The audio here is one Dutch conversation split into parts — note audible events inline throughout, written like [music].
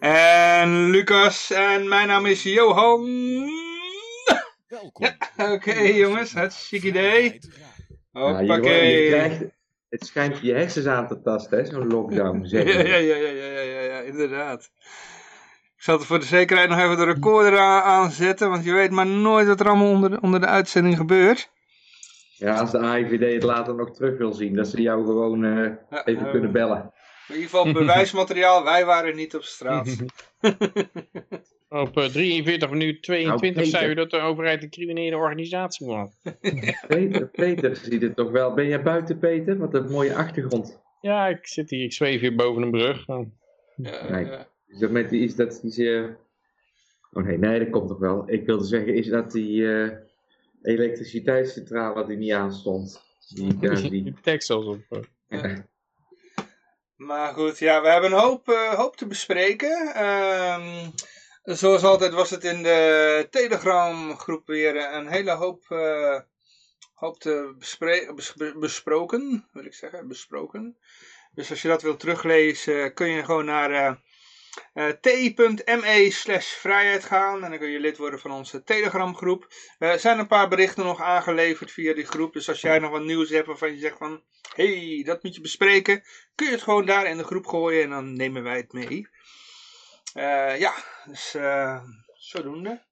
En Lucas. En mijn naam is Johan. Welkom. Ja, Oké jongens, hartstikke idee. Ja, je, Hoppakee. het schijnt je hersens aan te tasten, hè, zo'n lockdown. [laughs] Zeg Ja, ja, ja, ja, ja, ja, ja, ja, inderdaad. Ik zal er voor de zekerheid nog even de recorder aan- aanzetten, want je weet maar nooit wat er allemaal onder de, onder de uitzending gebeurt. Ja, als de AIVD het later nog terug wil zien, dat ze jou gewoon eh, Ja, even kunnen bellen. In ieder geval bewijsmateriaal, wij waren niet op straat. [laughs] Op eh, 43 minuut 22 Nou, zei u dat de overheid een criminele organisatie was. [laughs] Peter, Peter ziet het toch wel. Ben jij buiten, Peter? Wat een mooie achtergrond. Ja, ik zit hier, ik zweef hier boven een brug. Ja, Nee. ja. Is dat met die, is dat die... eh, Oh nee, nee, dat komt toch wel. Ik wilde zeggen, is dat die eh, elektriciteitscentrale die niet aanstond? Die, daar [laughs] Die, die... tekst op. eh. Maar goed, ja, we hebben een hoop, eh, hoop te bespreken. Ehm, zoals altijd was het in de Telegram groep weer een hele hoop, eh, hoop te bes- besproken, wil ik zeggen, besproken. Dus als je dat wilt teruglezen, kun je gewoon naar eh eh, t.me slash vrijheid gaan. En dan kun je lid worden van onze Telegram groep. Er zijn een paar berichten nog aangeleverd via die groep. Dus als jij nog wat nieuws hebt waarvan je zegt van... hey, dat moet je bespreken. Kun je het gewoon daar in de groep gooien en dan nemen wij het mee. Eh, ja, dus eh, zodoende.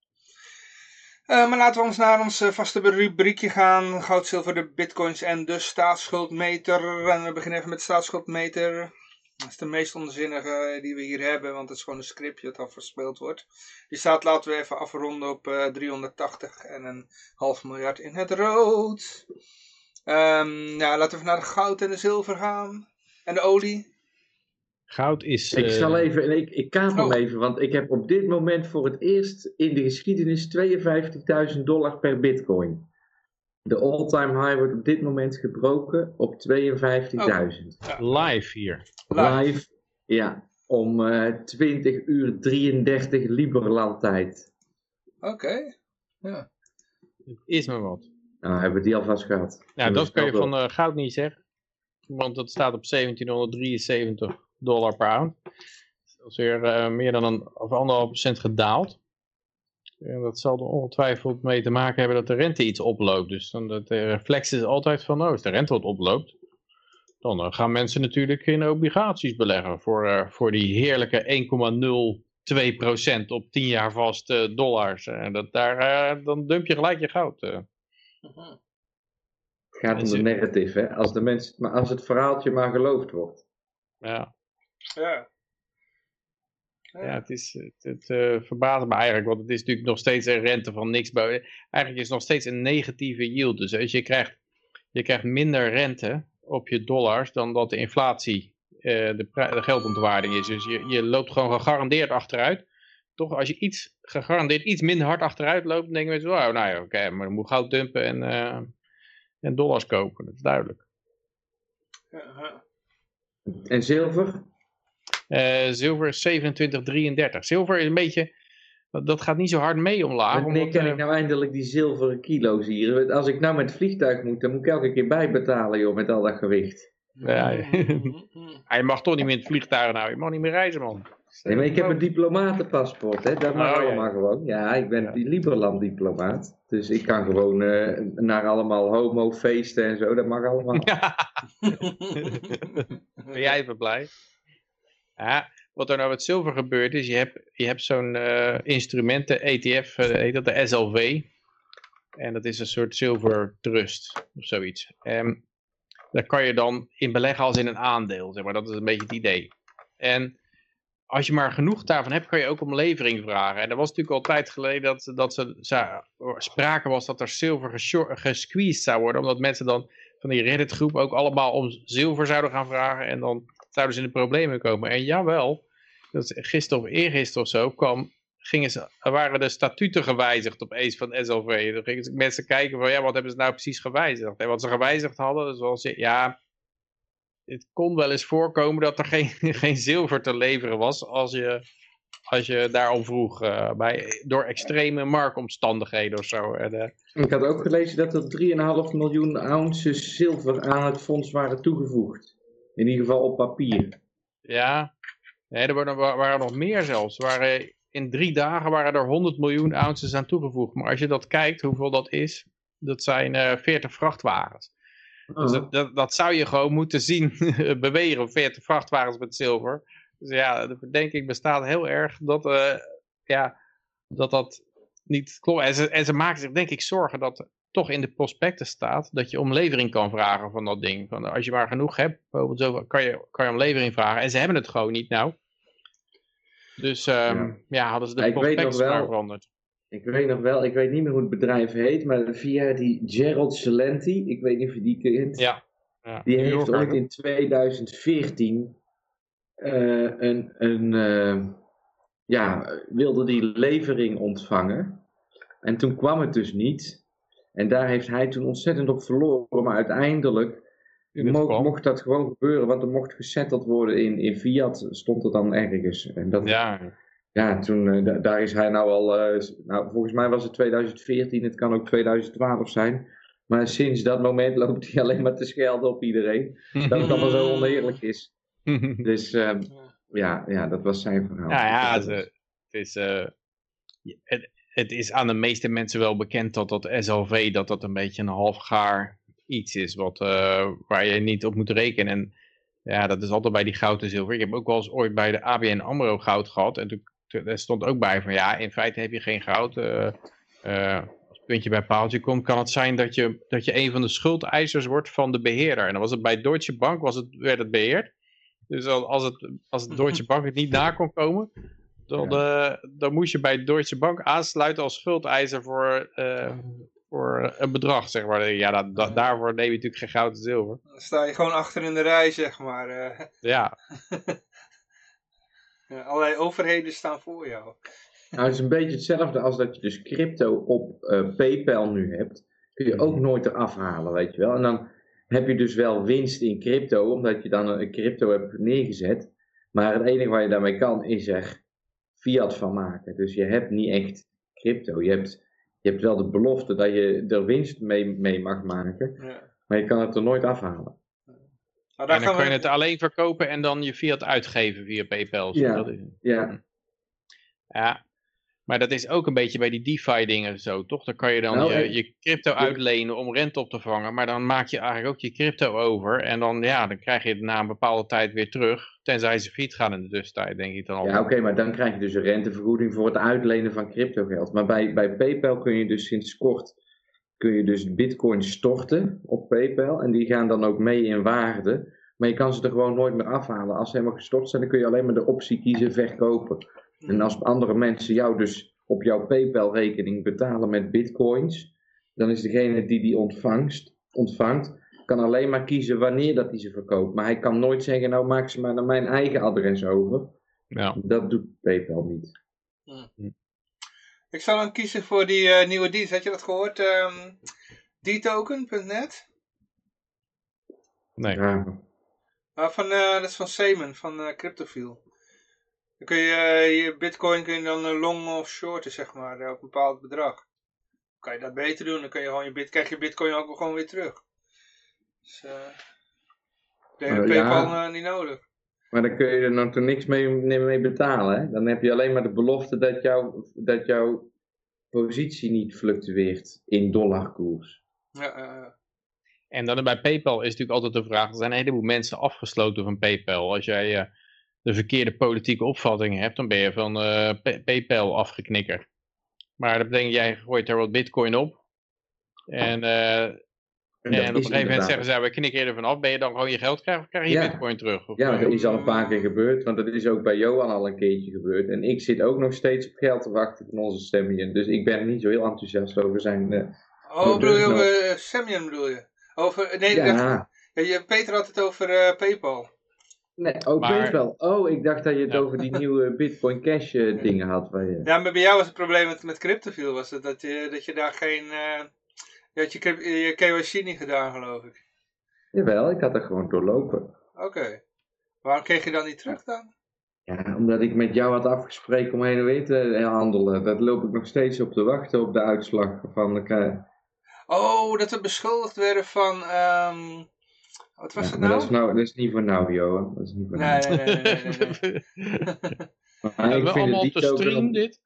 Eh, maar laten we ons naar ons eh, vaste rubriekje gaan. Goud, zilver, de bitcoins en de staatsschuldmeter. En we beginnen even met de staatsschuldmeter. Dat is de meest onzinnige die we hier hebben, want het is gewoon een scriptje dat al verspeeld wordt. Die staat, laten we even afronden op eh 380 en een half miljard in het rood. Ehm, ja, laten we even naar de goud en de zilver gaan. En de olie. Goud is... Ik eh, zal even, ik, ik kaap hem Oh. even, want ik heb op dit moment voor het eerst in de geschiedenis 52.000 dollar per bitcoin. De all-time high wordt op dit moment gebroken op 52.000. live hier. Live, ja, om eh 20 uur 33 Liberland tijd. Oké. Ja. Het is maar wat. Nou, hebben we die alvast gehad. Nou, dat kan je van eh, goud niet zeggen. Want dat staat op 1773 dollar per ounce. Dat is weer eh, meer dan een, of anderhalf procent gedaald. En dat zal er ongetwijfeld mee te maken hebben dat de rente iets oploopt. Dus dan dat de reflex is altijd van, oh, als de rente wat oploopt, dan eh, gaan mensen natuurlijk in obligaties beleggen voor, eh, voor die heerlijke 1,02% op 10 jaar vast eh, dollars. En dat daar, dan dump je gelijk je goud. eh. Het gaat om de narrative, hè. Als, de mensen, maar als het verhaaltje maar geloofd wordt. Ja. Ja. Ja, het, is, het, het eh, verbaast me eigenlijk, want het is natuurlijk nog steeds een rente van niks. Eigenlijk is het nog steeds een negatieve yield. Dus als je krijgt, je krijgt minder rente op je dollars dan dat de inflatie eh, de, geldontwaarding is. Dus je, je loopt gewoon gegarandeerd achteruit. Toch, als je iets gegarandeerd iets minder hard achteruit loopt, dan denken mensen, wow, nou ja, oké, maar dan moet goud dumpen en, eh, en dollars kopen. Dat is duidelijk. Ja. En zilver? Eh, zilver is 27,33. Zilver is een beetje, dat, gaat niet zo hard mee omlaag. Wanneer omdat, kan eh, ik nou eindelijk die zilveren kilo's hier? Als ik nou met het vliegtuig moet, dan moet ik elke keer bijbetalen, joh, met al dat gewicht. Ja, ja. Mhm. Ah, je mag toch niet meer in het vliegtuig nou. Je mag niet meer reizen, man. Nee, maar ik heb een diplomatenpaspoort, hè? dat mag Oh, ja. allemaal gewoon. Ja, ik ben Ja. die Liberland-diplomaat. Dus ik kan gewoon eh, naar allemaal homofeesten en zo, dat mag allemaal. [laughs] [laughs] Ben jij even blij? Ja, wat er nou met zilver gebeurt is, je hebt, je hebt zo'n eh instrumenten, ETF, eh, heet dat de SLV. En dat is een soort zilver trust of zoiets. En daar kan je dan in beleggen als in een aandeel, zeg maar. Dat is een beetje het idee. En als je maar genoeg daarvan hebt, kan je ook om levering vragen. En er was natuurlijk al tijd geleden dat, dat ze, ze- sprake was dat er zilver gesqueezed zou worden. Omdat mensen dan van die Reddit groep ook allemaal om zilver zouden gaan vragen. En dan zouden ze in de problemen komen. En jawel, dat is gisteren of eergisteren of zo kwam gingen ze, waren de statuten gewijzigd opeens van SLV. Dan gingen mensen kijken van, ja, wat hebben ze nou precies gewijzigd? En wat ze gewijzigd hadden, zoals, ja, het kon wel eens voorkomen dat er geen, [laughs] geen zilver te leveren was als je, als je daarom vroeg, uh, bij, door extreme marktomstandigheden of zo. En, uh, Ik had ook gelezen dat er 3,5 miljoen ounces zilver aan het fonds waren toegevoegd. In ieder geval op papier. Ja, nee, er waren, waren nog meer zelfs. waren, in drie dagen waren er 100 miljoen ounces aan toegevoegd. Maar als je dat kijkt, hoeveel dat is, dat zijn uh, 40 vrachtwagens. Oh. Dus dat, dat, dat, zou je gewoon moeten zien [laughs] bewegen, 40 vrachtwagens met zilver. Dus ja, de verdenking bestaat heel erg dat, uh, ja, dat dat niet klopt. En ze, en ze maken zich denk ik zorgen dat toch in de prospecten staat dat je om levering kan vragen van dat ding. Van, als je maar genoeg hebt, bijvoorbeeld zo, kan, je, kan je om levering vragen. En ze hebben het gewoon niet nou. Dus um, ja. ja. hadden ze de prospecten maar veranderd. Ik weet nog wel, ik weet niet meer hoe het bedrijf heet, maar via die Gerald Celenti, ik weet niet of je die kent. Ja. ja. Die heeft ooit in 2014 uh, een, een uh, ja, wilde die levering ontvangen. En toen kwam het dus niet. En daar heeft hij toen ontzettend op verloren. Maar uiteindelijk mocht, mocht, dat gewoon gebeuren. Want er mocht gesetteld worden in, in fiat. Stond er dan ergens. En dat, ja. Ja, toen, uh, daar is hij nou al... Uh, nou, volgens mij was het 2014. Het kan ook 2012 zijn. Maar sinds dat moment [laughs] loopt hij alleen maar te schelden op iedereen. [laughs] dat het allemaal zo oneerlijk is. [laughs] dus uh, ja, ja, dat was zijn verhaal. Ja, ja het, het is... Het, het is aan de meeste mensen wel bekend dat dat SLV, dat dat een beetje een halfgaar iets is wat, uh, waar je niet op moet rekenen. En ja, dat is altijd bij die goud en zilver. Ik heb ook wel eens ooit bij de ABN AMRO goud gehad. En toen er stond ook bij van ja, in feite heb je geen goud. Uh, uh, als puntje bij paaltje komt, kan het zijn dat je, dat je een van de schuldeisers wordt van de beheerder. En dan was het bij Deutsche Bank, was het, werd het beheerd. Dus als het, als het Deutsche Bank het niet na kon komen, dan, ja. uh, dan moest je bij Deutsche Bank aansluiten als schuldeiser voor, uh, voor een bedrag, zeg maar. Ja, dat, dat, daarvoor neem je natuurlijk geen goud en zilver. Dan sta je gewoon achter in de rij, zeg maar. Uh. Ja. [laughs] ja. Allerlei overheden staan voor jou. Nou, het is een beetje hetzelfde als dat je dus crypto op PayPal nu hebt. Kun je ook nooit eraf halen, weet je wel. En dan heb je dus wel winst in crypto, omdat je dan een crypto hebt neergezet. Maar het enige wat je daarmee kan, is er fiat van maken. Dus je hebt niet echt crypto. Je hebt, je hebt wel de belofte dat je er winst mee, mee mag maken. Ja. Maar je kan het er nooit afhalen. Maar en dan kun je het alleen verkopen en dan je fiat uitgeven via PayPal. Ja, dat is... ja. ja. Maar dat is ook een beetje bij die DeFi dingen zo, toch? Dan kan je dan nou, je, je, crypto uitlenen om rente op te vangen. Maar dan maak je eigenlijk ook je crypto over. En dan, ja, dan krijg je het na een bepaalde tijd weer terug. Tenzij ze fiets gaan in de tussentijd, denk ik dan al. Ja, oké, maar dan krijg je dus een rentevergoeding voor het uitlenen van crypto geld. Maar bij, bij PayPal kun je dus sinds kort kun je dus bitcoin storten op PayPal. En die gaan dan ook mee in waarde. Maar je kan ze er gewoon nooit meer afhalen. Als ze helemaal gestort zijn, dan kun je alleen maar de optie kiezen verkopen. En als andere mensen jou dus op jouw PayPal-rekening betalen met bitcoins, dan is degene die die ontvangst, ontvangt, kan alleen maar kiezen wanneer dat hij ze verkoopt. Maar hij kan nooit zeggen, nou maak ze maar naar mijn eigen adres over. Ja. Dat doet PayPal niet. Hm. Ik zal dan kiezen voor die uh, nieuwe dienst. Had je dat gehoord? Um, dtoken.net? Nee. Ja. Uh, van, uh, dat is van Semen, van uh, Cryptofiel. Dan kun je uh, je bitcoin kun je dan long of shorten, zeg maar, op een bepaald bedrag. Dan kan je dat beter doen, dan kun je gewoon je bit, krijg je bitcoin ook gewoon weer terug. Dus uh, de uh, PayPal ja. niet nodig. Maar dan kun je er nog niks mee, mee betalen. Hè? Dan heb je alleen maar de belofte dat, jou, dat jouw positie niet fluctueert in dollarkoers. Ja, uh, en dan bij PayPal is natuurlijk altijd de vraag, er zijn een heleboel mensen afgesloten van PayPal. Als jij uh, de verkeerde politieke opvattingen hebt, dan ben je van uh, PayPal afgeknikkerd. Maar dat betekent, jij gooit er wat bitcoin op. En, uh, en, en op een gegeven moment zeggen ze, we knikken er vanaf. Ben je dan gewoon je geld krijgen of krijg je ja. bitcoin terug? Of ja, dat is al een paar keer gebeurd. Want dat is ook bij Johan al een keertje gebeurd. En ik zit ook nog steeds op geld te wachten van onze Semyon. Dus ik ben niet zo heel enthousiast over zijn... Uh, oh, bedoel je over Semyon bedoel je? Over, nee, ja. Dat, ja, Peter had het over uh, PayPal. Nee, oh, Maar- PayPal. Oh, ik dacht dat je het Ja. over die nieuwe Bitcoin Cash eh, dingen had. Waar je... Ja, maar bij jou was het probleem met, met CryptoView, was het dat je, dat je daar geen... eh je had je KYC niet gedaan, geloof ik. Jawel, ik had er gewoon doorlopen. Oké. Waarom kreeg je dan niet terug dan? Ja, omdat ik met jou had afgesproken om heen en weer te handelen. Dat loop ik nog steeds op te wachten op de uitslag van de Oh, dat we beschuldigd werden van... ehm, wat was Ja, het maar nou? dat is, nou, dat is niet voor nou, Johan. Dat is niet voor Nee, nou. nee, nee, nee, nee, nee. [laughs] Maar Hebben ik we vind allemaal die stream om, dit?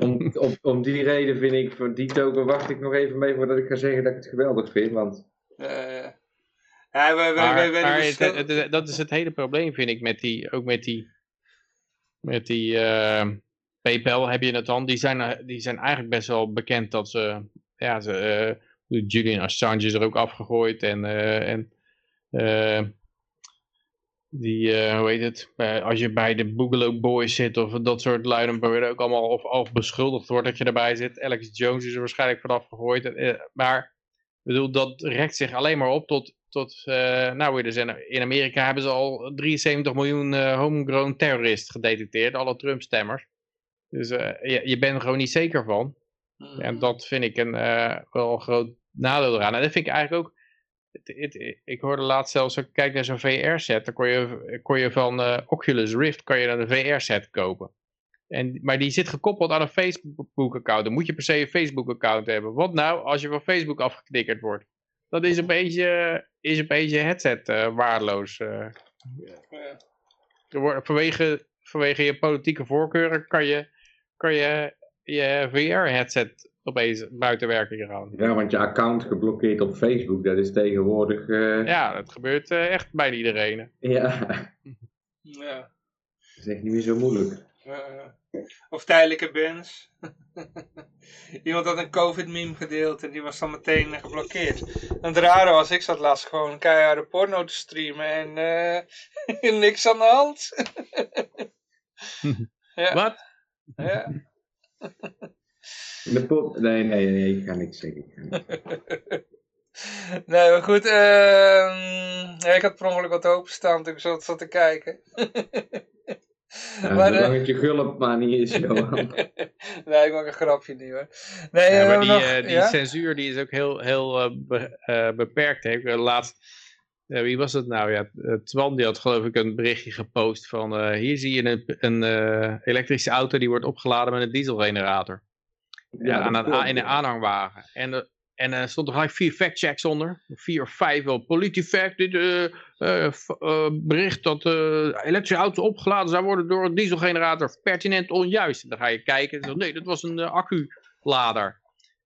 om, om, om die reden vind ik, voor die token wacht ik nog even mee voordat ik ga zeggen dat ik het geweldig vind. Want Eh, ja, we, we, Maar, we werden maar het- beschuldigd... het- het- dat is het hele probleem, vind ik, met die, ook met die, met die eh, PayPal heb je het dan. Die zijn, eh, die zijn eigenlijk best wel bekend dat ze, ja, ze, eh, Julian Assange is er ook afgegooid en, eh, en die, eh, hoe heet het, eh, als je bij de Boogaloo Boys zit of dat soort lui, dan ook allemaal of, of beschuldigd wordt dat je erbij zit. Alex Jones is er waarschijnlijk vanaf gegooid. eh, maar bedoel, dat rekt zich alleen maar op tot, tot eh, nou, er zijn, in Amerika hebben ze al 73 miljoen eh, homegrown terroristen gedetecteerd, alle Trump-stemmers. Dus eh, je, je bent er gewoon niet zeker van. Mhm. En dat vind ik een, eh, wel een groot nadeel eraan. En dat vind ik eigenlijk ook, het, het- ik hoorde laatst zelfs, als ik kijk naar zo'n VR-set, dan kon je, kon je van eh, Oculus Rift kan je dan een VR-set kopen. En, maar die zit gekoppeld aan een Facebook-account. Dan moet je per se een Facebook-account hebben. Wat nou als je van Facebook afgeknikkerd wordt? Dat is een beetje, is een beetje headset eh, waardeloos. eh. Ja. Wordt- vanwege, vanwege je politieke voorkeuren kan je, kan je je VR-headset opeens buiten werking gaan. ja, want je account geblokkeerd op Facebook, dat is tegenwoordig. eh, Ja, dat gebeurt eh, echt bij iedereen. ja, [laughs] Ja. dat is echt niet meer zo moeilijk. Of tijdelijke bans. [laughs] Iemand had een COVID-meme gedeeld en die was dan meteen eh, geblokkeerd. En het rare was, ik zat laatst gewoon keiharde porno te streamen en eh, [laughs] niks aan de hand. ja, Wat? ja. De pot... Nee, nee, nee, ik ga niks zeggen. [laughs] Nee, maar goed. ehm, ja, ik had per ongeluk wat openstaan toen ik zo zat te kijken. [laughs] Ja, Maar, eh, zolang het je gulp maar niet is, Johan. [laughs] nee, ik maak een grapje niet hoor. Nee, Ja, eh, maar die, nog- eh, die ja? censuur die is ook heel, heel eh, be- eh, beperkt. Hè. Ik, eh, laatst, eh, wie was het nou? Ja, eh, Twan die had geloof ik een berichtje gepost van eh, hier zie je een, een eh, elektrische auto die wordt opgeladen met een dieselgenerator. Ja, aan dat een, in een aanhangwagen. En, eh, en er stond er gelijk vier factchecks onder. Vier of vijf wel. Politiefact, dit eh, eh, eh, bericht dat eh, elektrische auto's opgeladen zou worden door een dieselgenerator. Pertinent onjuist. En dan ga je kijken. en zo, nee, dat was een eh, acculader.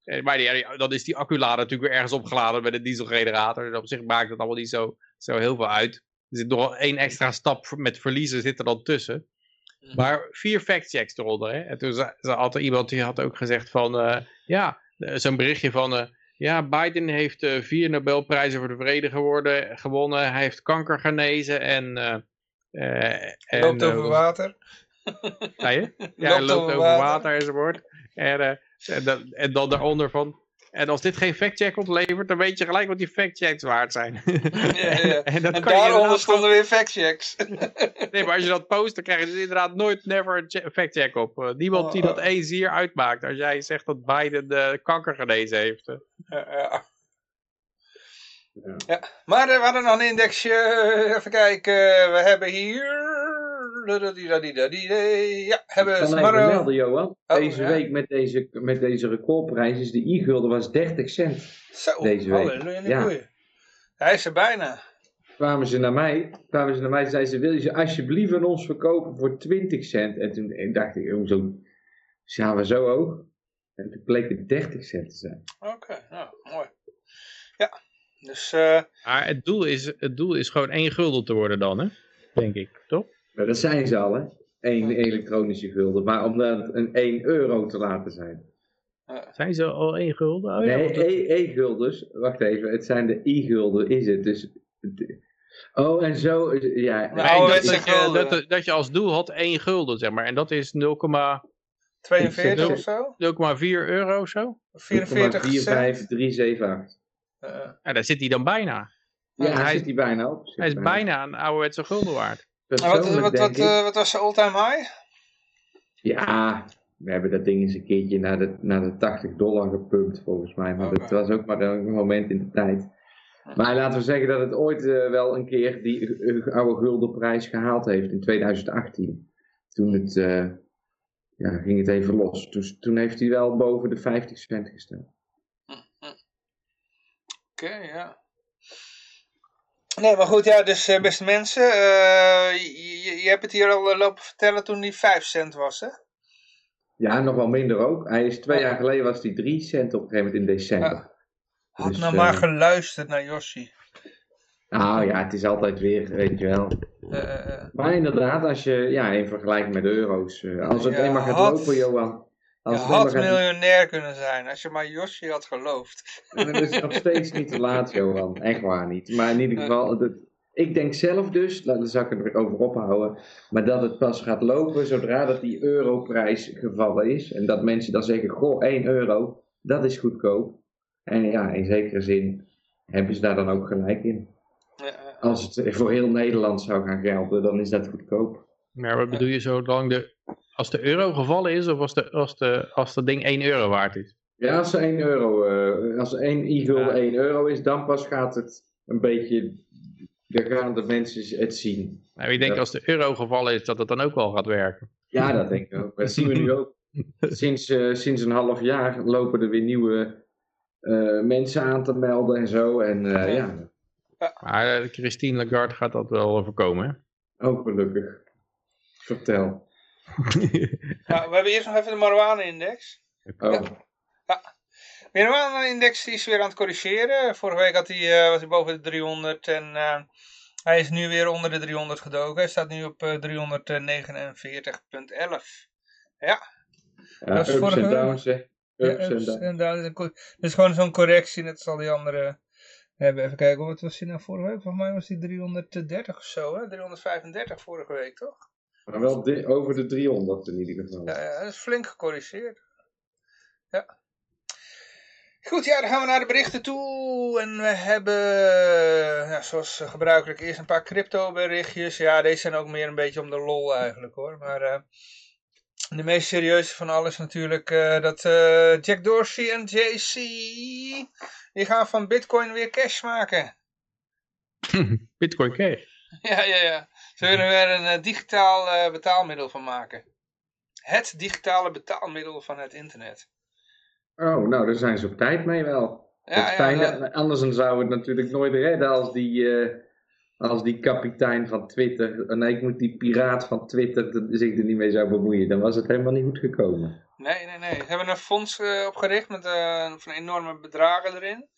Eh, maar die, dan is die acculader natuurlijk weer ergens opgeladen met een dieselgenerator. Dus op zich maakt het allemaal niet zo, zo heel veel uit. Er zit nog één extra stap met verliezen zit er dan tussen. Maar vier factchecks eronder. Hè? En toen had er iemand die had ook gezegd van... eh, ja, eh, zo'n berichtje van... eh, ja, Biden heeft eh, vier Nobelprijzen voor de vrede geworden, gewonnen. Hij heeft kanker genezen en... eh, eh, en Loopt eh, over wat- water. zei? [laughs] Ja, hij Loopt loopt over water. water enzovoort. En, eh, en, dan, en dan daaronder van... En als dit geen factcheck oplevert, dan weet je gelijk wat die factchecks waard zijn. Ja, ja. [laughs] en dat En kan je daaronder inderdaad stonden weer factchecks. [laughs] Nee, maar als je dat post, dan krijg je dus inderdaad nooit never een che- factcheck op. Eh, niemand die dat Oh. eens hier uitmaakt. Als jij zegt dat Biden de kanker genezen heeft. eh. Ja, ja. Maar eh, we hadden nog een indexje. eh, Even kijken. We hebben hier. Ja, hebben even Smarro. melden, Johan. Oh, deze week met deze, met deze recordprijs is de i-gulden was 30 cent. Zo, deze week. Ja. Hij is er bijna. Kwamen ze naar mij, kwamen ze naar mij en zeiden ze, wil je ze alsjeblieft aan ons verkopen voor 20 cent? En toen en dacht ik, hoezo zijn we zo hoog? En toen bleek het 30 cent te zijn. Oké, nou, mooi. Ja, dus Maar het doel, is, het doel is gewoon één gulden te worden dan, hè? Denk ik, toch? Maar dat zijn ze al, hè? Eén elektronische gulden. Maar om dat een 1 euro te laten zijn. Zijn ze al één gulden? Oh, ja, Nee, dat- E- e-guldens. Wacht even, het zijn de i-gulden, is het. Dus, het- oh, en zo, is- ja. Nou, dat, je, gulden. dat, dat je als doel had één gulden, zeg maar. En dat is 0,4 42 Ik of zo? euro of zo. 44 cent. 45378. Eh, Ja, daar zit hij dan bijna. Ja, hij zit hij bijna op. Hij is bijna een ouderwetse gulden waard. Wat, wat, eh, wat was de all-time high? Ja, we hebben dat ding eens een keertje naar de, naar de 80 dollar gepumpt volgens mij. Maar Oké. dat was ook maar een moment in de tijd. Maar laten we zeggen dat het ooit eh, wel een keer die oude guldenprijs gehaald heeft in 2018. Toen het, eh, ja, ging het even los. Toen, toen heeft hij wel boven de 50 cent gestaan. Oké, ja. Nee, maar goed, ja, dus eh, beste mensen, eh, je, je- hebt het hier al eh, lopen vertellen toen die 5 cent was, hè? Ja, nog wel minder ook. Hij is twee jaar geleden was die 3 cent op een gegeven moment in december. Had Dus, nou maar geluisterd naar Yoshi. Nou ja, het is altijd weer, weet je wel. Maar inderdaad, als je, ja, in vergelijking met de euro's. als het Ja, eenmaal gaat had- lopen, Johan. Je Als had miljonair kunnen zijn als je maar Yoshi had geloofd. Het is nog steeds niet te laat, [laughs] Johan. Echt waar niet. Maar in ieder geval, dat, ik denk zelf dus, daar zal ik het er over ophouden, maar dat het pas gaat lopen zodra dat die europrijs gevallen is. En dat mensen dan zeggen, goh, 1 euro, dat is goedkoop. En ja, in zekere zin hebben ze daar dan ook gelijk in. Als het voor heel Nederland zou gaan gelden, dan is dat goedkoop. Maar wat bedoel je zolang de, als de euro gevallen is of als, de, als, de, als dat ding 1 euro waard is? Ja, als er 1 euro, eh, als 1 e-gulden Ja. 1 euro is, dan pas gaat het een beetje, dan gaan de mensen het zien. Nou, ik denk Ja. als de euro gevallen is dat het dan ook wel gaat werken. Ja, dat denk ik ook. Dat zien we nu ook. [laughs] Sinds, eh, sinds een half jaar lopen er weer nieuwe eh, mensen aan te melden en zo. En eh, ja, Maar Christine Lagarde gaat dat wel voorkomen. hè? ook gelukkig. Vertel. [laughs] nou, we hebben eerst nog even de marijuana-index. Oh, De marijuana-index die is weer aan het corrigeren. Vorige week had hij, eh, was hij boven de 300 en eh, hij is nu weer onder de 300 gedoken. Hij staat nu op eh 349,11. ja, Dat is ups vorige en downs, hè. Ja, Ups en ups downs. en downs. En co- Dus gewoon zo'n correctie, net als al die andere hebben. Even kijken, wat was hij nou vorige week? Volgens mij was hij 330 of zo, hè? 335 vorige week, toch? Maar wel di- over de 300 in ieder geval. Ja, ja, dat is flink gecorrigeerd. Ja. Goed, ja, dan gaan we naar de berichten toe. En we hebben, ja, zoals gebruikelijk, eerst een paar crypto berichtjes. Ja, deze zijn ook meer een beetje om de lol eigenlijk hoor. Maar eh, de meest serieuze van alles natuurlijk eh, dat eh, Jack Dorsey en JC, die gaan van bitcoin weer cash maken. [laughs] Bitcoin Cash. Ja, ja, ja. Ze willen er weer een eh, digitaal eh, betaalmiddel van maken. Het digitale betaalmiddel van het internet. Oh, nou, daar zijn ze op tijd mee wel. Ja, fijne- dat- Anders zou het natuurlijk nooit redden als die, eh, als die kapitein van Twitter, nee, ik moet die piraat van Twitter zich er niet mee zou bemoeien. Dan was het helemaal niet goed gekomen. Nee, nee, nee. Ze hebben een fonds opgericht met van enorme bedragen erin.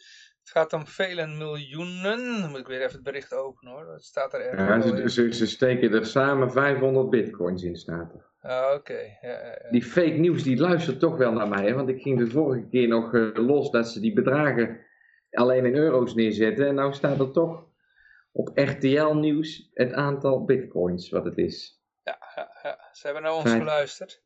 Het gaat om vele miljoenen. Dan moet ik weer even het bericht openen hoor. Dat staat er ergens. Ja, ze, ze, ze steken er samen 500 bitcoins in, staat er. Ah, Oké. Ja, ja, ja. Die fake nieuws die luistert toch wel naar mij, hè? want ik ging de vorige keer nog eh, los dat ze die bedragen alleen in euro's neerzetten. En nou staat er toch op RTL nieuws het aantal bitcoins wat het is. Ja, ja, ja. Ze hebben naar ons geluisterd.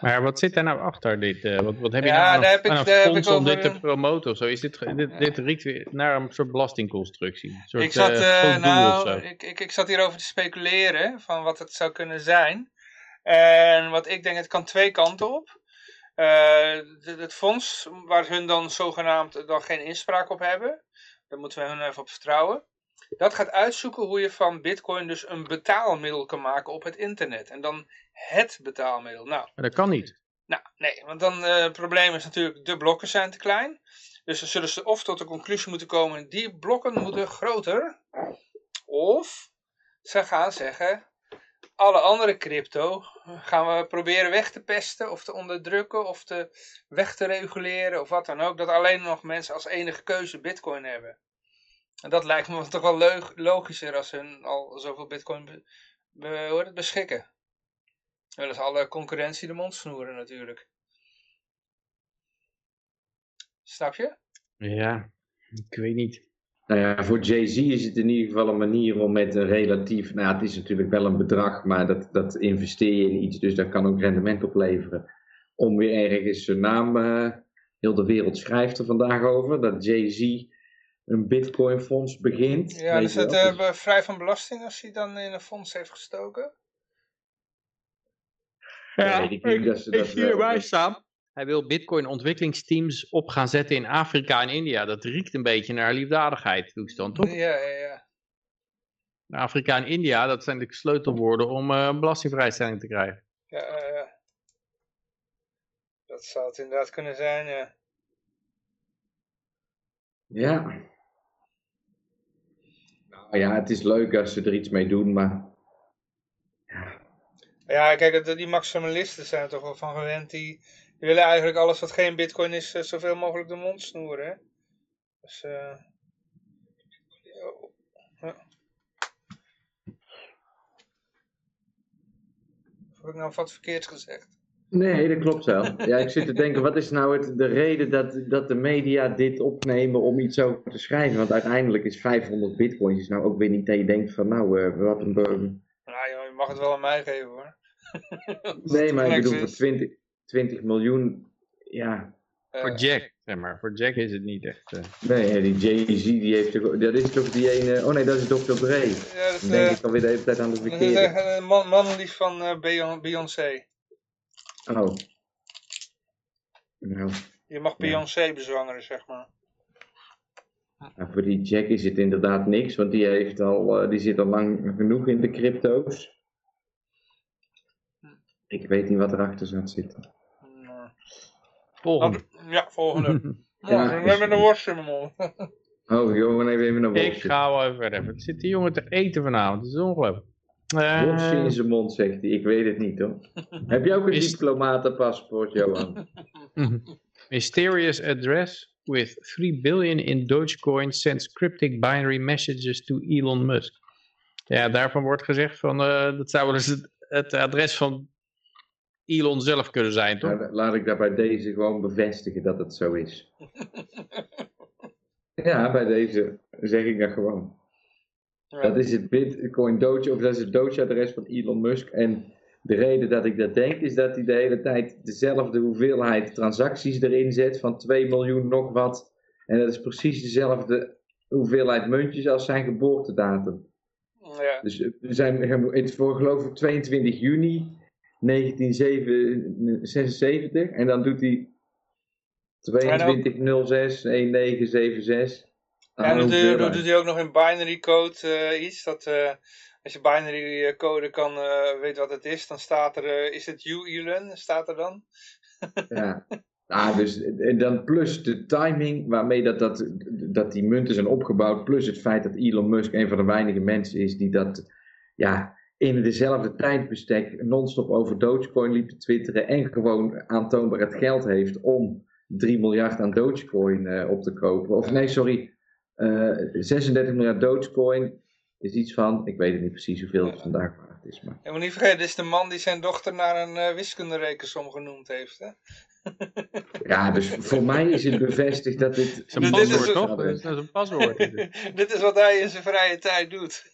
Maar wat zit daar nou achter dit? eh, wat, wat heb je Ja, nou daar heb ik- daar heb om dit te promoten of zo? Is dit, dit, dit riekt weer naar een soort belastingconstructie. Een soort, ik, zat, eh, eh, nou, ik, ik, ik zat hierover te speculeren van wat het zou kunnen zijn. En wat ik denk, het kan twee kanten op. Het- het fonds, waar hun dan zogenaamd dan geen inspraak op hebben, daar moeten we hun even op vertrouwen. Dat gaat uitzoeken hoe je van bitcoin dus een betaalmiddel kan maken op het internet. En dan het betaalmiddel. Nou, Maar dat kan niet. nou, nee, want dan eh, het probleem is natuurlijk, de blokken zijn te klein. Dus dan zullen ze of tot de conclusie moeten komen, die blokken moeten groter. Of ze gaan zeggen, alle andere crypto gaan we proberen weg te pesten of te onderdrukken of te weg te reguleren of wat dan ook. Dat alleen nog mensen als enige keuze bitcoin hebben. En dat lijkt me toch wel logischer als hun al zoveel bitcoin be- beschikken. Willen ze alle concurrentie de mond snoeren natuurlijk. Snap je? Ja, ik weet niet. Nou ja, voor Jay-Z is het in ieder geval een manier om met een relatief, nou ja, het is natuurlijk wel een bedrag, maar dat, dat investeer je in iets, dus dat kan ook rendement opleveren. Om weer ergens zijn naam, eh, heel de wereld schrijft er vandaag over, dat Jay-Z een bitcoin fonds begint. Ja, dus eh, be- vrij van belasting als hij dan in een fonds heeft gestoken? Ja, weet ik niet dat ze ik dat zie wel- erbij staan. Hij wil bitcoin ontwikkelingsteams op gaan zetten in Afrika en India. Dat riekt een beetje naar liefdadigheid, toestand, toch? Ja, ja, ja. Afrika en India, dat zijn de sleutelwoorden om eh, een belastingvrijstelling te krijgen. ja, ja, ja. Dat zou het inderdaad kunnen zijn, ja. Ja. Nou ja, het is leuk als ze er iets mee doen, maar Ja, kijk, die maximalisten zijn er toch wel van gewend. Die, willen eigenlijk alles wat geen bitcoin is, eh, zoveel mogelijk de mond snoeren. Hè? Dus, eh ja. Heb ik nou wat verkeerd gezegd? Nee, dat klopt wel. Ja, ik zit te denken, wat is nou het, de reden dat, dat de media dit opnemen om iets over te schrijven? Want uiteindelijk is 500 bitcoins is nou ook weer niet dat denkt van, nou, eh, wat een... je mag het wel aan mij geven hoor. [laughs] Nee, het maar ik bedoel, voor is, 20, 20 miljoen, ja... eh, Voor Jack, zeg maar. Voor Jack is het niet echt. eh. Nee, die Jay-Z, die heeft toch... Dat is toch die ene... Oh nee, dat is Dr. Dre. Ja, dat, Dan denk eh, ik alweer de hele tijd aan de dat is verkeerde. een man, mannenlief van eh, Beyon- Beyoncé. Oh. Nou, Je mag Ja. Beyoncé bezwangeren, zeg maar. nou, voor die Jack is het inderdaad niks, want die, heeft al, eh, die zit al lang genoeg in de crypto's. Ik weet niet wat erachter zat zitten. Nou, Volgende. Ja, volgende. [laughs] Ja, Ja, ik ben is- met een worst in mijn mond. Oh, jongen, even, even een Ik worstje. ga wel even verder. Wat zit die jongen te eten vanavond? Dat is ongelooflijk. Worstje in zijn mond, zegt hij. Ik weet het niet, hoor. [laughs] Heb je ook een diplomatenpaspoort, Johan? [laughs] Mysterious address with 3 billion in Dogecoin sends cryptic binary messages to Elon Musk. Ja, daarvan wordt gezegd van eh, dat zou wel eens het, het adres van Elon zelf kunnen zijn, toch? Nou, laat ik dat bij deze gewoon bevestigen dat het zo is. [laughs] Ja, bij deze zeg ik dat gewoon. Dat is het Bitcoin Doge, of dat is het Doge-adres van Elon Musk. En de reden dat ik dat denk, is dat hij de hele tijd dezelfde hoeveelheid transacties erin zet, van 2 miljoen nog wat. En dat is precies dezelfde hoeveelheid muntjes als zijn geboortedatum. Ja. Dus eh, we zijn voor geloof ik 22 juni 1976. En dan doet hij 2206 1976. En aan dan doet, hoeveelheid. doet, doet hij ook nog in binary code eh, iets. Dat eh, als je binary eh, code kan weet wat het is, dan staat er, is het you Elon? Staat er dan? [laughs] Ja. Ah, dus en dan plus de timing waarmee dat, dat, dat die munten zijn opgebouwd, plus het feit dat Elon Musk een van de weinige mensen is die dat ja, in dezelfde tijdbestek non-stop over Dogecoin liep te twitteren en gewoon aantoonbaar het geld heeft om 3 miljard aan Dogecoin eh, op te kopen. Of nee, sorry, eh 36 miljard Dogecoin is iets van, ik weet het niet precies hoeveel het vandaag waard is, maar Je moet niet vergeten, dit is de man die zijn dochter naar een eh wiskunderekensom genoemd heeft. Hè? [laughs] ja, dus voor mij is het bevestigd dat dit... Is een Dit is paswoord, een- toch? Dat is, dat is een paswoord. Dit [laughs] is wat hij in zijn vrije tijd doet.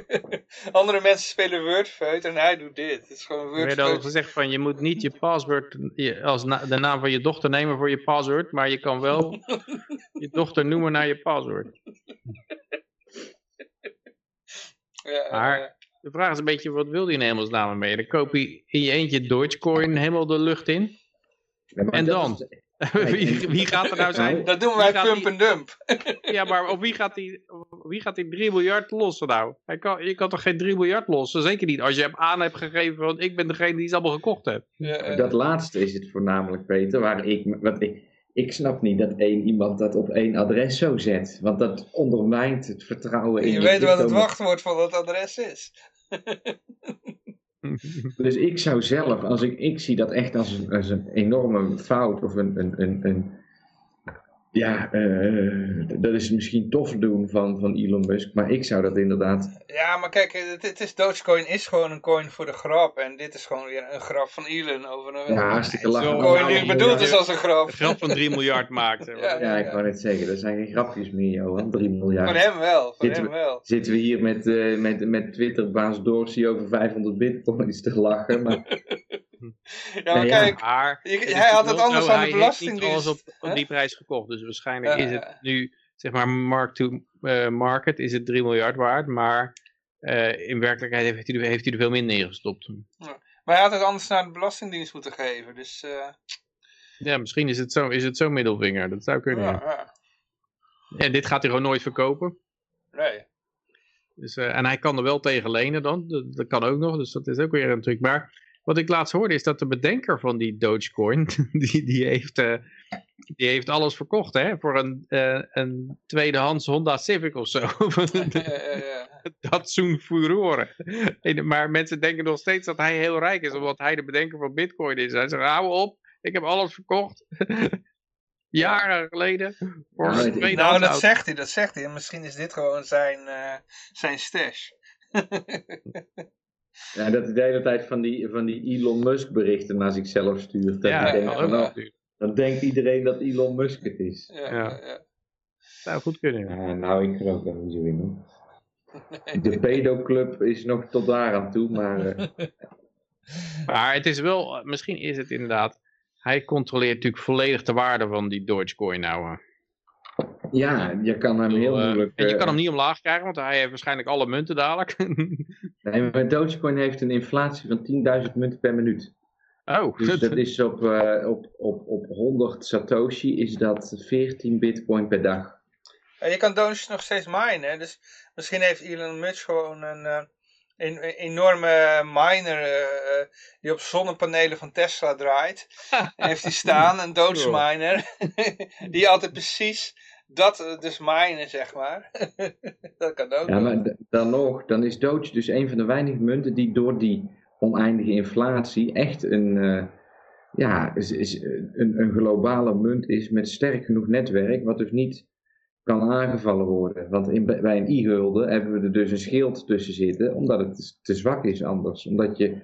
[laughs] Andere mensen spelen Wordfeut en hij doet dit. Het is gewoon Er werd al Wordfeut. gezegd van je moet niet je paswoord je- als na- de naam van je dochter nemen voor je paswoord, maar je kan wel je dochter noemen naar je paswoord. Ja, Maar- De vraag is een beetje, wat wil je in hemelsnaam mee? Dan koop je in je eentje Dogecoin helemaal de lucht in. En dan? is- [laughs] wie, wie gaat er nou zijn? dat doen wij pump die- en dump. [laughs] Ja, maar op wie gaat die, op wie gaat die 3 miljard lossen nou? Hij kan, je kan toch geen 3 miljard lossen? Zeker niet als je hem aan hebt gegeven, want ik ben degene die ze allemaal gekocht heeft. Ja, Dat laatste is het voornamelijk, Peter, waar ik, wat ik, ik snap niet dat één iemand dat op één adres zo zet. Want dat ondermijnt het vertrouwen in je weet wat het wachtwoord van dat adres is. [laughs] Dus ik zou zelf, als ik, ik zie dat echt als een, als een enorme fout of een, een, een, een ja, eh, dat is misschien tof doen van, van Elon Musk, maar ik zou dat inderdaad, Ja, maar kijk, het, het is, Dogecoin is gewoon een coin voor de grap. En dit is gewoon weer een grap van Elon over een, ja, hartstikke lachen. een coin die bedoeld is als een grap. Een grap van 3 miljard maakt. Ja. Ja, ik wou net zeggen, dat zijn geen grapjes meer, Johan, 3 miljard. Van hem wel, van Zitten hem wel. zitten we hier met, eh met, met Twitterbaas Dorsey over 500 bitcoins te lachen. Maar [laughs] [laughs] Ja, maar ja. kijk, Maar je- hij had het anders aan de hij heeft niet alles Belastingdienst. op, op die prijs gekocht. Dus waarschijnlijk Ja, is het ja. nu zeg maar mark to eh, market is het 3 miljard waard, maar eh, in werkelijkheid heeft hij, er, heeft hij er veel minder in gestopt. Maar hij had het anders naar de Belastingdienst moeten geven. Dus eh, Ja, misschien is het zo, is het zo middelvinger, dat zou kunnen. ja, ja. ja. En dit gaat hij gewoon nooit verkopen. Nee. Dus, eh, en hij kan er wel tegen lenen dan, dat, dat kan ook nog, dus dat is ook weer een truc. Maar wat ik laatst hoorde is dat de bedenker van die Dogecoin, [laughs] die, die, heeft, eh, die heeft alles verkocht hè, voor een, eh, een tweedehands Honda Civic of zo. [laughs] [laughs] Ja, ja, ja. Datsun Furore. En- Maar mensen denken nog steeds dat hij heel rijk is, omdat hij de bedenker van Bitcoin is. Hij zegt, hou op, ik heb alles verkocht. Jaren geleden. Voor Ja, een Nou, dat auto. zegt hij, dat zegt hij. En misschien is dit gewoon zijn, eh, zijn stash. Ja, dat is de hele tijd van die, van die Elon Musk berichten naar zichzelf stuurt. Dat Ja, dat nou, dan denkt iedereen dat Elon Musk het is. Ja, Ja. Zou goed kunnen. ja. Nou, ik geloof daar niet zo in. hoor. [laughs] De pedoclub is nog tot daar aan toe, maar eh, [laughs] Maar het is wel, misschien is het inderdaad, hij controleert natuurlijk volledig de waarde van die Dogecoin nou. Eh. ja, je kan hem heel Eh, moeilijk... en je eh, kan hem niet omlaag krijgen, want hij heeft waarschijnlijk alle munten dadelijk. [laughs] Nee, maar Dogecoin heeft een inflatie van 10.000 munten per minuut. oh, Dus [laughs] dat is op, eh, op, op, op 100 Satoshi is dat 14 bitcoin per dag. En je kan Dogecoin nog steeds minen. hè. Dus misschien heeft Elon Musk gewoon een, eh, een, een enorme miner eh, eh, die op zonnepanelen van Tesla draait. En [laughs] heeft hij staan, een Doge miner. die altijd precies dat eh, dus minen, zeg maar. [laughs] dat kan ook. Ja, maar dan nog, dan is Doge dus een van de weinige munten die door die oneindige inflatie echt een, eh, ja, is, is een, een globale munt is met sterk genoeg netwerk, wat dus niet kan aangevallen worden. Want in, bij een e-gulden hebben we er dus een schild tussen zitten, omdat het te zwak is anders. Omdat je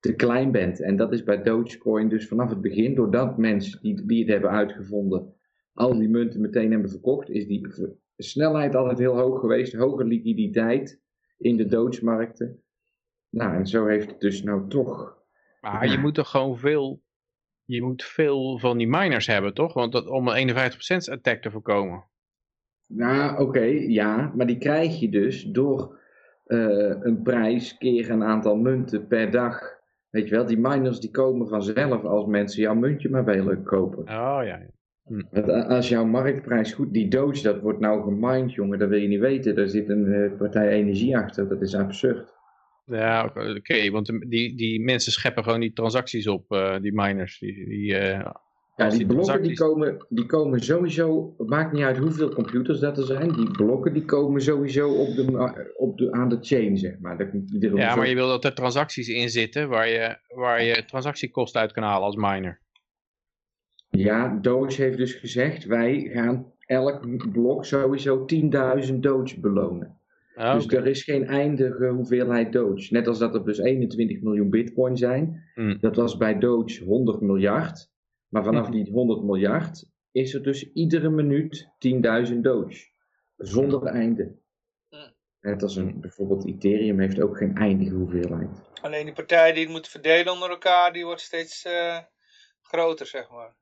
te klein bent. En dat is bij Dogecoin dus vanaf het begin, doordat mensen die, die het hebben uitgevonden, al die munten meteen hebben verkocht, is die snelheid altijd heel hoog geweest, hoge liquiditeit in de Doge-markten. Nou, en zo heeft het dus nou toch. maar je moet toch gewoon veel, je moet veel van die miners hebben, toch? Want dat, om een 51% attack te voorkomen. Nou, oké, ja, maar die krijg je dus door eh, een prijs keer een aantal munten per dag. Weet je wel, die miners die komen vanzelf als mensen jouw muntje maar willen kopen. Oh ja. Want a- als jouw marktprijs goed, die Doge, dat wordt nou gemined, jongen, dat wil je niet weten. Daar zit een eh, partij energie achter, dat is absurd. Ja, oké, want die, die mensen scheppen gewoon die transacties op, eh, die miners. Die, die, eh, Ja, die blokken die komen, die komen sowieso, het maakt niet uit hoeveel computers dat er zijn, die blokken die komen sowieso op de, op de, aan de chain, zeg maar. Dat Ja, zo- maar je wil dat er transacties in zitten waar je, waar je transactiekosten uit kan halen als miner. Ja, Doge heeft dus gezegd, wij gaan elk blok sowieso 10.000 Doge belonen. Oh, Dus er is geen eindige hoeveelheid Doge. Net als dat er dus 21 miljoen bitcoin zijn. Hmm. Dat was bij Doge 100 miljard. Maar vanaf die 100 miljard is er dus iedere minuut 10.000 Doge. Zonder einde. Hmm. Net als een, bijvoorbeeld Ethereum heeft ook geen eindige hoeveelheid. Alleen die partij die het moet verdelen onder elkaar, die wordt steeds eh, groter, zeg maar.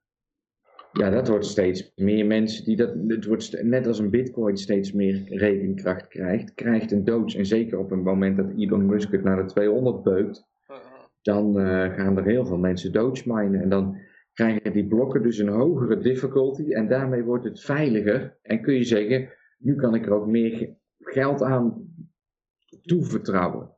Ja, dat wordt steeds meer mensen die dat. Het wordt net als een Bitcoin steeds meer rekenkracht krijgt, krijgt een Doge. En zeker op het moment dat Elon Musk het naar de 200 beukt, Uh, dan eh, gaan er heel veel mensen Doge minen. En dan krijgen die blokken dus een hogere difficulty. En daarmee wordt het veiliger. En kun je zeggen, nu kan ik er ook meer ge- geld aan toevertrouwen.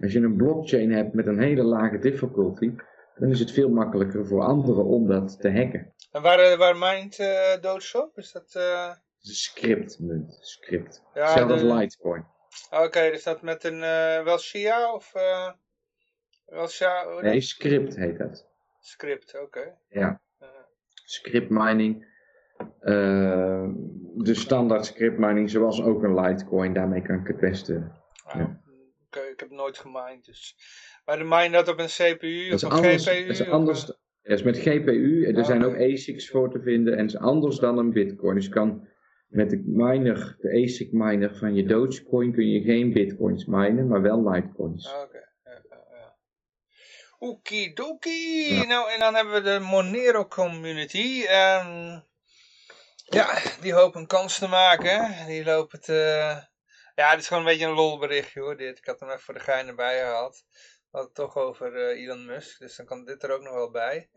Als je een blockchain hebt met een hele lage difficulty, dan is het veel makkelijker voor anderen om dat te hacken. En waar, eh, waar mijnt eh Doge op? Is dat... eh, is een scriptmunt. Script. Ja, als de- Litecoin. Oké, dus dat met een eh wel Shia of... eh wel Shia, Nee, script heet dat. Script, oké. Ja. Eh, Script mining. Eh, de standaard script mining, zoals ook een Litecoin, daarmee kan ik het beste. ah, Ja. Oké, ik heb nooit gemined, dus... Maar de mine dat op een CPU Dat of een anders. GPU? Het is anders. is met GPU. Er zijn ook ASICs voor te vinden. En het is anders dan een Bitcoin. Dus je kan met de miner, de ASIC miner van je Dogecoin, kun je geen Bitcoins minen, maar wel Litecoins. Ah, Oké. ja, ja, ja. Nou, en dan hebben we de Monero community. Ehm, Ja, die hopen een kans te maken. Die lopen te... Ja, dit is gewoon een beetje een lolberichtje hoor, dit. Ik had hem even voor de gein erbij gehaald. We hadden het toch over eh, Elon Musk, dus dan kan dit er ook nog wel bij.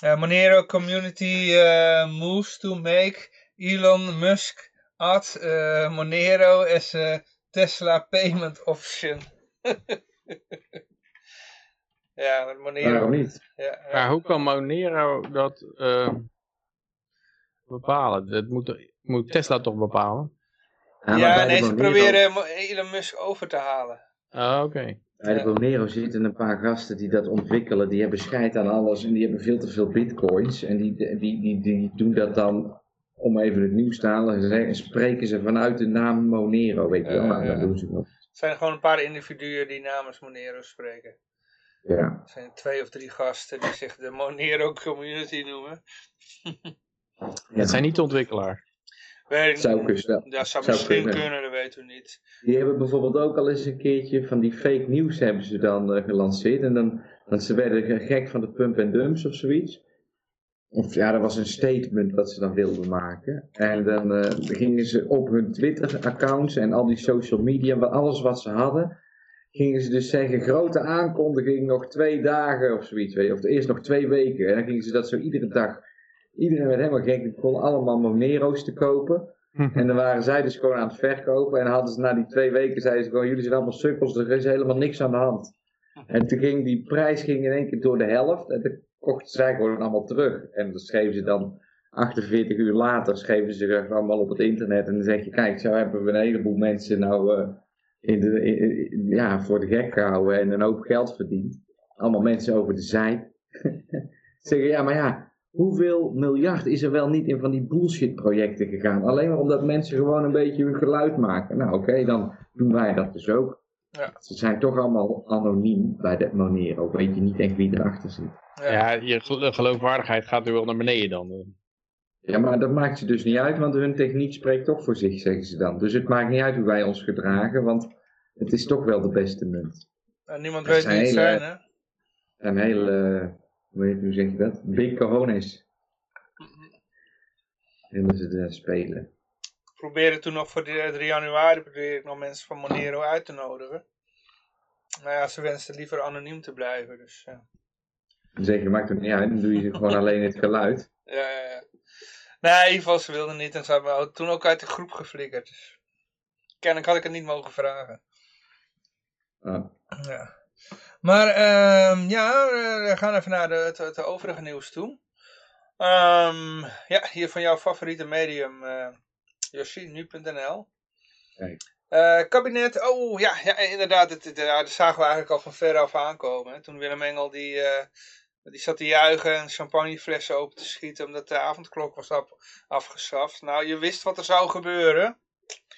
Eh, Monero community eh, moves to make Elon Musk add eh, Monero as a Tesla payment option. [laughs] ja, met Monero. Waarom niet? Ja, ja. Maar hoe kan Monero dat bepalen? Dat moet, moet Tesla toch bepalen? maar Ja, bij de nee, ze proberen Elon Musk over te halen. Ah, oké. Bij de Monero zitten een paar gasten die dat ontwikkelen. Die hebben scheid aan alles en die hebben veel te veel bitcoins. En die, die, die, die doen dat dan, om even het nieuws te halen, zeggen- spreken ze vanuit de naam Monero. Weet je wel, Ja, nou, ja. dat doen ze wel. Het zijn gewoon een paar individuen die namens Monero spreken. Ja. Er zijn twee of drie gasten die zich de Monero community noemen. Het zijn niet de ontwikkelaar. Weet Zou kunnen. Dat zou, Zou misschien kunnen. kunnen, dat weten we niet. Die hebben bijvoorbeeld ook al eens een keertje van die fake nieuws hebben ze dan eh, gelanceerd. En dan, dan ze werden gek van de pump en dumps of zoiets. Of ja, dat was een statement wat ze dan wilden maken. En dan eh, gingen ze op hun Twitter-accounts en al die social media, alles wat ze hadden, gingen ze dus zeggen, grote aankondiging, nog twee dagen of zoiets. Of eerst nog twee weken. En dan gingen ze dat zo iedere dag. Iedereen werd helemaal gek, die kon allemaal Monero's te kopen. En dan waren zij dus gewoon aan het verkopen. En hadden ze na die twee weken, zeiden ze gewoon, jullie zijn allemaal sukkels, er is helemaal niks aan de hand. En toen ging die prijs ging in één keer door de helft. En toen kochten zij gewoon allemaal terug. En dan schreven ze dan 48 uur later, schreven ze er allemaal op het internet. En dan zeg je, kijk, zo hebben we een heleboel mensen nou eh, in de, in- in- ja, voor de gek gehouden en een hoop geld verdiend. Allemaal mensen over de zij. [laughs] Zeggen, ja, maar ja, hoeveel miljard is er wel niet in van die bullshit projecten gegaan? Alleen maar omdat mensen gewoon een beetje hun geluid maken. Nou oké, dan doen wij dat dus ook. Ja. Ze zijn toch allemaal anoniem bij de Monero. Weet je niet echt wie erachter zit. Ja. Je gel- geloofwaardigheid gaat nu wel naar beneden dan. Ja, maar dat maakt ze dus niet uit, want hun techniek spreekt toch voor zich, zeggen ze dan. Dus het maakt niet uit hoe wij ons gedragen, want het is toch wel de beste munt. En niemand weet wie het zijn, hè? Een hele, hoe zeg je dat? Big cojones. Willen ze er spelen. Ik probeerde toen nog voor de 3 januari probeerde ik nog mensen van Monero uit te nodigen. Maar ja, ze wensten liever anoniem te blijven, dus ja. Dan zeg je, maakt het niet uit, dan doe je gewoon [laughs] alleen het geluid. Ja, ja, ja. Nee, in ieder geval, ze wilden niet en ze hebben me toen ook uit de groep geflikkerd. Dus. Kennelijk had ik het niet mogen vragen. Ah. Ja. Maar ehm, ja, we gaan even naar de, het, het overige nieuws toe. Ehm, ja, hier van jouw favoriete medium, eh Yoshi, nu.nl. Eh, kabinet, oh ja, ja inderdaad, dat zagen we eigenlijk al van ver af aankomen. Hè. Toen Willem Engel die, eh, die zat te juichen en champagneflessen open te schieten omdat de avondklok was af, afgeschaft. Nou, je wist wat er zou gebeuren.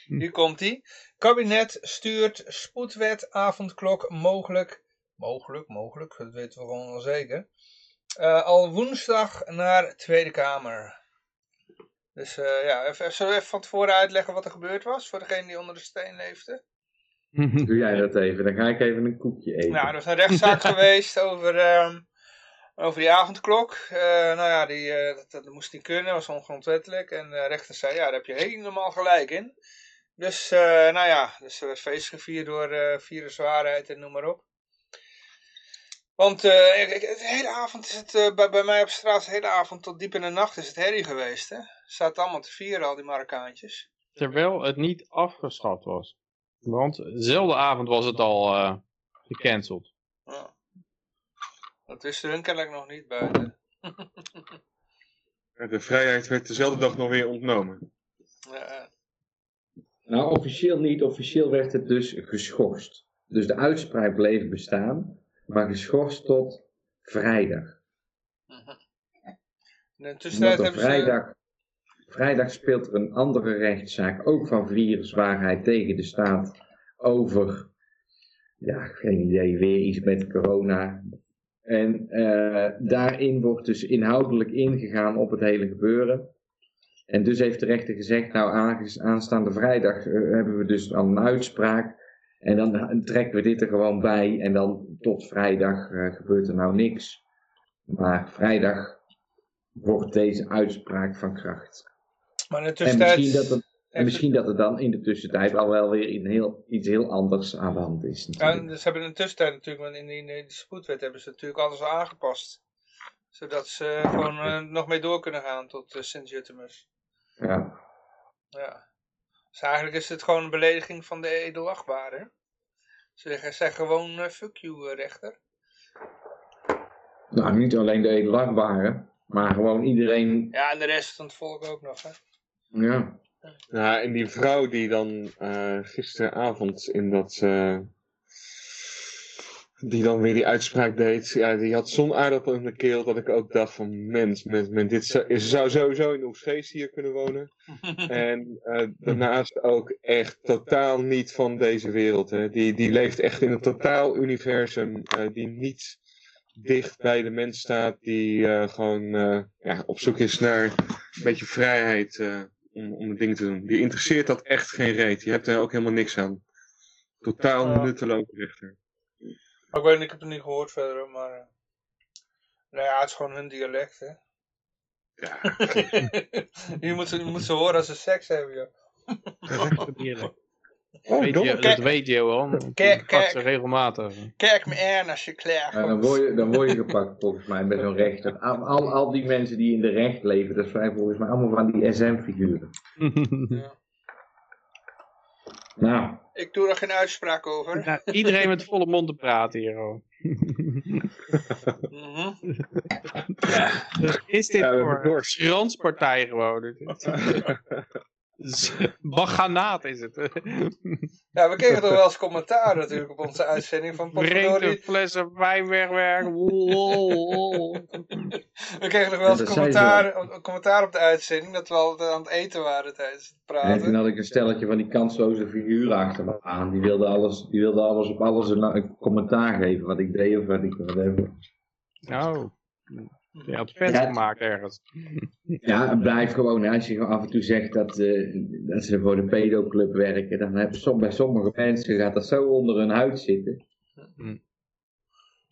Hier komt ie. Kabinet stuurt spoedwet avondklok mogelijk, mogelijk, mogelijk, dat weten we gewoon wel zeker. Eh, al woensdag naar Tweede Kamer. Dus eh, ja, even, zullen we even van tevoren uitleggen wat er gebeurd was voor degene die onder de steen leefde? [laughs] Doe jij dat even, dan ga ik even een koekje eten. Nou, er was een rechtszaak [laughs] geweest over, ehm, over die avondklok. Eh, nou ja, die, eh, dat, dat moest niet kunnen, was ongrondwettelijk. En de rechter zei, ja, daar heb je helemaal gelijk in. Dus, eh, nou ja, dus er werd feest gevierd door eh viruswaarheid en noem maar op. Want eh, de hele avond is het, eh, bij, bij mij op straat, de hele avond tot diep in de nacht is het herrie geweest. Hè? Zaten allemaal te vieren, al die Marokkaantjes. Terwijl het niet afgeschaft was. Want dezelfde avond was het al eh, gecanceld. Ja. Dat wisten hun kennelijk nog niet buiten. [laughs] De vrijheid werd dezelfde dag nog weer ontnomen. Ja, Nou, officieel niet. Officieel werd het dus geschorst. Dus de uitspraak bleef bestaan, maar geschorst tot vrijdag. in tussentijd er hebben ze... vrijdag, vrijdag speelt er een andere rechtszaak, ook van viruswaarheid tegen de staat, over, ja, geen idee, weer iets met corona. En eh, daarin wordt dus inhoudelijk ingegaan op het hele gebeuren. En dus heeft de rechter gezegd, nou aanstaande vrijdag eh, hebben we dus dan een uitspraak. En dan trekken we dit er gewoon bij. En dan tot vrijdag eh, gebeurt er nou niks. Maar vrijdag wordt deze uitspraak van kracht. Maar in de En tussentijd... misschien dat, het, en misschien dat er dan in de tussentijd al wel weer heel, iets heel anders aan de hand is. Ja, natuurlijk. dus ze hebben in de tussentijd natuurlijk, want in die, in die spoedwet hebben ze natuurlijk alles aangepast. Zodat ze gewoon eh, nog mee door kunnen gaan tot uh, Sint-Jutemus. Ja. Ja. Dus eigenlijk is het gewoon een belediging van de edelachtbare. Ze zeggen, gewoon eh, fuck you eh, rechter. Nou, niet alleen de edelachtbare, maar gewoon iedereen. Ja, en de rest van het volk ook nog. Hè? Ja. Ja, en die vrouw die dan eh, gisteravond in dat. eh, die dan weer die uitspraak deed. Ja, die had zo'n aardappel in de keel dat ik ook dacht: van mens, mens, mens. Dit zou, ze zou sowieso in Oegstgeest hier kunnen wonen. [laughs] En eh, daarnaast ook echt totaal niet van deze wereld. Hè. Die, die leeft echt in een totaal universum. eh, die niet dicht bij de mens staat. Die eh, gewoon eh, ja, op zoek is naar een beetje vrijheid. eh, om, om de dingen te doen. Die interesseert dat echt geen reet. Je hebt er ook helemaal niks aan. Totaal Ja. nutteloos rechter. Maar ik weet niet, ik heb het niet gehoord verder, hoor, maar... eh, nou ja, het is gewoon hun dialect, hè. Ja, [laughs] je, moet ze, je moet ze horen als ze seks hebben, joh. Oh, Weet je, dat weet je wel. Kijk, Kijk, regelmatig. Kijk me aan als je klaar Ja, dan, word je, dan word je gepakt volgens mij bij zo'n rechter. Al, al, al die mensen die in de recht leven, dat zijn volgens mij allemaal van die SM-figuren. Ja. Nou, Ik doe er geen uitspraak over. Nou, iedereen met volle mond te praten hier. hoor. Mhm. Wat is dit Ja, voor door. schranspartij gewoon? [laughs] Dit is- Baganaat is het. [laughs] Ja, we kregen toch wel eens commentaar natuurlijk op onze uitzending van Potverdorie. flessen wijn wegwerken. We kregen nog wel eens commentaar, een commentaar op de uitzending dat we altijd aan het eten waren tijdens het en praten. toen had ik een stelletje van die kansloze figuren achter me aan. Die wilden alles, die wilden alles op alles een, een commentaar geven. Wat ik deed of wat ik whatever. Nou, je had fans Ja. gemaakt ergens. Ja, het blijft gewoon. Als je af en toe zegt dat, eh, dat ze voor de pedoclub werken, dan hebben som, bij sommige mensen gaat dat zo onder hun huid zitten. Die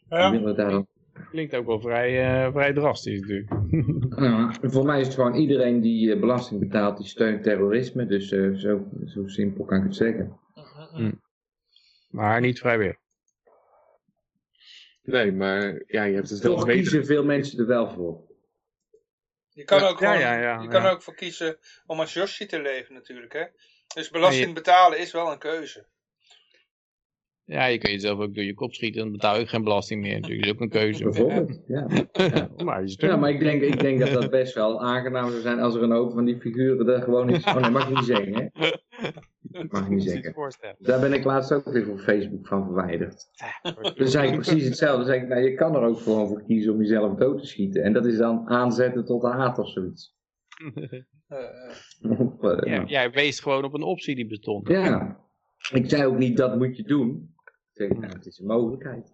Ja, Klinkt ook wel vrij, eh, vrij drastisch natuurlijk. [laughs] Ja, voor mij is het gewoon iedereen die eh, belasting betaalt, die steunt terrorisme. Dus eh, zo, zo simpel kan ik het zeggen. Maar niet vrijwillig. Nee, maar ja, je hebt het wel kiezen veel mensen er wel voor. je kan Ja, ook gewoon, ja, ja, je kan ja. ook voor kiezen om als Yoshi te leven natuurlijk, hè. Dus belasting betalen is wel een keuze. Ja, je kan jezelf ook door je kop schieten, dan betaal je geen belasting meer. Natuurlijk dat is ook een keuze. Bijvoorbeeld. Ja. Ja. Maar ja, maar ik denk, ik denk dat dat best wel aangenaam zou zijn als er een hoop van die figuren er gewoon is. Oh nee, mag ik niet zeggen, hè? [laughs] Mag ik niet zeggen. Daar ben ik laatst ook weer op Facebook van verwijderd. Dus zei ik precies hetzelfde. Dan zei ik, nou, je kan er ook gewoon voor kiezen om jezelf dood te schieten. En dat is dan aanzetten tot haat of zoiets. [laughs] Eh, eh. Ja, jij wees gewoon op een optie die bestond. Ja, ik zei ook niet dat moet je doen. Ik zeg, nou, het is een mogelijkheid.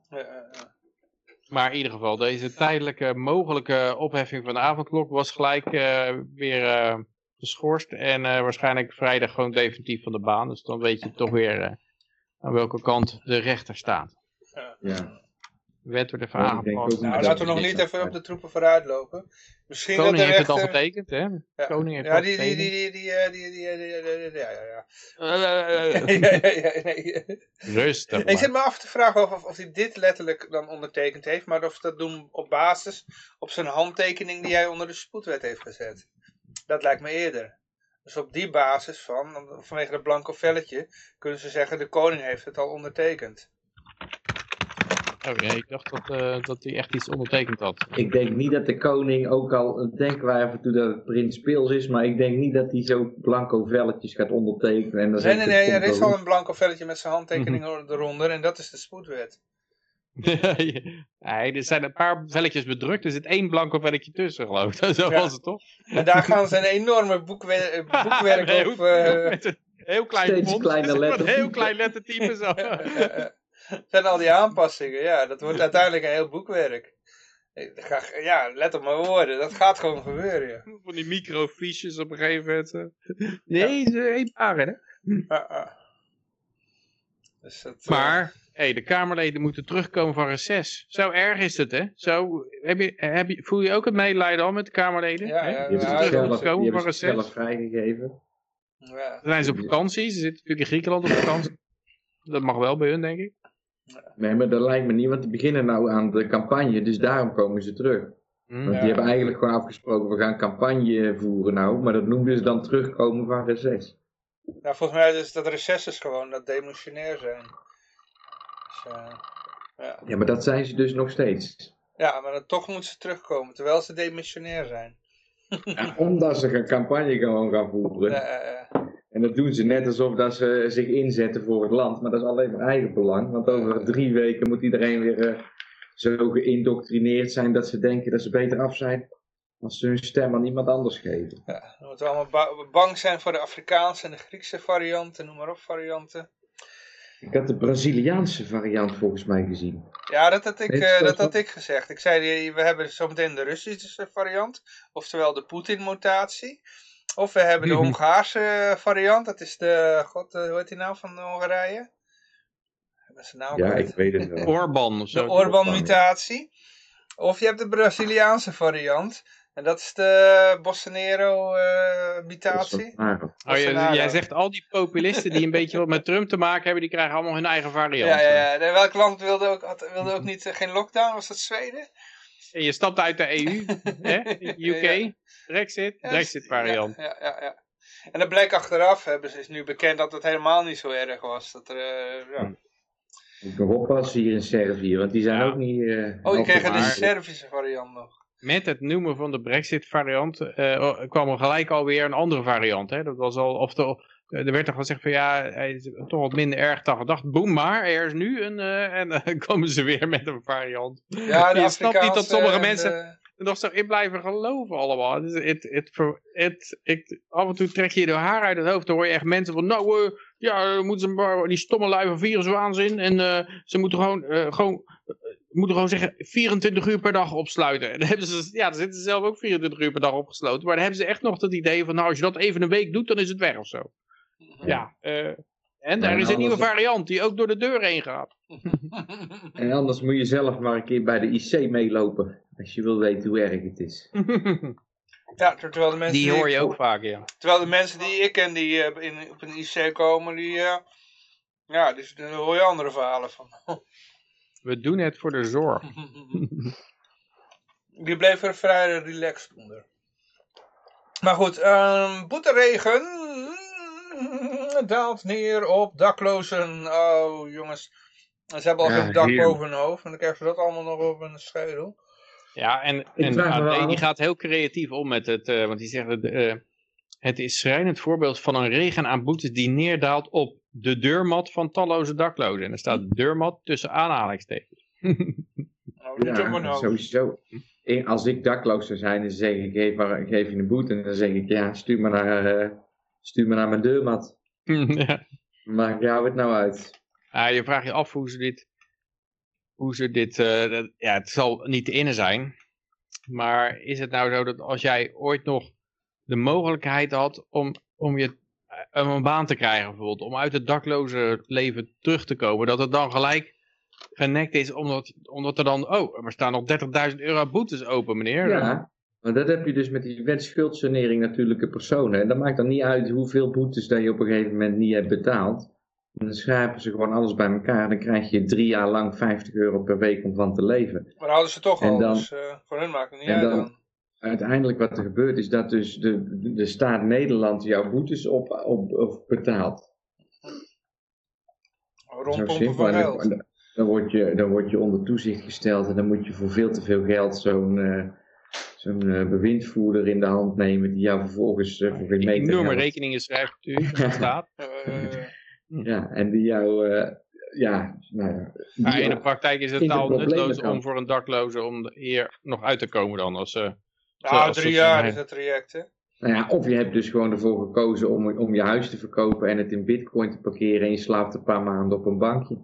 Maar in ieder geval, deze tijdelijke mogelijke opheffing van de avondklok was gelijk eh, weer eh, geschorst. En eh, waarschijnlijk vrijdag gewoon definitief van de baan. Dus dan weet je toch weer eh, aan welke kant de rechter staat. Ja. Wet wordt even aangepast. Nou, laten we nog niet even op de troepen vooruit lopen. Misschien Koning dat de heeft het al getekend, hè? Ja, Koning heeft ja, het die, die, getekend. die, die, die, eh, die, die, die, die, die- ja, ja, ja. Eh. [laughs] Rustig Ik zit me af te vragen of, of, hij dit letterlijk dan ondertekend heeft, maar of ze dat doen op basis op zijn handtekening die hij onder de spoedwet heeft gezet. Dat lijkt me eerder. Dus op die basis van, vanwege dat blanco velletje, kunnen ze zeggen de koning heeft het al ondertekend. Oh, ja, ik dacht dat, eh, dat hij echt iets ondertekend had. Ik denk niet dat de koning, ook al denken wij af en toe dat het prins Pils is, maar ik denk niet dat hij zo blanco velletjes gaat ondertekenen. En dan Nee, nee, nee, er is al een blanco velletje met zijn handtekening eronder en dat is de spoedwet. [laughs] nee, er zijn een paar velletjes bedrukt. Er zit één blanco velletje tussen, geloof ik. [laughs] Zo Ja. was het toch? En daar gaan ze een enorme boekwer- [laughs] eh, boekwerk Met op... heel- eh, Met een heel klein Steeds font. kleiner Met een heel klein lettertype zo. Zijn al die aanpassingen, ja. Dat wordt uiteindelijk een heel boekwerk. Ik ga- Ja, let op mijn woorden. Dat gaat gewoon gebeuren, ja. Van die microfiches op een gegeven moment. eh. Nee, ze één paar, hè? Ja, ja. Dus dat, eh, Maar hey, de Kamerleden moeten terugkomen van reces. Zo erg is het, hè? Zo, heb je, heb je, voel je ook het medelijden al met de Kamerleden? Ja, hè? ja, Die hebben ja, zichzelf, dat- die komen hebben van reces. vrijgegeven. Ja. Dan zijn ze op vakantie. Ze zitten natuurlijk in Griekenland op vakantie. Dat mag wel bij hun, denk ik. Nee, maar dat lijkt me niet, want die beginnen nou aan de campagne, dus daarom komen ze terug. Hm. Want Ja. die hebben eigenlijk gewoon afgesproken, we gaan campagne voeren nou, maar dat noemden ze dan terugkomen van reces. Nou, volgens mij is dat recesses gewoon dat demissionair zijn. Dus, eh, ja. Ja, maar dat zijn ze dus nog steeds. ja, maar dan toch moeten ze terugkomen, terwijl ze demissionair zijn. Ja, omdat ze een campagne gewoon gaan voeren. Ja, ja, ja. En dat doen ze net alsof dat ze zich inzetten voor het land, maar dat is alleen maar eigen belang. Want over drie weken moet iedereen weer eh, zo geïndoctrineerd zijn dat ze denken dat ze beter af zijn als ze hun stem aan iemand anders geven. Ja, dan moeten we allemaal ba- bang zijn voor de Afrikaanse en de Griekse varianten, noem maar op varianten. Ik had de Braziliaanse variant volgens mij gezien. Ja, dat had ik, eh, dat had ik gezegd. Ik zei, eh, we hebben zometeen de Russische variant, oftewel de Poetin-mutatie. Of we hebben de Mhm. Hongaarse variant, dat is de, god, eh, hoe heet die nou van Hongarije? Hebben ze nou Ja, ik weet het wel. [laughs] Orban of zo. De Orban-mutatie. Of je hebt de Braziliaanse variant. En dat is de Bolsonaro-mutatie. Bolsonaro. Oh, jij, jij zegt al die populisten die een beetje wat met Trump te maken hebben, die krijgen allemaal hun eigen variant. ja, ja, ja. Welk land wilde ook, had, wilde ook niet, eh, geen lockdown? Was dat Zweden? En je stapt uit de EU, [laughs] hè? UK, Ja. Brexit, Ja, Brexit variant. Ja, ja, ja. En dat bleek achteraf, hebben ze is nu bekend dat het helemaal niet zo erg was. Dat er, eh, ja. Ik nog oppassen hier in Servië, want die zijn Ja. ook niet... eh, Oh, je kreeg altijd de Servische variant nog. Met het noemen van de Brexit variant eh, kwam er gelijk alweer een andere variant. Hè? Dat was al, of de, er werd toch gezegd van ja, hij is toch wat minder erg dan gedacht. Boem maar, er is nu een, eh, en [laughs] dan komen ze weer met een variant. Ja, de Je snapt niet dat sommige en mensen- de- nog zo in blijven geloven allemaal. Het, het, het, ik, af en toe trek je de haar uit het hoofd. Dan hoor je echt mensen van, nou, eh, ja, eh, moeten ze maar, die stomme lui van viruswaanzin. En eh, ze moeten gewoon, eh, gewoon, moeten gewoon zeggen 24 uur per dag opsluiten. En [laughs] dan hebben ze, ja, dan zitten ze zelf ook 24 uur per dag opgesloten. Maar dan hebben ze echt nog dat idee van, nou, als je dat even een week doet, dan is het weg of zo. Ja, eh, en daar is een nieuwe variant die ook door de deur heen gaat. [laughs] En anders moet je zelf maar een keer bij de IC meelopen. Als je wil weten hoe erg het is. [laughs] Ja, terwijl de mensen die hoor je ook vaak, ja. Terwijl de mensen die ik ken die eh, in, op een IC komen, die, eh, ja, dus daar hoor je andere verhalen van. [laughs] We doen het voor de zorg. die bleef er vrij relaxed onder. Maar goed, ehm boeteregen [laughs] daalt neer op daklozen. Oh jongens, ze hebben al Ja, geen dak boven hun hoofd en dan krijgen ze dat allemaal nog op hun schedel. Ja, en, en AD die gaat heel creatief om met het, eh, want die zegt, dat, eh, het is schrijnend voorbeeld van een regen aan boetes die neerdaalt op de deurmat van talloze daklozen. En er staat deurmat tussen aanhalingstekens. [laughs] Nou, mijn Ja, sowieso. Ik- Als ik dakloos zou zijn, dan zeg ik, geef, maar, geef je een boete. En dan zeg ik, ja, stuur me naar, eh, stuur me naar mijn deurmat. [laughs] ja. Maak jou het nou uit. Ah, je vraagt je af hoe ze dit, hoe ze dit, eh, dat- ja, het zal niet te innen zijn. Maar is het nou zo dat als jij ooit nog de mogelijkheid had om, om je eh, om een baan te krijgen bijvoorbeeld, om uit het dakloze leven terug te komen, dat het dan gelijk genekt is omdat, omdat er dan, oh, er staan nog 30.000 euro boetes open meneer. Ja, maar dat heb je dus met die wet schuldsanering natuurlijke personen. En dat maakt dan niet uit hoeveel boetes dat je op een gegeven moment niet hebt betaald. En dan schrapen ze gewoon alles bij elkaar. Dan krijg je drie jaar lang 50 euro per week om van te leven. Maar hadden ze toch En al, dan- dus eh, voor hun maakt het niet en uit dan- dan. Uiteindelijk wat er gebeurt is dat dus de, de staat Nederland jouw boetes op, op, op betaalt. Zo Rondpompen simpel. van En geld. dan, dan, dan word je, dan word je onder toezicht gesteld en dan moet je voor veel te veel geld zo'n eh, zo'n eh, bewindvoerder in de hand nemen die jou vervolgens eh, voor geen Die meter enorme rekeningen schrijft natuurlijk, dat [laughs] staat. Eh, Ja, en die jou, eh, ja, nou ja. Maar in de praktijk is het problemen nutteloos om voor een dakloze om hier nog uit te komen dan. Als, eh, ja, als drie jaar is het traject, hè. nou ja, of je hebt dus gewoon ervoor gekozen om, om je huis te verkopen en het in bitcoin te parkeren en je slaapt een paar maanden op een bankje.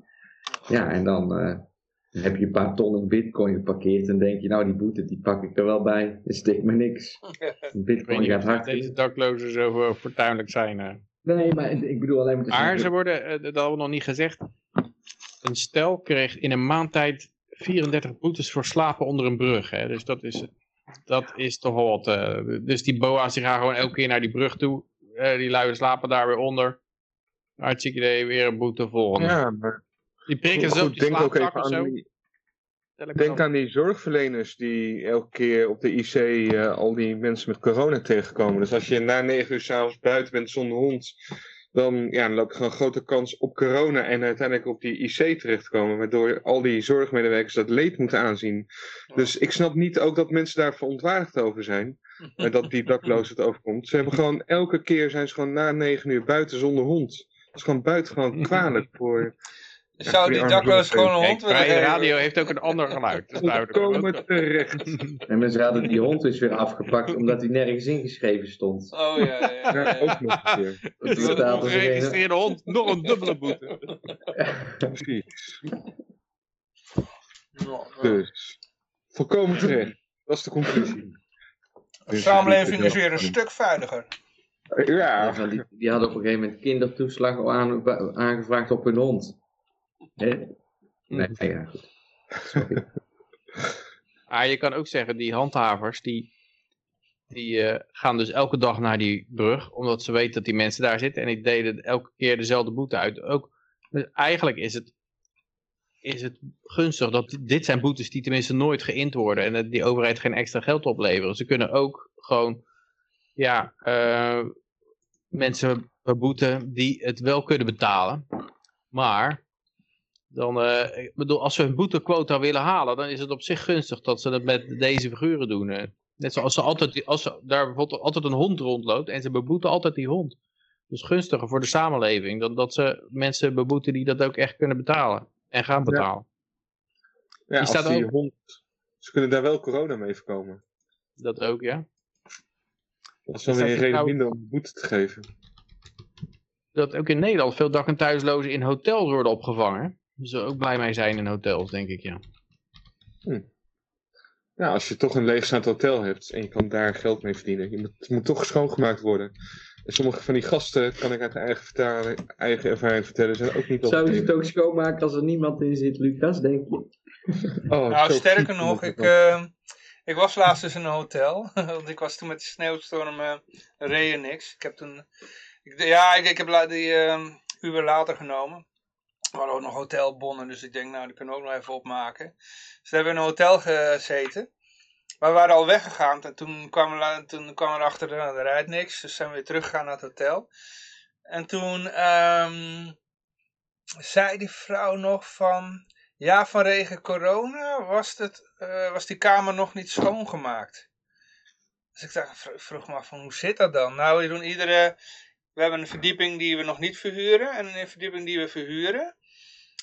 Ja, en dan eh, heb je een paar ton in bitcoin geparkeerd en denk je, nou die boete die pak ik er wel bij, dat stikt me niks. [laughs] Bitcoin gaat hard. deze daklozen zo eh, fortuinlijk zijn. eh. Nee, maar ik bedoel alleen maar te Maar ze worden, eh, dat hadden we nog niet gezegd, een stel kreeg in een maand tijd 34 boetes voor slapen onder een brug. Hè? Dus dat is, dat is toch wel wat. eh, dus die boa's die gaan gewoon elke keer naar die brug toe. Die lui slapen daar weer onder. Hartstikke idee, weer een boete volgende. Ja, maar die prikken ze op die denk ook even aan zo. die, denk aan die zorgverleners die elke keer op de IC eh, al die mensen met corona tegenkomen. Dus als je na negen uur s'avonds buiten bent zonder hond, dan, ja, dan loop je gewoon een grote kans op corona en uiteindelijk op die IC terechtkomen. Waardoor al die zorgmedewerkers dat leed moeten aanzien. Dus ik snap niet ook dat mensen daar verontwaardigd over zijn. dat die dakloos het overkomt. Ze hebben gewoon elke keer zijn ze gewoon na negen uur buiten zonder hond. Dat is gewoon buitengewoon kwalijk voor. Zou die dakloos gewoon een hond willen geven? radio heeft ook een ander geluid. Dat is. Volkomen terecht. [laughs] En mensen hadden die hond dus weer afgepakt omdat hij nergens ingeschreven stond. Oh ja, ja, ja. Ja, ja. ook nog een keer. [laughs] Dat geen- geregistreerde hond, nog een dubbele boete. Precies. Dus. Volkomen terecht. Dat is de conclusie. De samenleving is weer een stuk veiliger. Ja, die, die hadden op een gegeven moment kindertoeslag aan, aangevraagd op hun hond. Hè? Nee, ja, goed. Sorry. [laughs] Ah, je kan ook zeggen, die handhavers, die, die eh, gaan dus elke dag naar die brug, omdat ze weten dat die mensen daar zitten. En die deden elke keer dezelfde boete uit. Ook, dus eigenlijk is het, is het gunstig dat di- dit zijn boetes die tenminste nooit geïnd worden. En dat die overheid geen extra geld opleveren. Ze kunnen ook gewoon, ja, eh, mensen beboeten die het wel kunnen betalen. Maar dan, eh, ik bedoel, als ze een boetequota willen halen, dan is het op zich gunstig dat ze dat met deze figuren doen. Net zoals ze altijd, als ze daar bijvoorbeeld altijd een hond rondloopt en ze beboeten altijd die hond. Dus gunstiger voor de samenleving dan dat ze mensen beboeten die dat ook echt kunnen betalen en gaan betalen. ja als staat die ook- hond... Ze kunnen daar wel corona mee voorkomen. Dat ook, ja. Dat is dan Is dat weer een reden nou- minder om boete te geven. Dat ook in Nederland veel dak- en thuislozen in hotels worden opgevangen. Ze zullen ook blij mee zijn in hotels, denk ik, ja. Ja, als je toch een leegstaand hotel hebt en je kan daar geld mee verdienen. Je moet, het moet toch schoongemaakt worden. En sommige van die gasten, kan ik uit eigen, vertalen, eigen ervaring vertellen, zijn ook niet Zou je het ook schoonmaken als er niemand in zit, Lucas, denk je? Oh, Nou, sterker nog, ik, dat. eh, ik was laatst dus in een hotel. [laughs] Want ik was toen met de sneeuwstorm uh, reed niks. Ik heb toen... Ik, ja, ik, ik heb die uh, uur later genomen. We hadden ook nog hotelbonnen, dus ik denk, nou, die kunnen we ook nog even opmaken. Dus we hebben in een hotel gezeten. Maar we waren al weggegaan en toen kwamen we, toen kwamen we erachter, nou, er rijdt niks. Dus zijn we weer teruggegaan naar het hotel. En toen um, zei die vrouw nog van... Ja, vanwege corona was, het, uh, was die kamer nog niet schoongemaakt. Dus ik dacht, vroeg me af van hoe zit dat dan? Nou, we doen iedere... We hebben een verdieping die we nog niet verhuren en een verdieping die we verhuren.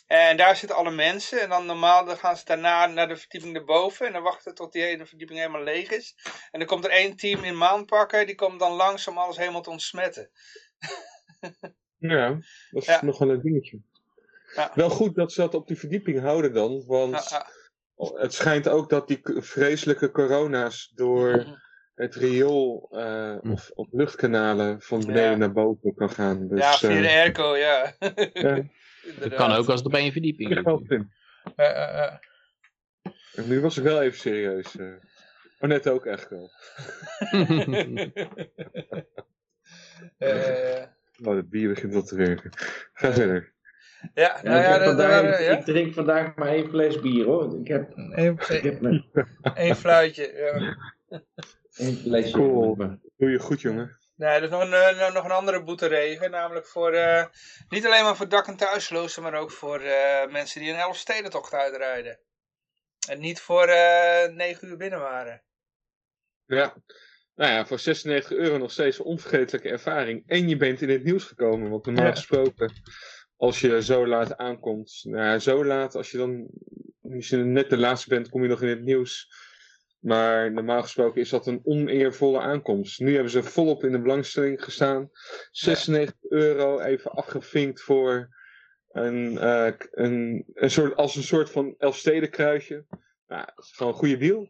En daar zitten alle mensen. En dan normaal dan gaan ze daarna naar de verdieping erboven. En dan wachten tot die hele verdieping helemaal leeg is. En dan komt er één team in maanpakken. Die komt dan langs om alles helemaal te ontsmetten. [laughs] Ja, dat is Ja. nog wel een dingetje. Ja. Wel goed dat ze dat op die verdieping houden dan. Want Ja, het schijnt ook dat die vreselijke corona's door Mhm. het riool eh, of, of luchtkanalen van beneden naar boven kan gaan. Dus, ja, via eh, de airco, ja. [laughs] Dat kan ook als het op één verdieping is. ja, ja. En nu was ik wel even serieus. eh. Oh, net ook echt wel. [laughs] Eh, Oh, het bier begint wel te werken. Ga verder. ja, nou ik, ja, vandaag, ik, ja. ik drink vandaag maar één fles bier hoor. Ik heb, Eén- ik heb me één fluitje. Ja. één flesje. Cool. Doe je goed, jongen. Nee, er is nog een, eh, nog een andere boeteregen, namelijk voor, eh, niet alleen maar voor dak- en thuislozen, maar ook voor eh, mensen die een Elfstedentocht uitrijden. En niet voor 9 uur binnen waren. Ja. Nou ja, voor 96 euro nog steeds een onvergetelijke ervaring. En je bent in het nieuws gekomen. Want normaal Ja. gesproken, als je zo laat aankomt. Nou ja, zo laat, als je dan als je net de laatste bent, kom je nog in het nieuws. Maar normaal gesproken is dat een oneervolle aankomst. Nu hebben ze volop in de belangstelling gestaan. 96 euro even afgevinkt voor een, eh, een, een soort, als een soort van Elfstedenkruisje. Nou, dat is gewoon een goede deal.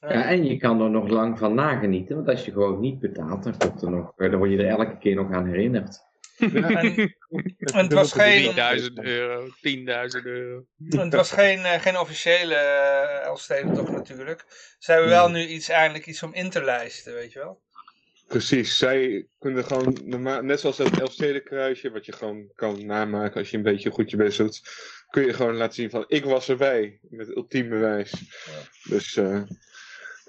Ja, en je kan er nog lang van nagenieten. Want als je gewoon niet betaalt, dan, komt er nog, dan word je er elke keer nog aan herinnerd. En, [laughs] En het was geen- 3000 euro, 10.000 euro. Het was geen, eh, geen officiële uh, Elfstedentocht natuurlijk. Ze hebben wel nu iets, eindelijk iets om in te lijsten, weet je wel. Precies, zij kunnen gewoon, normaal- net zoals dat Elfstedenkruisje, wat je gewoon kan namaken als je een beetje goed je best doet, kun je gewoon laten zien van, ik was erbij, met ultiem bewijs. Dus, eh,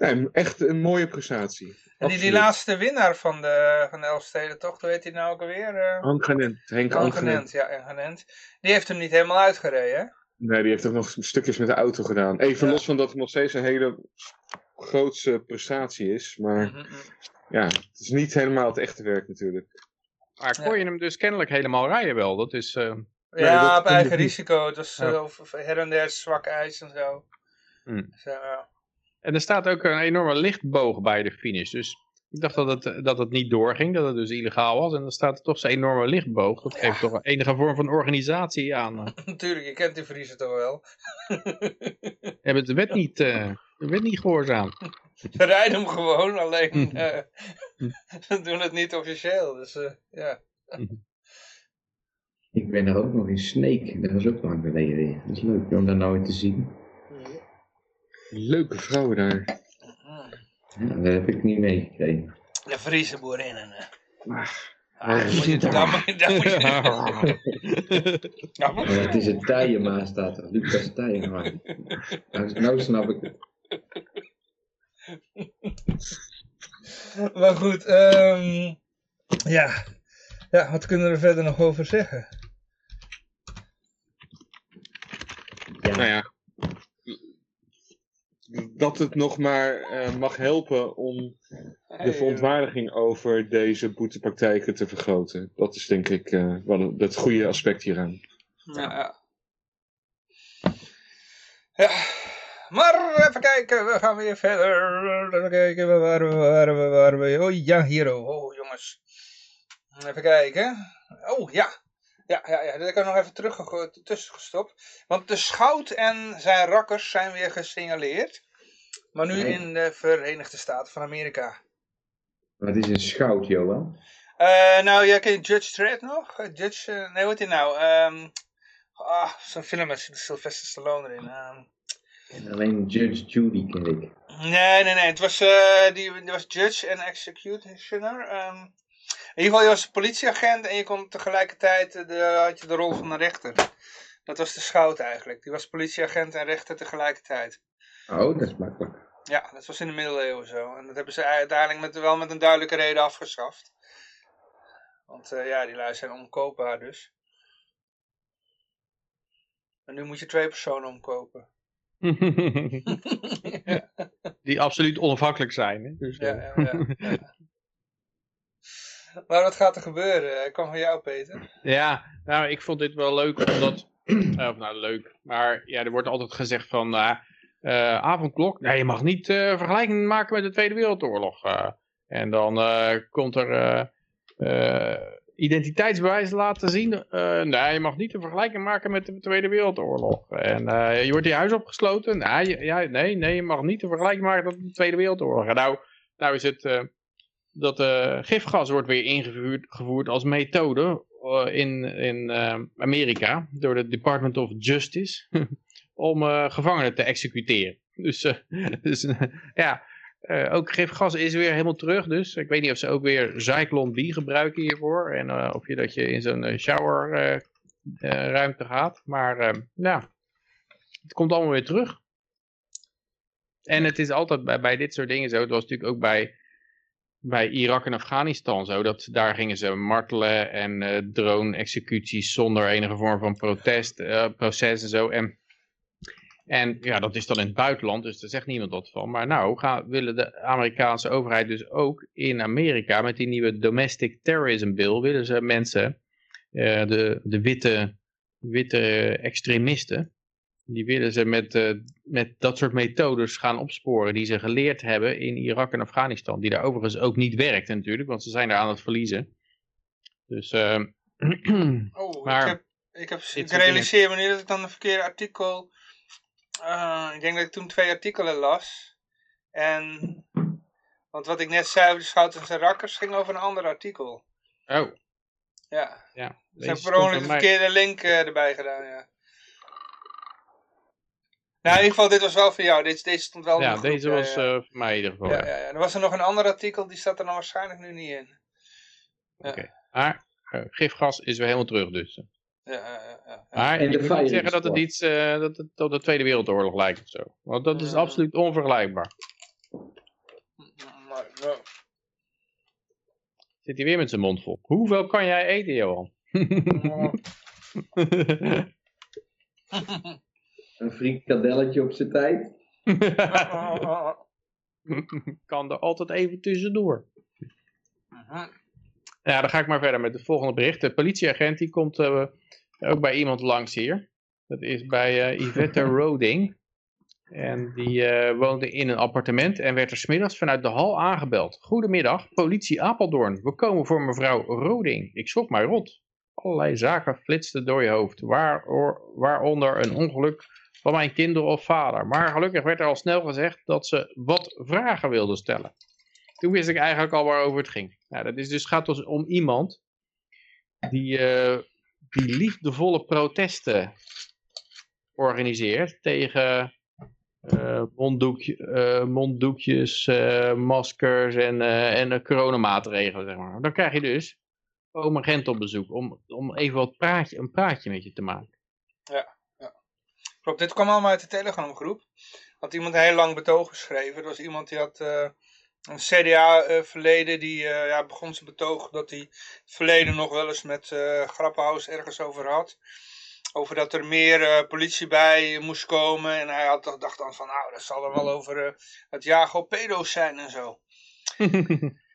nee, echt een mooie prestatie. En die, die laatste winnaar van de, van de Elfstedentocht, hoe heet hij nou ook alweer? Uh, Angenent, Henk Angenent. Ja, Angenent. Die heeft hem niet helemaal uitgereden, hè? Nee, die heeft ook nog stukjes met de auto gedaan. Even Ja. los van dat het nog steeds een hele grootse prestatie is, maar Mhm, mhm. ja, het is niet helemaal het echte werk natuurlijk. Maar kon je hem dus kennelijk helemaal rijden wel? Dat is... eh, Nee, Ja, dat op eigen risico. Het was Ja. eh, her en der zwak ijs en zo. Zo, ja. En er staat ook een enorme lichtboog bij de finish. Dus ik dacht dat het, dat het niet doorging, dat het dus illegaal was. En dan staat er toch zo'n enorme lichtboog. Dat geeft toch een enige vorm van organisatie aan. [laughs] Natuurlijk, je kent die Vriezen toch wel. Hebben de wet niet, eh, de wet niet gehoorzaam. Ze [laughs] rijden hem gewoon, alleen Mhm. eh, [laughs] ze doen het niet officieel. Dus eh, ja. Ik ben er ook nog in Snake. Dat was ook lang geleden weer. Dat is leuk om daar nou te zien. Leuke vrouwen daar. Ja, dat heb ik niet meegekregen. De Friese boerinnen. hè. Ah, Ah, daar moet je, moet je, Maar het is een Tijema staat er. Lucas Tijema. Nou, nou snap ik het. Maar goed, ehm, ja. ja, wat kunnen we er verder nog over zeggen? nou ja. Dat het nog maar eh, mag helpen om de verontwaardiging over deze boetepraktijken te vergroten. Dat is denk ik eh, wel het goede aspect hieraan. Ja, ja. Ja, maar even kijken, we gaan weer verder. Even kijken, waar waren we, waar waren we, waren we? Oh ja, hier, oh, oh, jongens. Even kijken. Oh ja, ja, ja, ja. dat heb ik nog even terug tussen gestopt. Want de schout en zijn rakkers zijn weer gesignaleerd. Maar nu Nee. in de Verenigde Staten van Amerika. Wat is een schout, Johan? Eh, nou, ja, ken je Judge Dredd nog? Judge, eh, nee, hoe heet hij nou? Ehm ah, zo'n film met Sylvester Stallone erin. Ehm, En alleen Judge Judy ken ik. nee, nee, nee. Het was, eh, die, die was judge en executioner. Ehm, in ieder geval, je was politieagent en je kon tegelijkertijd, de, had je de rol van een rechter. Dat was de schout eigenlijk. Die was politieagent en rechter tegelijkertijd. Oh, dat is makkelijk. Ja, dat was in de middeleeuwen zo. En dat hebben ze uiteindelijk met, wel met een duidelijke reden afgeschaft. Want eh, ja, die lui zijn omkoopbaar dus. En nu moet je twee personen omkopen. [laughs] Die absoluut onafhankelijk zijn. Hè? Dus, Ja, eh, ja, ja, ja. [laughs] Maar wat gaat er gebeuren? Ik kwam van jou, Peter. Ja, nou, ik vond dit wel leuk, omdat... [clears throat] eh, of nou, leuk. Maar ja, er wordt altijd gezegd van... eh, avondklok, nee, je mag niet eh, vergelijking maken met de Tweede Wereldoorlog. eh. en dan eh, komt er eh, eh, identiteitsbewijs laten zien. eh, nee, je mag niet een vergelijking maken met de Tweede Wereldoorlog. En eh, je wordt in huis opgesloten. Nee, nee, nee, je mag niet een vergelijking maken met de Tweede Wereldoorlog. Nou, nou is het... dat eh, gifgas wordt weer ingevoerd gevoerd als methode eh, in, in eh, Amerika door het Department of Justice [laughs] om gevangenen te executeren. Dus, [laughs] dus ja, ook gifgas is weer helemaal terug. Dus ik weet niet of ze ook weer Zyklon B gebruiken hiervoor en of je dat je in zo'n showerruimte ruimte gaat. Maar ja, het komt allemaal weer terug. En het is altijd bij, bij dit soort dingen zo. Het was natuurlijk ook bij bij Irak en Afghanistan zo. Dat daar gingen ze martelen en eh drone-executies zonder enige vorm van protest, eh, proces en zo. En, en ja, dat is dan in het buitenland, dus daar zegt niemand wat van. Maar nou willen de Amerikaanse overheid dus ook in Amerika met die nieuwe Domestic Terrorism Bill, willen ze mensen, eh, de, de witte, witte extremisten, die willen ze met, eh, met dat soort methodes gaan opsporen die ze geleerd hebben in Irak en Afghanistan. Die daar overigens ook niet werkt natuurlijk, want ze zijn daar aan het verliezen. Dus, eh, [clears throat] Oh, Maar- ik, heb, ik, heb, ik realiseer me nu dat ik dan een verkeerde artikel... eh, ik denk dat ik toen twee artikelen las. En... Want wat ik net zei over de schout en rakkers ging over een ander artikel. oh, Ja. Ja, Ze deze hebben per stond ongeluk de verkeerde link eh, erbij gedaan, ja. Nou, in ieder geval, dit was wel voor jou. Deze, deze stond wel in Ja, de deze ja, was eh, voor mij in ieder geval. Ja, ja. Er was er nog een ander artikel, die staat er dan waarschijnlijk nu niet in. Ja. Oké. Maar eh, gifgas is weer helemaal terug dus. Ja, ja. Maar En ik moet niet zeggen dat het iets eh, dat het tot de Tweede Wereldoorlog lijkt of zo. Want dat is absoluut onvergelijkbaar. Maar, ja. Zit hij weer met zijn mond vol. Hoeveel kan jij eten, Johan? [laughs] [laughs] Een frikadelletje op zijn tijd. [laughs] kan er altijd even tussendoor. Ja, dan ga ik maar verder met het volgende bericht. De politieagent die komt eh, ook bij iemand langs hier. Dat is bij eh Yvette [laughs] Roding. En die eh, woonde in een appartement en werd er smiddags vanuit de hal aangebeld. Goedemiddag, politie Apeldoorn. We komen voor mevrouw Roding. Ik schrok mij rot. Allerlei zaken flitsten door je hoofd. Waar, waaronder een ongeluk van mijn kinderen of vader. Maar gelukkig werd er al snel gezegd dat ze wat vragen wilde stellen. Toen wist ik eigenlijk al waarover het ging. Nou, dat is dus, gaat dus om iemand die, eh, die liefdevolle protesten organiseert tegen eh, monddoekjes, maskers en, en coronamaatregelen. Zeg maar. Dan krijg je dus oom agent op bezoek om, om even wat praatje, een praatje met je te maken. Klopt, dit kwam allemaal uit de Telegram groep. Had iemand een heel lang betoog geschreven. Er was iemand die had eh, een CDA-verleden. die eh, ja, begon zijn betoog dat hij verleden nog wel eens met eh Grappenhaus ergens over had. Over dat er meer eh, politie bij moest komen. En hij had, dacht dan van, nou, dat zal er wel over eh, het jagen op pedo's zijn en zo. [laughs]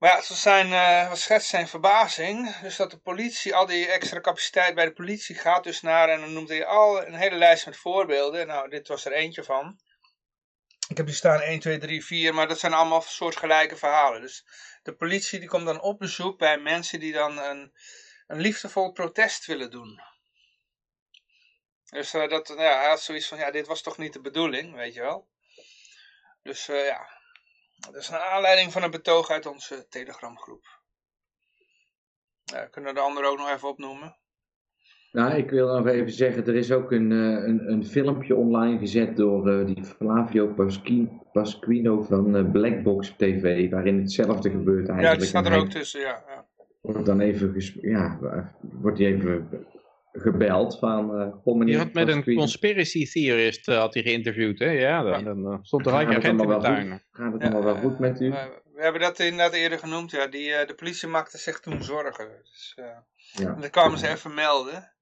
Maar ja, zijn, eh wat schetst zijn verbazing. Dus dat de politie, al die extra capaciteit bij de politie gaat dus naar, en dan noemt hij al een hele lijst met voorbeelden. Nou, dit was er eentje van. Ik heb hier staan 1, 2, 3, 4, maar dat zijn allemaal soortgelijke verhalen. Dus de politie die komt dan op bezoek bij mensen die dan een, een liefdevol protest willen doen. Dus eh, dat, ja, hij had zoiets van, ja, dit was toch niet de bedoeling, weet je wel. Dus eh, ja, dat is een aanleiding van een betoog uit onze Telegram-groep. Ja, kunnen we de andere ook nog even opnoemen? Nou, ik wil nog even zeggen, er is ook een, eh, een, een filmpje online gezet door eh, die Flavio Pasquin- Pasquino van eh, Blackbox TV, waarin hetzelfde gebeurt Ja, eigenlijk. die staat En er ook tussen, ja. ja. Wordt dan even, ja, wordt hij even gebeld van, eh kom meneer Die had met een conspiracy theorist eh, had hij geïnterviewd. Hè? Ja, dan, dan eh, stond er het agent in de wel tuin. goed? Gaat het Ja, allemaal wel goed met u? we hebben dat inderdaad eerder genoemd, ja. Die, eh, de politie maakte zich toen zorgen. Dus, eh, Ja. en dan kwamen ze even melden.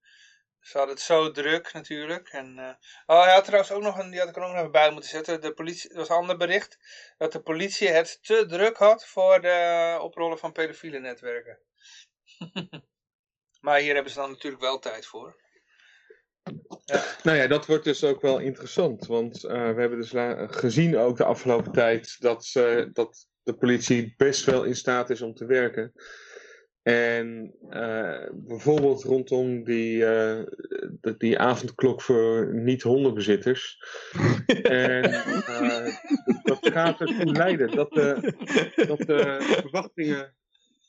Ze hadden het zo druk natuurlijk. En, eh, oh, hij had trouwens ook nog een, die had ik er ook nog even bij moeten zetten. De politie, dat was een ander bericht. Dat de politie het te druk had voor de oprollen van pedofiele netwerken. [laughs] maar hier hebben ze dan natuurlijk wel tijd voor. Nou ja, dat wordt dus ook wel interessant. Want eh, we hebben dus gezien ook de afgelopen tijd dat, ze- dat de politie best wel in staat is om te werken. En eh, bijvoorbeeld rondom die, eh, de- die avondklok voor niet-hondenbezitters. [laughs] en eh, dat gaat ertoe leiden dat de, dat de verwachtingen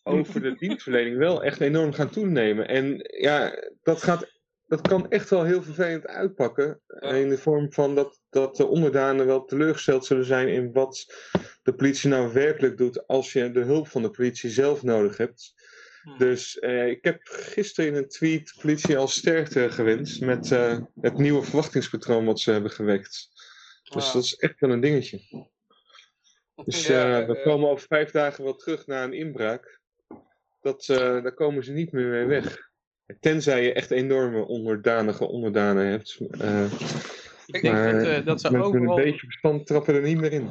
over de dienstverlening wel echt enorm gaan toenemen. En ja, dat, gaat, dat kan echt wel heel vervelend uitpakken. Ja. In de vorm van dat, dat de onderdanen wel teleurgesteld zullen zijn in wat de politie nou werkelijk doet als je de hulp van de politie zelf nodig hebt. Hm. Dus eh, ik heb gisteren in een tweet politie al sterkte gewenst met eh, het nieuwe verwachtingspatroon wat ze hebben gewekt. Dus Ja. dat is echt wel een dingetje. Dus Ja, eh, we eh, komen over vijf dagen wel terug naar een inbraak. Dat, eh, daar komen ze niet meer mee weg. Tenzij je echt enorme onderdanige onderdanen hebt. Eh, Ik denk maar dat, eh, dat ze met een overal, beetje verstand trappen er niet meer in.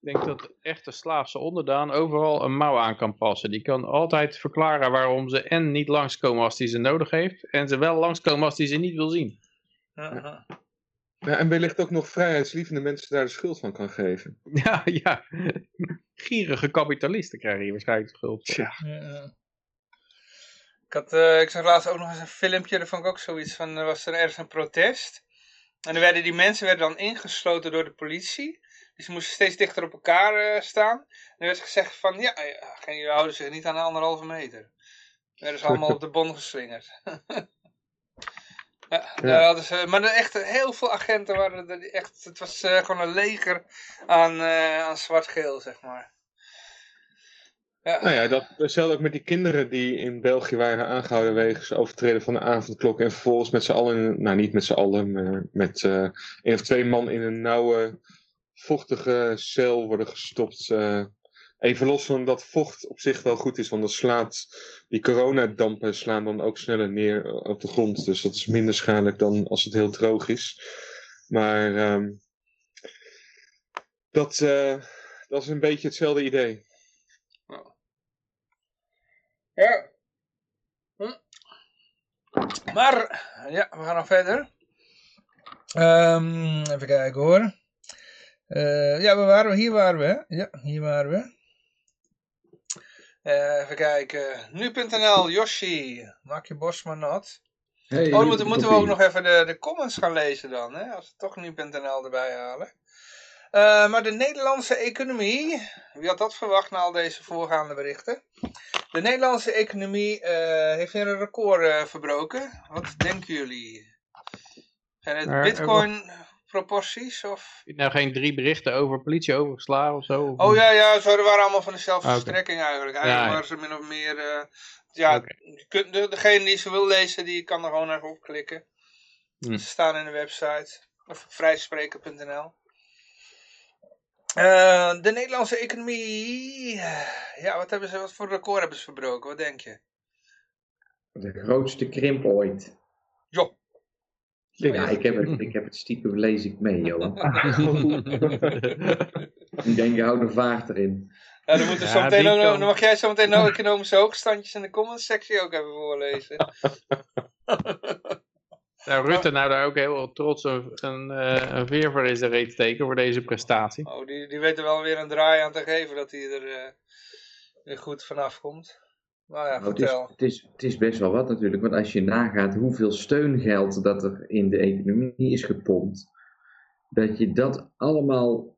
ik denk dat de echte slaafse onderdaan overal een mouw aan kan passen. Die kan altijd verklaren waarom ze en niet langskomen als hij ze nodig heeft. En ze wel langskomen als hij ze niet wil zien. ja, ja. En wellicht ook nog vrijheidslievende mensen daar de schuld van kan geven. [laughs] Ja, ja. Gierige kapitalisten krijgen hier waarschijnlijk de schuld. Ja, ja. Ik, had, eh, ik zag laatst ook nog eens een filmpje, daar vond ik ook zoiets van, er was er ergens een protest. En dan werden die mensen werden dan ingesloten door de politie. Dus ze moesten steeds dichter op elkaar eh, staan. En er werd gezegd van, ja, ja, geen- jullie houden zich niet aan de anderhalve meter. werden ze allemaal op de bon geslingerd. [laughs] ja, ze, maar er echt heel veel agenten waren er echt, het was eh, gewoon een leger aan, eh, aan zwart-geel, zeg maar. Ja. Nou ja, dat, hetzelfde ook met die kinderen die in België waren aangehouden wegens overtreden van de avondklok. En vervolgens met z'n allen, nou niet met z'n allen, maar met eh één of twee man in een nauwe, vochtige cel worden gestopt. Even los van dat vocht op zich wel goed is, want dat slaat, die coronadampen slaan dan ook sneller neer op de grond. Dus dat is minder schadelijk dan als het heel droog is. Maar ehm, dat, eh, dat is een beetje hetzelfde idee. Ja. Hm. Maar, ja, we gaan nog verder. Ehm, even kijken hoor. Eh, ja, we waren, hier waren we. Ja, hier waren we. Eh, even kijken. Nu.nl, Yoshi. Maak je borst maar nat. Hey, Oh, dan moeten, moeten we ook nog even de, de comments gaan lezen dan, hè? Als we toch nu.nl erbij halen. Eh, maar de Nederlandse economie, wie had dat verwacht na al deze voorgaande berichten? De Nederlandse economie eh, heeft weer een record eh, verbroken. Wat denken jullie? Zijn het bitcoin proporties of... Nou geen drie berichten over politie overgeslagen of zo? Oh ja, ja, ze waren allemaal van dezelfde Ah, strekking eigenlijk. Eigenlijk Ja, ja. waren ze min of meer... eh, ja, Oké. je kunt, de, degene die ze wil lezen, die kan er gewoon even op klikken. Hm. Ze staan in de website. Of vrijspreken.nl Eh, De Nederlandse economie... Ja, wat, hebben ze, wat voor record hebben ze verbroken? Wat denk je? De grootste krimp ooit. Ja, ik heb het, ik heb het stiekem lees ik mee, Johan. [laughs] Ik denk, je houdt een vaart erin. Ja, dan, moeten we Ja, zo meteen ook, kan. dan mag jij zo meteen nog economische hoogstandjes in de comments sectie ook even voorlezen. [laughs] Nou, Rutte nou daar ook heel trots een, een, eh, een veer voor in zijn reet steken voor deze prestatie. Oh, die, die weet er wel weer een draai aan te geven dat hij er eh, weer goed vanaf komt. Maar ja, Nou, het, is, het, is, het is best wel wat natuurlijk, want als je nagaat hoeveel steungeld dat er in de economie is gepompt, dat je dat allemaal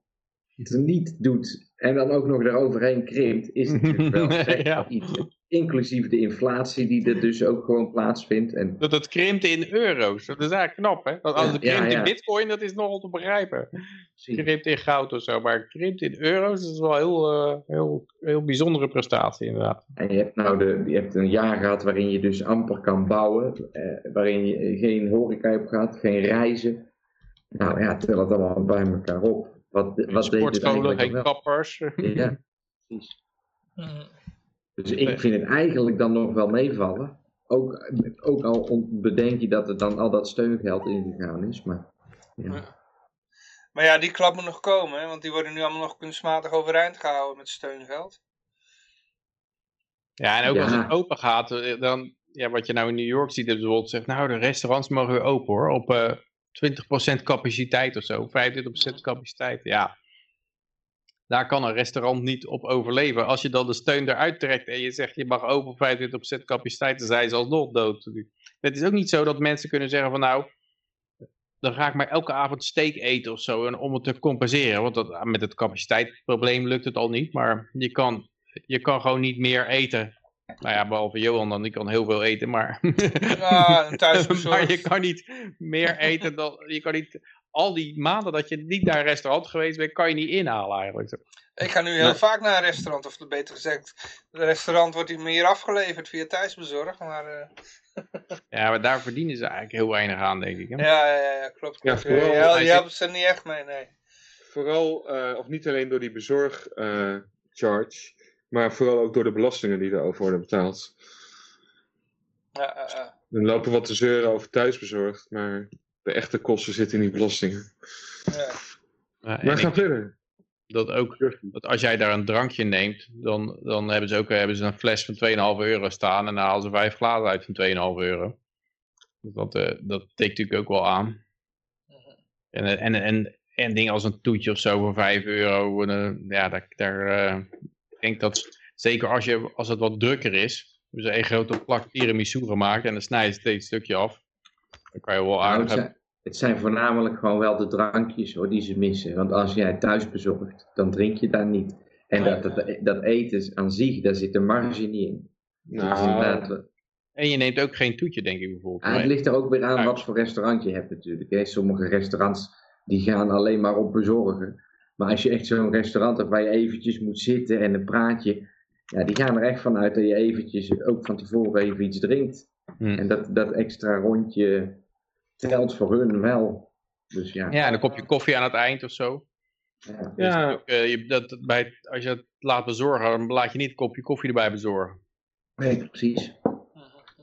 niet doet en dan ook nog eroverheen krimpt, is natuurlijk [laughs] wel Ja. iets. Inclusief de inflatie die er dus ook gewoon plaatsvindt. En Dat het krimpt in euro's. Dat is eigenlijk knap, hè? Dat als het Ja, krimpt ja. in bitcoin, dat is nogal te begrijpen. zie- Krimpt in goud of zo, maar krimpt in euro's, dat is wel een heel, eh, heel, heel bijzondere prestatie inderdaad. En je hebt nou de, je hebt een jaar gehad waarin je dus amper kan bouwen, eh, waarin je geen horeca hebt gehad, geen reizen. Nou ja, tel het allemaal bij elkaar op. Wat, wat Sportscholen, wel? kappers. Ja, [laughs] precies. Hm. Dus ik vind het eigenlijk dan nog wel meevallen. Ook, ook al bedenk je dat er dan al dat steungeld ingegaan is. Maar ja. Maar ja, die klap moet nog komen, hè, want die worden nu allemaal nog kunstmatig overeind gehouden met steungeld. Ja, en ook Ja. als het open gaat, eh, dan, ja, wat je nou in New York ziet, is bijvoorbeeld zegt, nou, de restaurants mogen weer open hoor, op eh 20% capaciteit of zo, 25% capaciteit. Ja, daar kan een restaurant niet op overleven. Als je dan de steun eruit trekt en je zegt, je mag open op 25% capaciteit, dan zijn ze alsnog dood. Het is ook niet zo dat mensen kunnen zeggen van, nou, dan ga ik maar elke avond steak eten of zo, en om het te compenseren. Want dat, met het capaciteitsprobleem lukt het al niet, maar je kan, je kan gewoon niet meer eten. Nou ja, behalve Johan dan, die kan heel veel eten, maar... [laughs] Ja, [laughs] maar je kan niet meer eten dan... Je kan niet... Al die maanden dat je niet naar een restaurant geweest bent, kan je niet inhalen eigenlijk. Ik ga nu heel vaak naar een restaurant, of beter gezegd, het restaurant wordt hier meer afgeleverd via thuisbezorgd. Maar eh, [laughs] Ja, maar daar verdienen ze eigenlijk heel weinig aan, denk ik. Hè? ja, ja, ja, klopt. Ja, vooral helpt ze niet echt mee, nee. Vooral, eh, of niet alleen door die bezorgcharge, charge, maar vooral ook door de belastingen die erover worden betaald. Ja. Dan lopen we wat te zeuren over thuisbezorgd, maar de echte kosten zitten in die belastingen. ja. Ja, en Maar ik ga verder. dat ook, dat als jij daar een drankje neemt, dan, dan hebben ze ook hebben ze een fles van 2,5 euro staan en dan halen ze vijf glazen uit van 2,5 euro. Dus dat, eh, dat tikt natuurlijk ook wel aan. En, eh, en, en, en dingen als een toetje of zo voor 5 euro, eh, ja, daar, daar eh, ik denk dat, zeker als, je, als het wat drukker is, dus een grote plak tiramisu gemaakt en dan snij je steeds een stukje af, dan kan je wel Nou, aardig het, hebben. zijn, het zijn voornamelijk gewoon wel de drankjes hoor, die ze missen. Want als jij thuis bezorgt, dan drink je daar niet. En dat, dat, dat eten aan zich, daar zit de marge niet in. Dus Nou, En je neemt ook geen toetje, denk ik bijvoorbeeld. Ah, het Nee. ligt er ook weer aan Uit. wat voor restaurant je hebt natuurlijk. Hè. Sommige restaurants die gaan alleen maar op bezorgen. Maar als je echt zo'n restaurant hebt waar je eventjes moet zitten en een praatje. Ja, die gaan er echt vanuit dat je eventjes ook van tevoren even iets drinkt. Hm. En dat, dat extra rondje telt voor hun wel. Dus ja. Ja, en een kopje koffie aan het eind of zo. ja. eh, je, dat, bij, als je het laat bezorgen, dan laat je niet een kopje koffie erbij bezorgen. Nee, precies.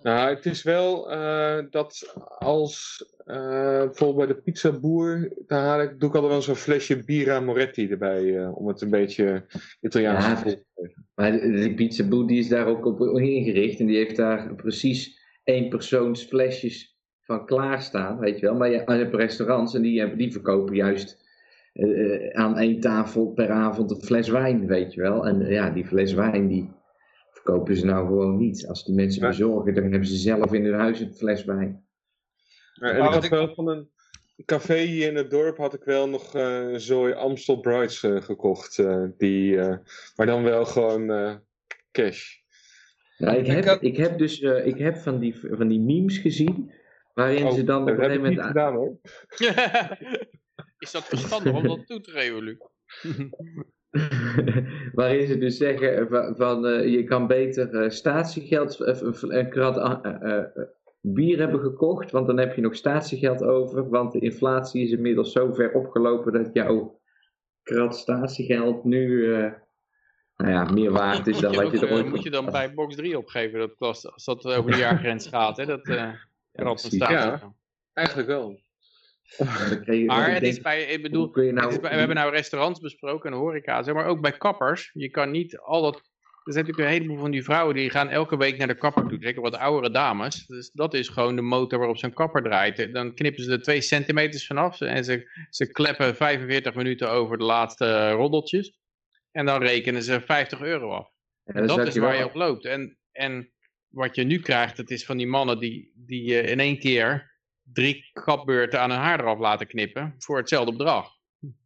Nou, het is wel eh, dat als eh, bijvoorbeeld bij de pizzaboer, daar haal ik, doe ik altijd wel zo'n flesje Bira Moretti erbij, eh, om het een beetje Italiaans Ja, te geven. Maar de, de pizza boer die is daar ook op ingericht. En die heeft daar precies één persoons flesjes van klaarstaan, weet je wel. Maar je, je hebt restaurants en die, verkopen juist aan één tafel per avond een fles wijn, weet je wel. En ja, die fles wijn die verkopen ze nou gewoon niet. Als die mensen bezorgen, dan hebben ze zelf in hun huis een fles wijn. Ja, en Maar ik wat had ik- wel van een café hier in het dorp had ik wel nog eh, een zooi Amstel Brights eh, gekocht. eh, die, eh, maar dan wel gewoon eh, cash. Ik, Ik heb, had- ik heb dus eh, ik heb van, die, van die memes gezien, waarin Oh, ze dan op een heb gegeven moment... gedaan hoor. [laughs] Is dat verstandig om dat toe te geven, Luc? [laughs] [laughs] waarin ze dus zeggen eh, van, van, eh, je kan beter eh, statiegeld, een, krat ah, eh, eh, bier hebben gekocht, want dan heb je nog statiegeld over, want de inflatie is inmiddels zo ver opgelopen dat jouw krat statiegeld nu eh, nou ja, meer waard is dan je, wat je ook, er ooit moet je dan bij box 3 opgeven, dat kost, als dat over de jaargrens gaat, hè? Dat eh precies. staat. Ja. Eigenlijk wel. Je- Maar het denk, is bij, ik bedoel, nou, bij- we hebben nou restaurants besproken en horeca, zeg maar ook bij kappers. Je kan niet al dat, er zijn natuurlijk een heleboel van die vrouwen die gaan elke week naar de kapper toe, zeker wat oudere dames. Dus dat is gewoon de motor waarop zo'n kapper draait. Dan knippen ze er twee centimeters vanaf en ze, ze kleppen 45 minuten over de laatste roddeltjes. En dan rekenen ze 50 euro af. En dan dat is waar wel- je op loopt. En, en wat je nu krijgt, het is van die mannen die, die in één keer drie kapbeurten aan hun haar eraf laten knippen voor hetzelfde bedrag.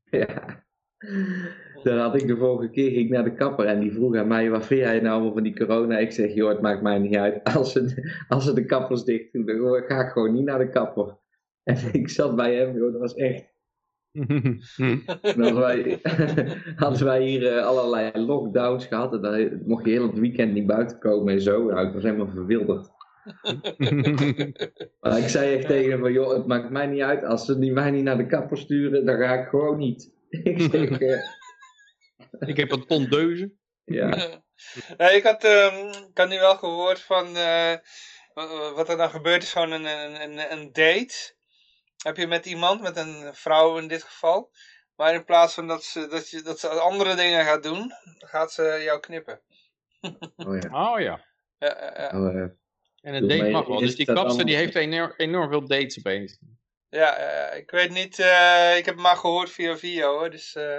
Ja. Dan had ik de vorige keer ging ik naar de kapper en die vroeg aan mij, wat vind jij nou allemaal van die corona? Ik zeg, joh, het maakt mij niet uit. [laughs] Als ze, als ze de kappers dicht doen, dan ga ik gewoon niet naar de kapper. En [laughs] ik zat bij hem, joh, dat was echt... En als wij, [laughs] hadden wij hier eh, allerlei lockdowns gehad en dan mocht je heel het weekend niet buiten komen en zo. Nou, ik was helemaal verwilderd. [laughs] Maar ik zei echt tegen hem van, joh, het maakt mij niet uit. Als ze die mij niet naar de kapper sturen, dan ga ik gewoon niet. [laughs] ik zeg, eh, [laughs] Ik heb een tondeuze. ja. Nee, ik had, ehm, ik had nu wel gehoord van eh, wa- wat er dan gebeurt is gewoon een, een, een, een date. Heb je met iemand, met een vrouw in dit geval. Maar in plaats van dat ze, dat je, dat ze andere dingen gaat doen, gaat ze jou knippen. Oh ja. Oh ja. Ja, ja, ja. Oh, En een Doe date mag wel. Dus die kapster die heeft enorm, enorm veel dates opeens. Ja, ja, ja. ik weet niet, eh, ik heb hem maar gehoord via via hoor, dus eh,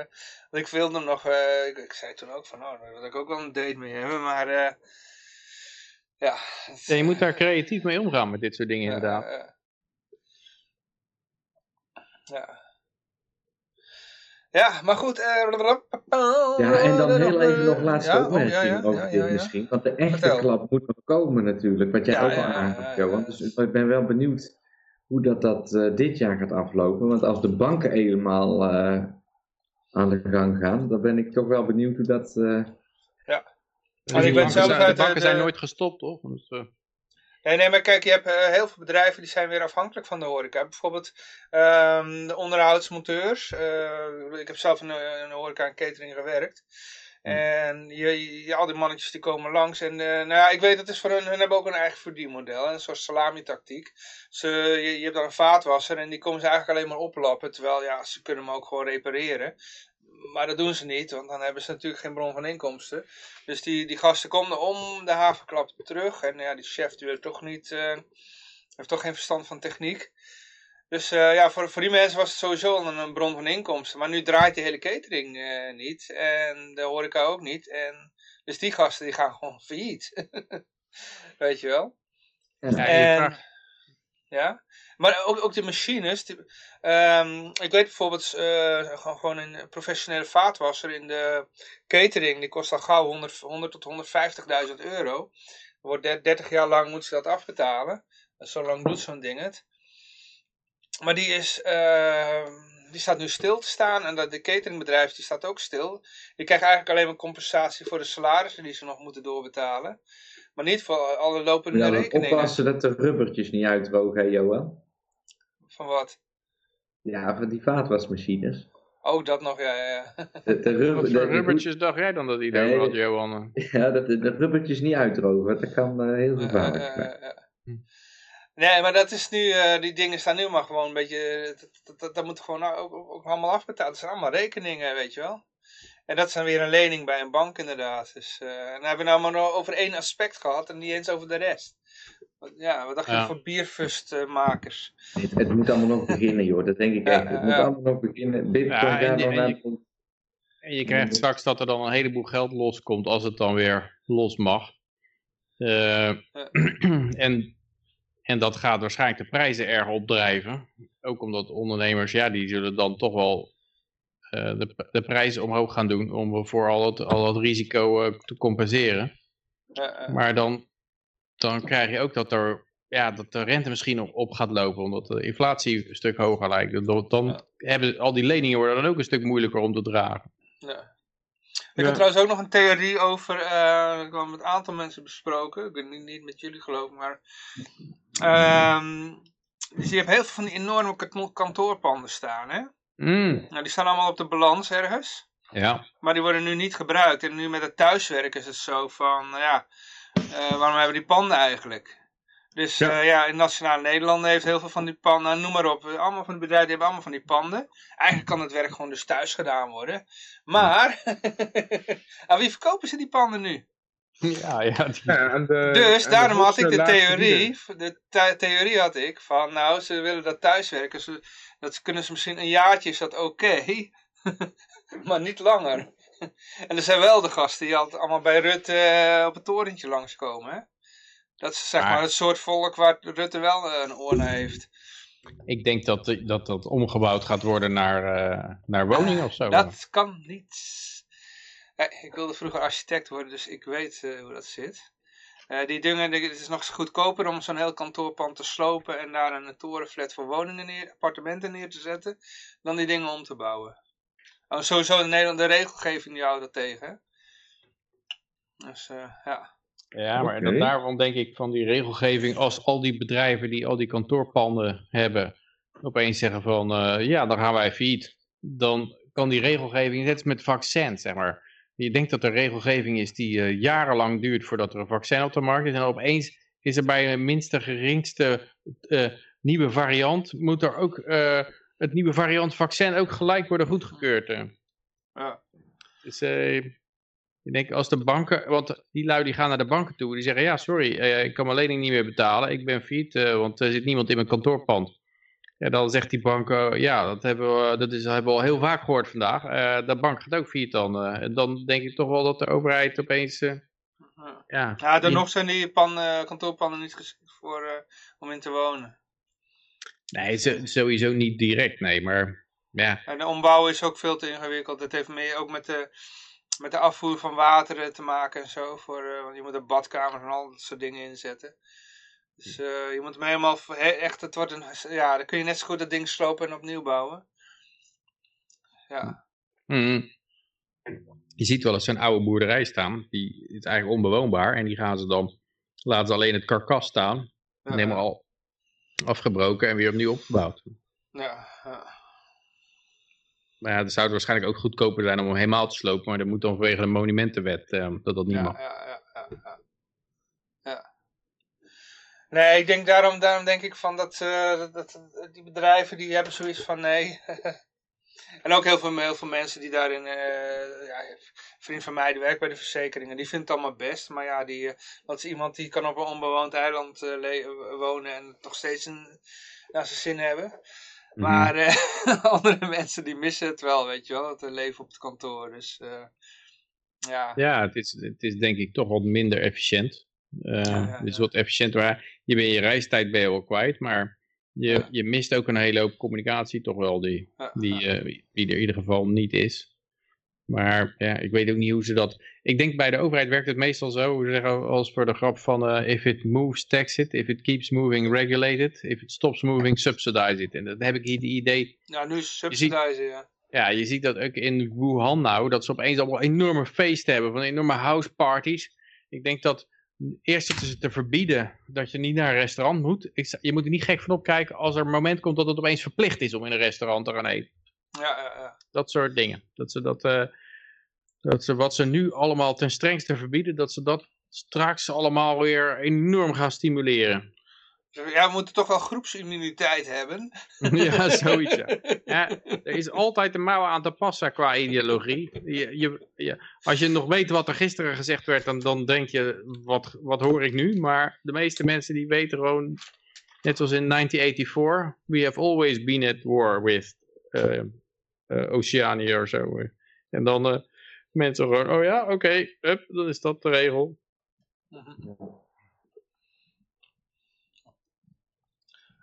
want ik wilde hem nog, eh, ik, ik zei toen ook van, oh, daar wil ik ook wel een date mee hebben, maar eh, ja. het- Ja, je moet daar creatief mee omgaan met dit soort dingen inderdaad. ja, ja. Ja. Ja, maar goed. Ja, en dan heel even nog laatste Ja, opmerking ja, ja, over ja, dit ja, ja. misschien. Want de echte klap moet nog komen natuurlijk, wat jij Ja, ook al ja, ja, aangaf, ja, Johan. ja. Dus ik ben wel benieuwd hoe dat, dat dit jaar gaat aflopen. Want als de banken helemaal aan de gang gaan, dan ben ik toch wel benieuwd hoe dat... eh, Dus ik banken zelf uit de- banken zijn nooit gestopt, toch? Dus, Nee, nee, maar kijk, je hebt eh, heel veel bedrijven die zijn weer afhankelijk van de horeca. Bijvoorbeeld ehm, de onderhoudsmonteurs. Eh, ik heb zelf in, de horeca en catering gewerkt. En je, je- al die mannetjes die komen langs. En eh, nou ja, ik weet, dat is voor hun, hun hebben ook een eigen verdienmodel. Een soort salami-tactiek. Ze, je, je hebt dan een vaatwasser en die komen ze eigenlijk alleen maar oplappen. Terwijl, ja, ze kunnen hem ook gewoon repareren. Maar dat doen ze niet, want dan hebben ze natuurlijk geen bron van inkomsten. Dus die, die gasten komen om de havenklap terug. En ja, die chef die weet toch niet, eh, heeft toch geen verstand van techniek. Dus eh, ja, voor, voor die mensen was het sowieso een, een bron van inkomsten. Maar nu draait die hele catering eh, niet. En de horeca ook niet. En, dus die gasten die gaan gewoon failliet. [laughs] weet je wel. ja, En, ja, maar ook, ook de machines. die- ehm, ik weet bijvoorbeeld eh, gewoon, een professionele vaatwasser in de catering. Die kost al gauw 100, 100 tot 150.000 euro. wordt der- 30 jaar lang moeten ze dat afbetalen. Zo lang doet zo'n ding het. Maar die, is, eh, die staat nu stil te staan. En dat, de cateringbedrijf die staat ook stil. Die krijgen eigenlijk alleen maar compensatie voor de salarissen die ze nog moeten doorbetalen. Maar niet voor alle lopende Ja, rekeningen. oppassen dat de rubbertjes niet uitdrogen, hè, Johan. Van wat? Ja, van die vaatwasmachines. Oh, dat nog, ja, ja, ja. [laughs] De, de rubber, Wat de- voor de- rubbertjes dacht jij dan dat iedereen Nee, had, Johan? [laughs] Ja, dat de, de rubbertjes niet uitdrogen, want dat kan eh, heel Eh, gevaarlijk eh, zijn. eh, eh. Hm. Nee, maar dat is nu, eh, die dingen staan nu maar gewoon een beetje, dat, dat, dat, dat moet gewoon ook, ook, ook allemaal afbetaald. Dat zijn allemaal rekeningen, weet je wel. En dat is dan weer een lening bij een bank inderdaad. Dus, eh, en dan hebben we nou maar nog over één aspect gehad en niet eens over de rest. Wat- Ja, wat dacht je Ja. voor bierfustmakers? Het, het moet allemaal nog beginnen, joh. Dat denk ik Ja, echt. Het ja, moet allemaal nog beginnen. Bitcoin Ja, en gaat je- dan en naar... je- En je krijgt straks dat er dan een heleboel geld loskomt als het dan weer los mag. Eh, [clears throat] en, en dat gaat waarschijnlijk de prijzen erg opdrijven. Ook omdat ondernemers, ja, die zullen dan toch wel de, de prijzen omhoog gaan doen om voor al het, al het risico eh, te compenseren. Eh, eh, Maar dan, dan krijg je ook dat, er, ja, dat de rente misschien op, op gaat lopen, omdat de inflatie een stuk hoger lijkt. Dan, dan Ja. hebben al die leningen worden dan ook een stuk moeilijker om te dragen. ja. Ik Ja. had trouwens ook nog een theorie over, eh ik heb met een aantal mensen besproken, ik weet niet, niet met jullie geloof ik, maar ehm, dus je hebt heel veel van die enorme kant- kantoorpanden staan, hè? Mm, Nou, die staan allemaal op de balans ergens. ja. Maar die worden nu niet gebruikt. En nu met het thuiswerken is het zo van, nou ja, eh, waarom hebben die panden eigenlijk? Dus Ja. ja. ja, in Nationale Nederlanden heeft heel veel van die panden, noem maar op. Allemaal van die bedrijven die hebben allemaal van die panden. Eigenlijk kan het werk gewoon dus thuis gedaan worden. Maar, [laughs] aan wie verkopen ze die panden nu? Ja, ja. die- Ja, aan de- Dus de daarom had ik de theorie, de the- theorie had ik van, nou, ze willen dat thuiswerken. Ze, dat kunnen ze misschien een jaartje, is dat oké, [laughs] maar niet langer. en er zijn wel de gasten die altijd allemaal bij Rutte eh, op het torentje langskomen, hè. Dat is zeg Maar- maar het soort volk waar Rutte wel eh, een oor naar heeft. Ik denk dat, dat dat omgebouwd gaat worden naar, eh, naar woningen of zo. Dat kan niet. Ja, ik wilde vroeger architect worden, dus ik weet eh, hoe dat zit. Eh, die dingen, het is nog eens goedkoper om zo'n heel kantoorpand te slopen en daar een torenflat voor woningen neer, appartementen neer te zetten, dan die dingen om te bouwen. Oh, sowieso in Nederland, de regelgeving die houdt dat tegen. hè. Dus eh, ja. Ja, maar Oké. dan daarom denk ik van die regelgeving, als al die bedrijven die al die kantoorpanden hebben, opeens zeggen van, eh, ja, dan gaan wij failliet. Dan kan die regelgeving, net als met vaccins, zeg maar. Je denkt dat er regelgeving is die eh, jarenlang duurt voordat er een vaccin op de markt is. En opeens is er bij een minste geringste eh, nieuwe variant, moet er ook eh, het nieuwe variant vaccin ook gelijk worden goedgekeurd. Ja. Dus ik denk als de banken, want die lui die gaan naar de banken toe, die zeggen ja sorry, ik kan mijn lening niet meer betalen, ik ben eh, want er zit niemand in mijn kantoorpand. Ja, dan zegt die bank, eh, ja dat, hebben we, dat is, hebben we al heel vaak gehoord vandaag, Eh, de bank gaat ook failliet dan. eh. en dan denk ik toch wel dat de overheid opeens, eh, Ja. ja, dan nog zijn die pan, eh, kantoorpanden niet geschikt voor, eh, om in te wonen. nee sowieso niet direct, nee, maar ja, En de ombouw is ook veel te ingewikkeld. Het heeft meer ook met de, met de afvoer van water eh, te maken en zo. Voor, eh, want je moet er badkamers en al dat soort dingen inzetten. Dus eh, je moet hem helemaal, he- echt, het wordt een, ja, dan kun je net zo goed dat ding slopen en opnieuw bouwen. Ja, Mhm. Je ziet wel eens zo'n oude boerderij staan, die is eigenlijk onbewoonbaar en die gaan ze dan, laten ze alleen het karkas staan, ja, helemaal al afgebroken en weer opnieuw opgebouwd. ja, ja. Maar ja, dan zou het waarschijnlijk ook goedkoper zijn om hem helemaal te slopen, maar dat moet dan vanwege de monumentenwet eh, dat dat niet Ja, mag. ja, ja, ja. Ja. Nee, ik denk daarom, daarom denk ik van dat, eh, dat, die bedrijven die hebben zoiets van nee. [laughs] en ook heel veel, heel veel mensen die daarin, eh, ja, een vriend van mij die werkt bij de verzekeringen, die vindt het allemaal best. Maar ja, die, eh, dat is iemand die kan op een onbewoond eiland wonen en nog steeds een, ja, zijn zin hebben. Mhm. Maar [laughs] andere mensen die missen het wel, weet je wel, het leven op het kantoor. Dus ja. Ja, het is, het is denk ik toch wat minder efficiënt. Eh, ja, Het is ja. wat efficiënter. Je bent je reistijd ben je wel kwijt, maar je, je mist ook een hele hoop communicatie toch wel die, die, eh, die er in ieder geval niet is. Maar ja, ik weet ook niet hoe ze dat... Ik denk bij de overheid werkt het meestal zo, we zeggen als voor de grap van eh, if it moves, tax it. If it keeps moving, regulate it. If it stops moving, subsidize it. En dat heb ik hier het idee... Ja, nu is het subsidizen, ja. Ja, je ziet dat ook in Wuhan nou, dat ze opeens allemaal enorme feesten hebben, van enorme houseparties. Ik denk dat eerst zitten ze te verbieden dat je niet naar een restaurant moet. Ik, je moet er niet gek van opkijken als er een moment komt dat het opeens verplicht is om in een restaurant te gaan eten. Ja, ja, ja. Dat soort dingen. Dat ze, dat, eh, dat ze wat ze nu allemaal ten strengste verbieden, dat ze dat straks allemaal weer enorm gaan stimuleren. Ja, we moeten toch wel groepsimmuniteit hebben. [laughs] ja, zoiets. Ja. [laughs] ja. er is altijd een mouw aan te passen qua ideologie. Je, je, je, als je nog weet wat er gisteren gezegd werd, dan, dan denk je, wat, wat hoor ik nu? Maar de meeste mensen die weten gewoon, net zoals in 1984, we have always been at war with uh, uh, Oceania of zo. En dan uh, mensen gewoon, oh ja, oké, okay, dan is dat de regel.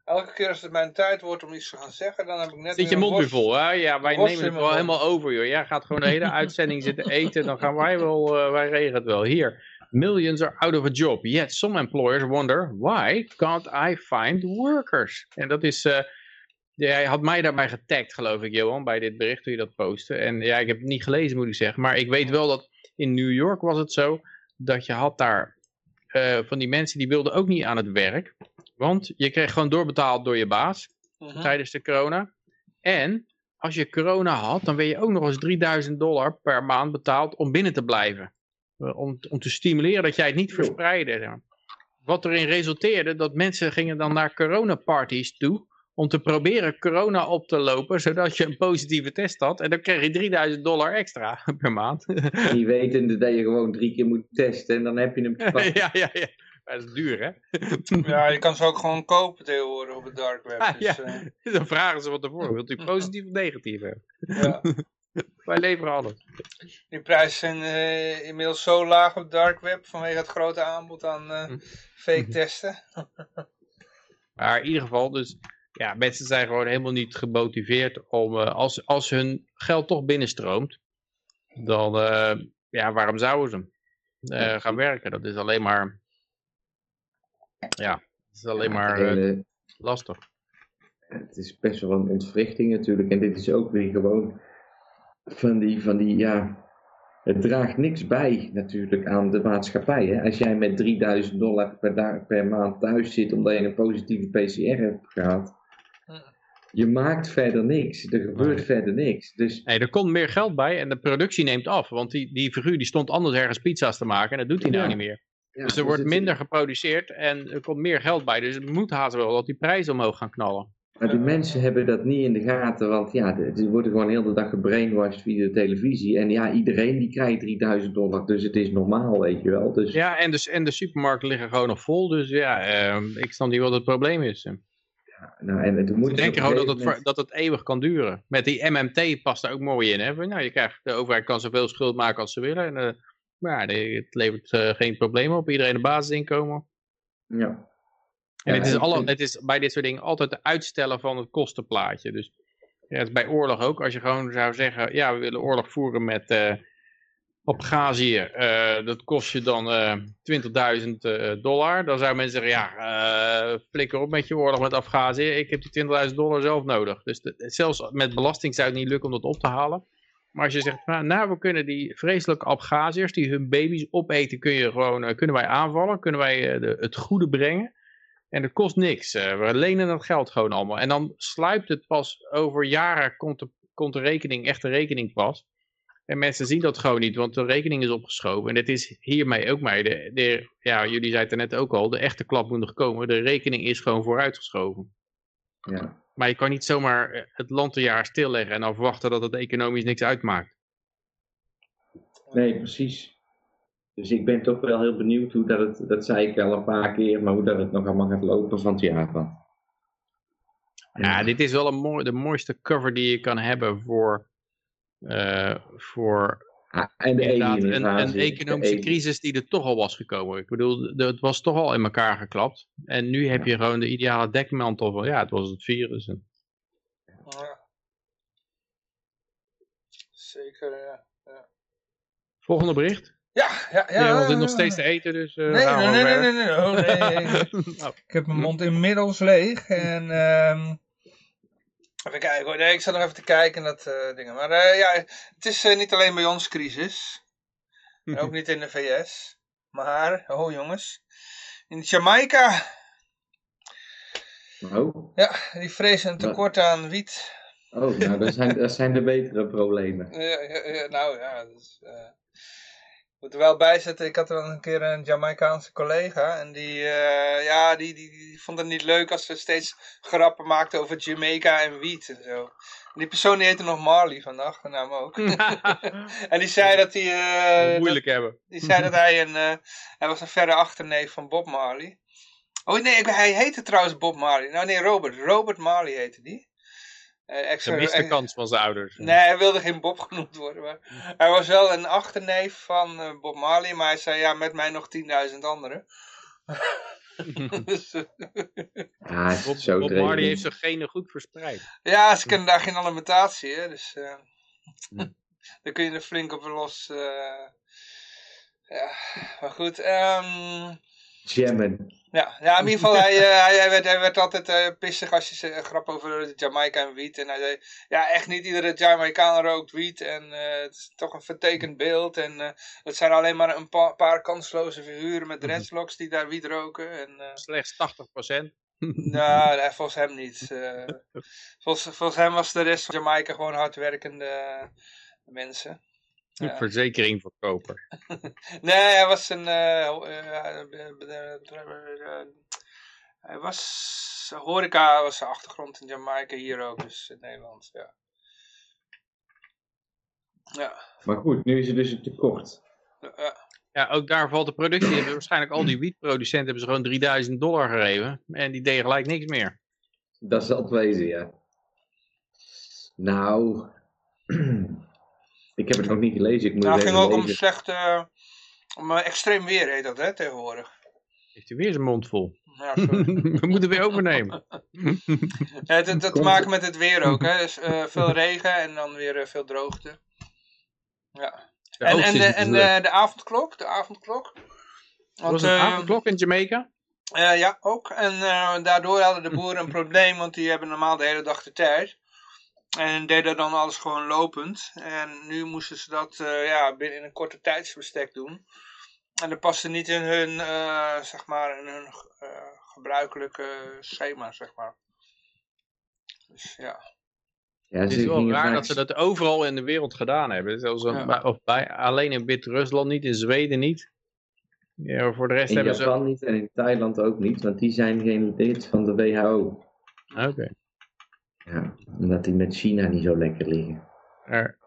Elke keer als het mijn tijd wordt om iets te gaan zeggen, dan heb ik net Zit je mond weer vol, hè? Ja, wij nemen het wel helemaal over, joh. Jij gaat gewoon de hele [laughs] uitzending zitten eten, dan gaan wij wel, uh, wij regelen het wel. Hier, millions are out of a job, yet some employers wonder, why can't I find workers? En dat is, uh, jij had mij daarbij getagd, geloof ik, Johan, bij dit bericht toen je dat postte. En ja, ik heb het niet gelezen, moet ik zeggen, maar ik weet wel dat in New York was het zo, dat je had daar uh, van die mensen die wilden ook niet aan het werk. Want je kreeg gewoon doorbetaald door je baas uh -huh. tijdens de corona. En als je corona had, dan werd je ook nog eens 3000 dollar per maand betaald om binnen te blijven. Om, om te stimuleren dat jij het niet verspreidde. Wat erin resulteerde dat mensen gingen dan naar coronaparties toe om te proberen corona op te lopen, zodat je een positieve test had. En dan kreeg je 3000 dollar extra [laughs] per maand. Die wetende dat je gewoon drie keer moet testen en dan heb je hem gepakt. [laughs] ja, ja, ja. Dat is duur, hè? [laughs] ja, je kan ze ook gewoon kopen tegenwoordig op het dark web. Ah, dus, ja. uh... [laughs] Dan vragen ze wat ervoor. Wilt u [laughs] positief of negatief hebben? Ja. Wij leveren alles. Die prijzen zijn uh, inmiddels zo laag op het dark web vanwege het grote aanbod aan uh, fake testen. maar in ieder geval, dus ja, mensen zijn gewoon helemaal niet gemotiveerd om, als, als hun geld toch binnenstroomt, dan, ja, waarom zouden ze hem gaan werken? Dat is alleen maar ja, het is alleen maar uh, lastig. Het is best wel een ontwrichting natuurlijk. En dit is ook weer gewoon van die, van die ja... Het draagt niks bij natuurlijk aan de maatschappij. Hè? Als jij met 3000 dollar per, dag, per maand thuis zit omdat je een positieve PCR hebt gehad. Je maakt verder niks. Er gebeurt nee. verder niks. Dus... Nee, er komt meer geld bij en de productie neemt af. Want die, die figuur die stond anders ergens pizza's te maken en dat doet hij ja. nou niet meer. Ja, dus er dus wordt minder geproduceerd en er komt meer geld bij. Dus het moet haast wel dat die prijzen omhoog gaan knallen. Maar die mensen hebben dat niet in de gaten, want ja, ze worden gewoon heel de dag gebrainwashed via de televisie. En ja, iedereen die krijgt 3000 dollar, dus het is normaal, weet je wel. Dus... Ja, en de, en de supermarkten liggen gewoon nog vol, dus ja, eh, ik snap niet wat het probleem is. Ja, nou, en moet gewoon dat het, moment... dat het eeuwig kan duren. Met die MMT past er ook mooi in. Hè? Nou, je krijgt, de overheid kan zoveel schuld maken als ze willen. En, uh, maar ja, het levert uh, geen problemen op. Iedereen een basisinkomen. Ja. En ja, het, is alle, het is bij dit soort dingen altijd het uitstellen van het kostenplaatje. Dus ja, het is bij oorlog ook. Als je gewoon zou zeggen, ja, we willen oorlog voeren met eh Abhazie. eh dat kost je dan eh 20.000 eh, dollar. Dan zou mensen zeggen, ja, eh flikker op met je oorlog met Abhazie. Ik heb die 20.000 dollar zelf nodig. Dus de- zelfs met belasting zou het niet lukken om dat op te halen. Maar als je zegt, nou, nou, we kunnen die vreselijke Abhaziërs die hun baby's opeten, kun je gewoon, eh, kunnen wij aanvallen, kunnen wij eh, het goede brengen. En het kost niks. Eh, we lenen dat geld gewoon allemaal. En dan sluipt het pas over jaren, komt de, komt de rekening, echte rekening pas. En mensen zien dat gewoon niet, want de rekening is opgeschoven. En het is hiermee ook. De, de, ja, jullie zeiden het net ook al, de echte klap moet nog komen. De rekening is gewoon vooruitgeschoven. ja. Maar je kan niet zomaar eh, het land een jaar stilleggen en dan verwachten dat het economisch niks uitmaakt. Nee, precies. Dus ik ben toch wel heel benieuwd hoe dat het, dat zei ik al een paar keer, maar hoe dat het nog allemaal gaat lopen van het jaar van. Ja, dit is wel een mooi, de mooiste cover die je kan hebben voor, eh, voor en de inderdaad een, economische de crisis die er toch al was gekomen. Ik bedoel, de- het was toch al in elkaar geklapt. En nu heb je gewoon de ideale dekmantel van, ja, het was het virus. En, Ja. Zeker, ja. ja. Volgende bericht. Ja, ja, ja. Ja, we zitten nog steeds te eten, dus... eh, Nee, nee, nee, nee, nee, nee, oh, nee, nee. Ik heb mijn mond inmiddels leeg en ehm even kijken hoor. Nee, ik zat nog even te kijken en dat eh, dingen. Maar eh, ja, het is eh, niet alleen bij ons crisis. En ook [laughs] niet in de VS. Maar, oh jongens, in Jamaica, Oh, ja, die vrezen een tekort aan wiet. oh nou, dat zijn, dat zijn de betere problemen. [laughs] Ja, ja, ja, nou ja, dus, ik moet er wel bij zetten, ik had wel een keer een Jamaicaanse collega en die, eh, ja, die, die, die vond het niet leuk als we steeds grappen maakten over Jamaica en wiet en zo. En die persoon die heette nog Marley vandaag, de naam ook. [laughs] en die zei dat hij, eh, dat- Moeilijk hebben. die zei dat hij een, eh, hij was een verre achterneef van Bob Marley. Oh nee, ik- hij heette trouwens Bob Marley. Nou nee, Robert. Robert Marley heette die. Eh, ex- Ze mist de kans van zijn ouders. Nee, hij wilde geen Bob [laughs] genoemd worden. Maar hij was wel een achterneef van eh, Bob Marley. Maar hij zei, ja, met mij nog 10.000 anderen. [laughs] [laughs] dus, eh, is Bob, zo Bob. Marley heeft zijn genen goed verspreid. ja, ze kennen daar geen alimentatie, hè. Dus eh Hm. daar kun je er flink op los. eh, ja, maar goed. ehm Jammen. Ja, ja, in ieder geval, hij, eh, hij, hij, werd, hij werd altijd eh, pissig als je ze een grap over Jamaica en wiet. En hij zei, ja, echt niet iedere Jamaicaan rookt wiet. En eh, het is toch een vertekend beeld. En eh, het zijn alleen maar een pa- paar kansloze figuren met dreadlocks die daar wiet roken. En, eh, Slechts 80%. nou, [laughs] nee, volgens hem niet. Eh, [laughs] volgens, volgens hem was de rest van Jamaica gewoon hardwerkende mensen. Ja. Verzekeringverkoper. [laughs] Nee, hij was een. eh, eh, eh, eh, hij was. Horeca was zijn achtergrond in Jamaica, hier ook, dus in Nederland. Ja. Ja. Maar goed, nu is er dus een tekort. ja. Ja, ook daar valt de productie. Hebben waarschijnlijk al die wietproducenten hebben ze gewoon 3000 dollar gegeven. En die deden gelijk niks meer. Dat zal het wezen, ja. Nou, [clears throat] ik heb het nog niet gelezen. Ik moet Nou, het ging ook om slecht. eh, om eh, extreem weer heet dat, hè, tegenwoordig. Heeft hij weer zijn mond vol. Ja, sorry. [laughs] We moeten weer overnemen. [laughs] Ja, het, het, het te maken met het weer ook, hè. Dus, eh, veel regen en dan weer veel droogte. Ja. De En, en, de, en de, de avondklok, de avondklok. Want, Was het eh, avondklok in Jamaica? Eh, ja, ook. En eh, daardoor hadden de boeren een probleem, want die hebben normaal de hele dag de tijd. En deden dan alles gewoon lopend. En nu moesten ze dat eh, ja, binnen een korte tijdsbestek doen. En dat paste niet in hun, eh, zeg maar, in hun eh, gebruikelijke schema, zeg maar. Dus ja. Ja, Het ze is wel gingen raar dat ze dat overal in de wereld gedaan hebben. Zelfs een- Ja. bij- of bij, alleen in Wit-Rusland niet, in Zweden niet. Ja, voor de rest In hebben ze... Japan niet en in Thailand ook niet, want die zijn geen lid van de WHO. Oké. Ja, omdat die met China niet zo lekker liggen. Er-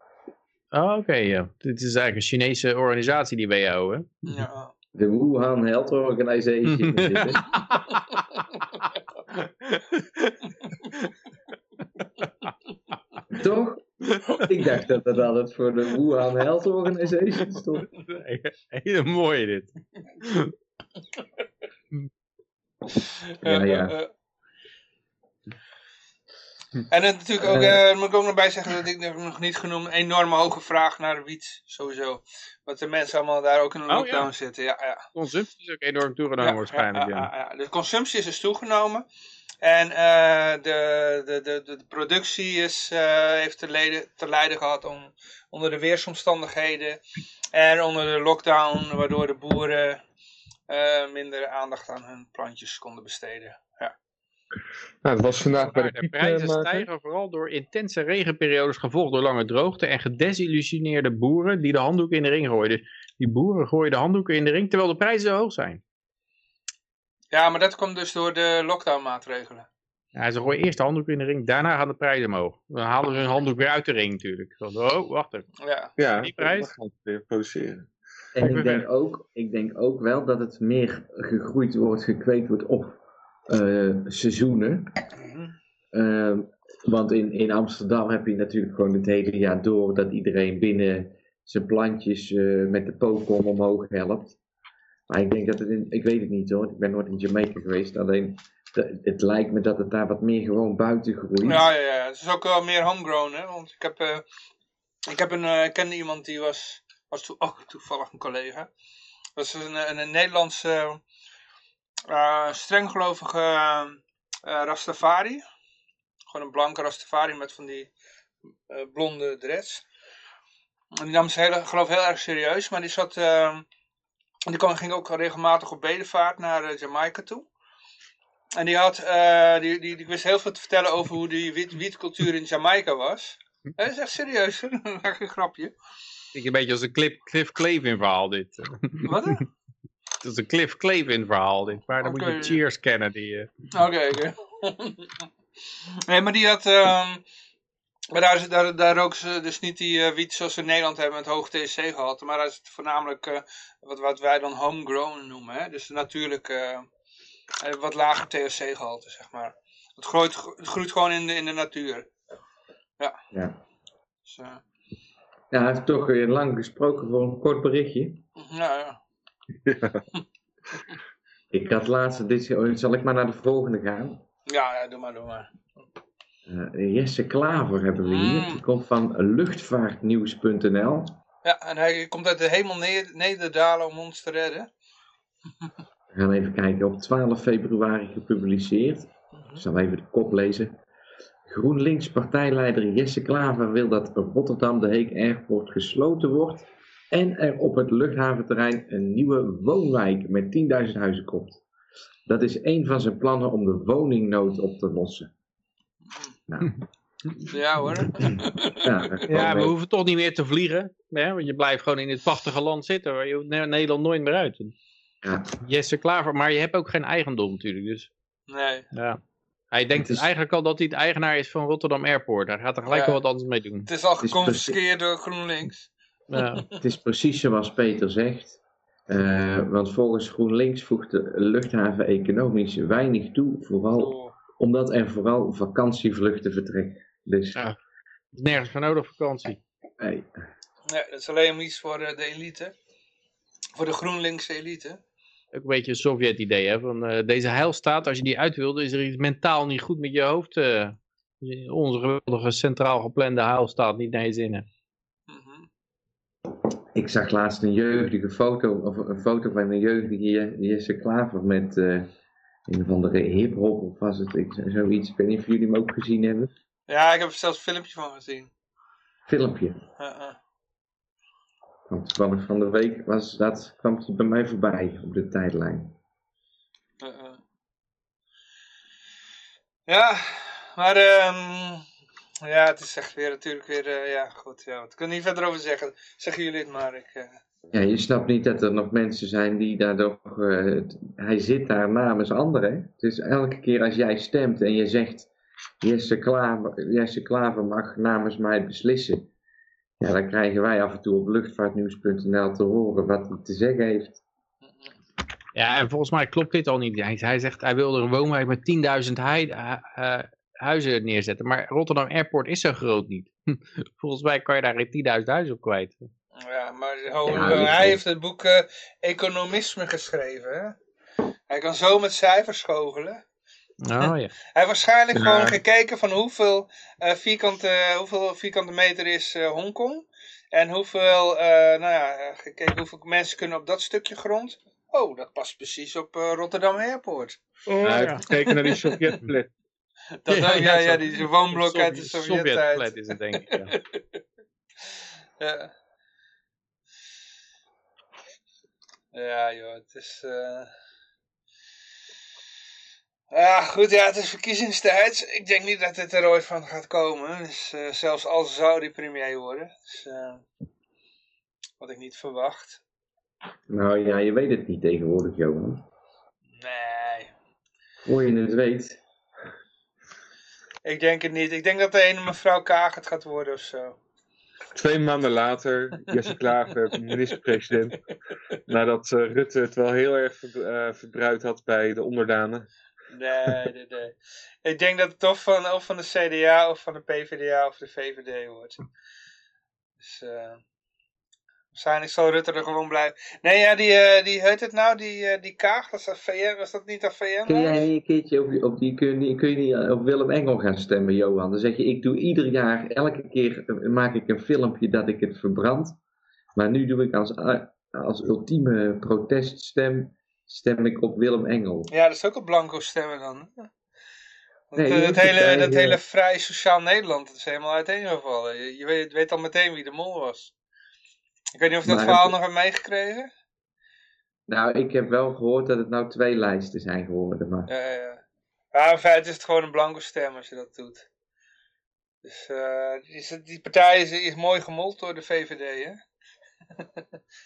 Oh, Oké, ja. Dit is eigenlijk een Chinese organisatie, die WHO, hè? ja. De Wuhan Health Organization. [laughs] Toch? Ik dacht dat dat altijd voor de Wuhan Health Organization stond. Hele mooie dit. Ja, Eh, ja. Eh. En dan natuurlijk ook, Eh. eh, moet ik ook nog bij zeggen dat ik nog niet genoemd, een enorme hoge vraag naar wiet, sowieso. Want de mensen allemaal daar ook in een Oh, lockdown ja. zitten. Ja, ja. Consumptie is ook enorm toegenomen waarschijnlijk. Ja, Ja, ja, ja. De consumptie is dus toegenomen. En eh, de, de, de, de productie is, eh, heeft te, leden, te lijden gehad om, onder de weersomstandigheden. En onder de lockdown, waardoor de boeren eh, minder aandacht aan hun plantjes konden besteden. Nou, dat was vandaag bij de de prijzen stijgen vooral door intense regenperiodes gevolgd door lange droogte en gedesillusioneerde boeren die de handdoeken in de ring gooien. Dus die boeren gooien de handdoeken in de ring terwijl de prijzen hoog zijn. ja, maar dat komt dus door de lockdown maatregelen. Ja, ze gooien eerst de handdoeken in de ring, daarna gaan de prijzen omhoog. Dan halen ze hun handdoek weer uit de ring natuurlijk. Oh, wacht even. Ja. Ja, Die prijs? gaan weer produceren. En ik denk ook, ik denk ook wel dat het meer gegroeid wordt, gekweekt wordt op seizoenen. Mhm. Ehm, want in, in Amsterdam heb je natuurlijk gewoon het hele jaar door dat iedereen binnen zijn plantjes eh, met de pookkom omhoog helpt. Maar ik denk dat het in, ik weet het niet hoor, ik ben nooit in Jamaica geweest, alleen het lijkt me dat het daar wat meer gewoon buiten groeit. Ja, ja, ja. Het is ook wel meer homegrown, hè. Want ik heb, eh, ik heb een, eh, ik kende iemand die was was ook toevallig een collega. Is een, een, een Nederlandse uh, strenggelovige uh, Rastafari. Gewoon een blanke Rastafari met van die uh, blonde dreads. En die nam heel, geloof heel erg serieus, maar die zat... Uh, die kwam, ging ook regelmatig op bedevaart naar Jamaica toe. En die had, uh, die, die, die wist heel veel te vertellen over hoe die wit, wietcultuur in Jamaica was. Dat is echt serieus, [laughs] echt een grapje. Ik een beetje als een Cliff, Cliff Clavin verhaal dit. Wat? Het is een Cliff Clavin verhaal dit, maar dan okay. moet je Cheers kennen. die. Oké, okay, oké. Okay. nee, maar die had... Um, maar daar, daar, daar roken ze dus niet die uh, wiet zoals we in Nederland hebben met hoog THC-gehalte. Maar daar is het voornamelijk uh, wat, wat wij dan homegrown noemen. Hè? Dus natuurlijk uh, wat lager THC-gehalte, zeg maar. Het groeit, het groeit gewoon in de, in de natuur. Ja. Ja. Dus, ja, hij heeft toch weer lang gesproken voor een kort berichtje. Ja, ja. Ik had laatst, dit, zal ik maar naar de volgende gaan? Ja, ja doe maar, doe maar. Uh, Jesse Klaver hebben we hier. Mm. Die komt van luchtvaartnieuws.nl. Ja, en hij komt uit de hemel nederdalen om ons te redden. We gaan even kijken. Op 12 februari gepubliceerd. Ik zal even de kop lezen. GroenLinks partijleider Jesse Klaver wil dat Rotterdam de Heek Airport gesloten wordt en er op het luchthaventerrein een nieuwe woonwijk met 10.000 huizen komt. Dat is een van zijn plannen om de woningnood op te lossen. Nou. [laughs] Ja hoor. Ja, [laughs] ja, we hoeven toch niet meer te vliegen. Hè? Want je blijft gewoon in dit prachtige land zitten waar je hoeft Nederland nooit meer uit. Ja. Jesse Klaver, maar je hebt ook geen eigendom natuurlijk. Dus. Nee. Ja. Hij denkt is... eigenlijk al dat hij het eigenaar is van Rotterdam Airport. Hij gaat er gelijk Ja. wel wat anders mee doen. Het is al geconfiskeerd door GroenLinks. Ja. Het is precies zoals Peter zegt. Eh, want volgens GroenLinks voegt de luchthaven economisch weinig toe. Vooral Oh. omdat er vooral vakantievluchten vertrekken. Dus Ja. Nergens voor nodig vakantie. hey, Nee, dat is alleen maar iets voor eh, de elite. Voor de GroenLinkse elite. Ook een beetje een Sovjet-idee, hè. Van, eh, deze heilstaat, als je die uit wilde, is er iets mentaal niet goed met je hoofd. eh. onze geweldige centraal geplande heilstaat niet naar je zinnen. Ik zag laatst een jeugdige foto, of een foto van een jeugdige Je- Jesse Klaver met eh, een of andere hip-hop of was het ik, zoiets. Ik weet niet of jullie hem ook gezien hebben. Ja, ik heb er zelfs een filmpje van gezien. Filmpje. Uh, uh. Want toevallig van de week was dat, kwam het bij mij voorbij op de tijdlijn. Uh, uh. Ja, maar ehm, ja, het is echt weer natuurlijk weer, eh, ja goed, ja, wat kan ik niet verder over zeggen. Zeggen jullie het maar, ik, eh, Ja, je snapt niet dat er nog mensen zijn die daardoor... eh, het- hij zit daar namens anderen. Dus elke keer als jij stemt en je zegt... Jesse Klaver, Jesse Klaver mag namens mij beslissen. Ja, dan krijgen wij af en toe op luchtvaartnieuws.nl te horen wat hij te zeggen heeft. Ja, en volgens mij klopt dit al niet. Hij, hij zegt, hij wil er een woonwijk met 10.000 hei- hu- eh, huizen neerzetten. Maar Rotterdam Airport is zo groot niet. [laughs] volgens mij kan je daar geen 10.000 huizen op kwijt. ja, maar Ja, ho- dat hij heeft het boek eh, Economisme geschreven, hè. Hij kan zo met cijfers goochelen. Oh ja. [laughs] Hij heeft waarschijnlijk Ja. gewoon gekeken van hoeveel, eh, vierkante, hoeveel vierkante meter is eh, Hongkong. En hoeveel, eh, nou ja, eh, gekeken hoeveel mensen kunnen op dat stukje grond. Oh, dat past precies op eh, Rotterdam Airport. Hij heeft gekeken naar die Sovjetflat. [laughs] Dat, ja, ja, die woonblok uit de Sovjet- Sovjet-tijd. Is het denk ik. Ja. [laughs] Ja. Ja, joh, het is... eh Ja, goed, ja, het is verkiezingstijd. Ik denk niet dat dit er ooit van gaat komen. Dus, eh, zelfs als zou die premier worden. Dus, eh, wat ik niet verwacht. Nou ja, je weet het niet tegenwoordig, Johan. Nee, Voor je het weet. Ik denk het niet. Ik denk dat de ene mevrouw Kaag het gaat worden of zo. Twee maanden later, Jesse Klaver, [laughs] minister-president. Nadat eh, Rutte het wel heel erg ver, eh, verbruikt had bij de onderdanen. Nee, nee, nee. Ik denk dat het of van, of van de CDA of van de PvdA of de VVD wordt. Dus, eh waarschijnlijk zal Rutte er gewoon blijven. Nee, ja, die, eh die heet het nou, die, eh, die Kaag, dat is dat VN, was dat niet dat VN? Kun jij een keertje op, die- op die, kun je, niet- kun je niet op Willem Engel gaan stemmen, Johan? Dan zeg je, ik doe ieder jaar, elke keer eh, maak ik een filmpje dat ik het verbrand. Maar nu doe ik als, als ultieme proteststem, stem ik op Willem Engel. Ja, dat is ook een blanco stemmen dan. Want, Nee, eh, dat het hele, bij, dat eh, hele vrij sociaal Nederland dat is helemaal uiteengevallen. Je, je weet, weet al meteen wie de mol was. Ik weet niet of je dat Maar- verhaal nog hebt meegekregen. Nou, ik heb wel gehoord dat het nou twee lijsten zijn geworden. Maar Ja, ja, ja. In feite is het gewoon een blanco stem als je dat doet. Dus eh, die, partij is, is mooi gemold door de VVD, hè? [laughs]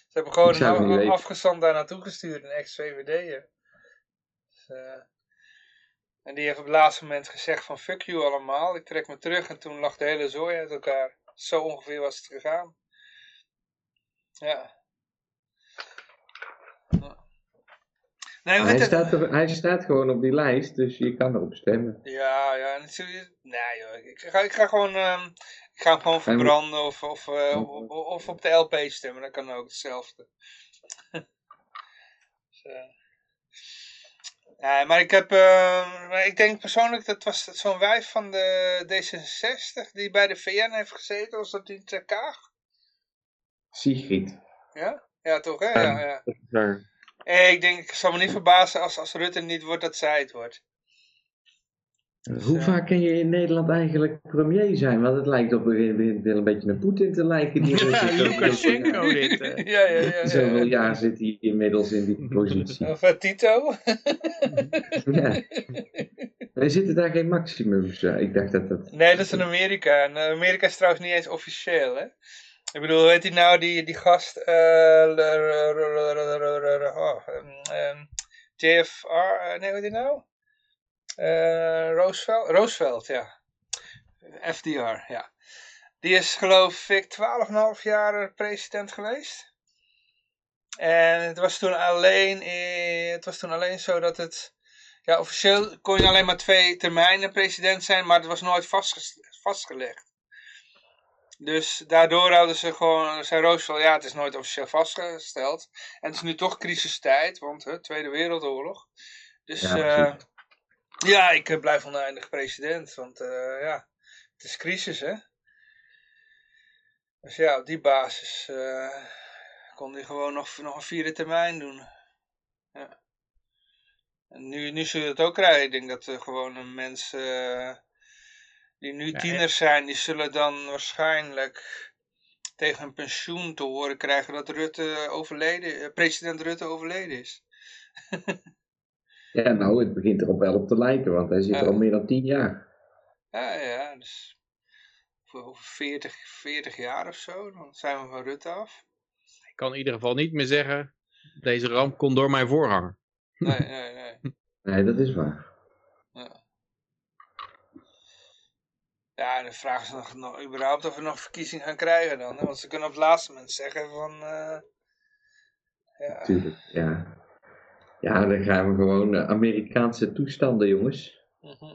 Ze hebben gewoon een niet af- weten. afgestand daar naartoe gestuurd, een ex-VVD'er. Dus, eh, en die heeft op het laatste moment gezegd van fuck you allemaal, ik trek me terug. En toen lag de hele zooi uit elkaar. Zo ongeveer was het gegaan. Ja. Nee, hij, het? staat er, hij staat gewoon op die lijst, dus je kan erop stemmen. Ja, ja, natuurlijk. Nee joh, ik ga, ik ga gewoon, ehm, ik ga hem gewoon verbranden of, of, eh, of, of op de LP stemmen, dat kan ook hetzelfde. [laughs] dus, nee, maar ik heb, eh, maar ik denk persoonlijk dat was zo'n wijf van de D66 die bij de VN heeft gezeten, was dat die ter Kaag? Sigrid. Ja? Ja, toch hè? Ja, ja. Eh, ik denk, ik zal me niet verbazen als, als Rutte niet wordt, dat zij het wordt. Hoe Ja. vaak kan je in Nederland eigenlijk premier zijn? Want het lijkt op een, wel een beetje naar Poetin te lijken. Die [laughs] Ja, Lukashenko dit. [laughs] ja, ja, ja. ja, Zoveel ja. jaar zit hij inmiddels in die positie. Of eh, Tito? [laughs] Ja. Er zitten daar geen maximums. eh, Ik dacht dat dat... Nee, dat is in Amerika. En Amerika is trouwens niet eens officieel, hè? Ik bedoel, weet hij nou, die, die gast, eh, JFR, eh, nee, heet hij nou? Eh, Roosevelt? Roosevelt, ja. FDR, ja. Die is geloof ik 12,5 jaar president geweest. En het was toen alleen, eh, het was toen alleen zo dat het, ja, officieel kon je alleen maar twee termijnen president zijn, maar het was nooit vastges- vastgelegd. Dus daardoor hadden ze gewoon, zei Roosevelt, ja, het is nooit officieel vastgesteld. En het is nu toch crisistijd, want hè, Tweede Wereldoorlog. Dus Ja, precies. ja ik eh, blijf oneindig president, want eh, ja, het is crisis, hè. Dus ja, op die basis eh, kon hij gewoon nog, nog een vierde termijn doen. Ja. En nu, nu zul je het ook krijgen. Ik denk dat er gewoon een mensen eh, die nu Ja, tieners zijn, die zullen dan waarschijnlijk tegen hun pensioen te horen krijgen dat Rutte overleden, eh, president Rutte overleden is. [laughs] Ja, nou, het begint erop wel op te lijken, want hij zit er al meer dan tien jaar. Ja, ja, dus voor over 40, 40 jaar of zo, dan zijn we van Rutte af. Ik kan in ieder geval niet meer zeggen, deze ramp komt door mijn voorganger. Nee, nee, nee. Nee, dat is waar. Ja, en dan vragen ze nog, nog überhaupt of we nog verkiezingen gaan krijgen dan. Hè? Want ze kunnen op het laatste moment zeggen van... eh, ja, Tuurlijk, ja. Ja, dan gaan we gewoon eh, Amerikaanse toestanden, jongens. mhm.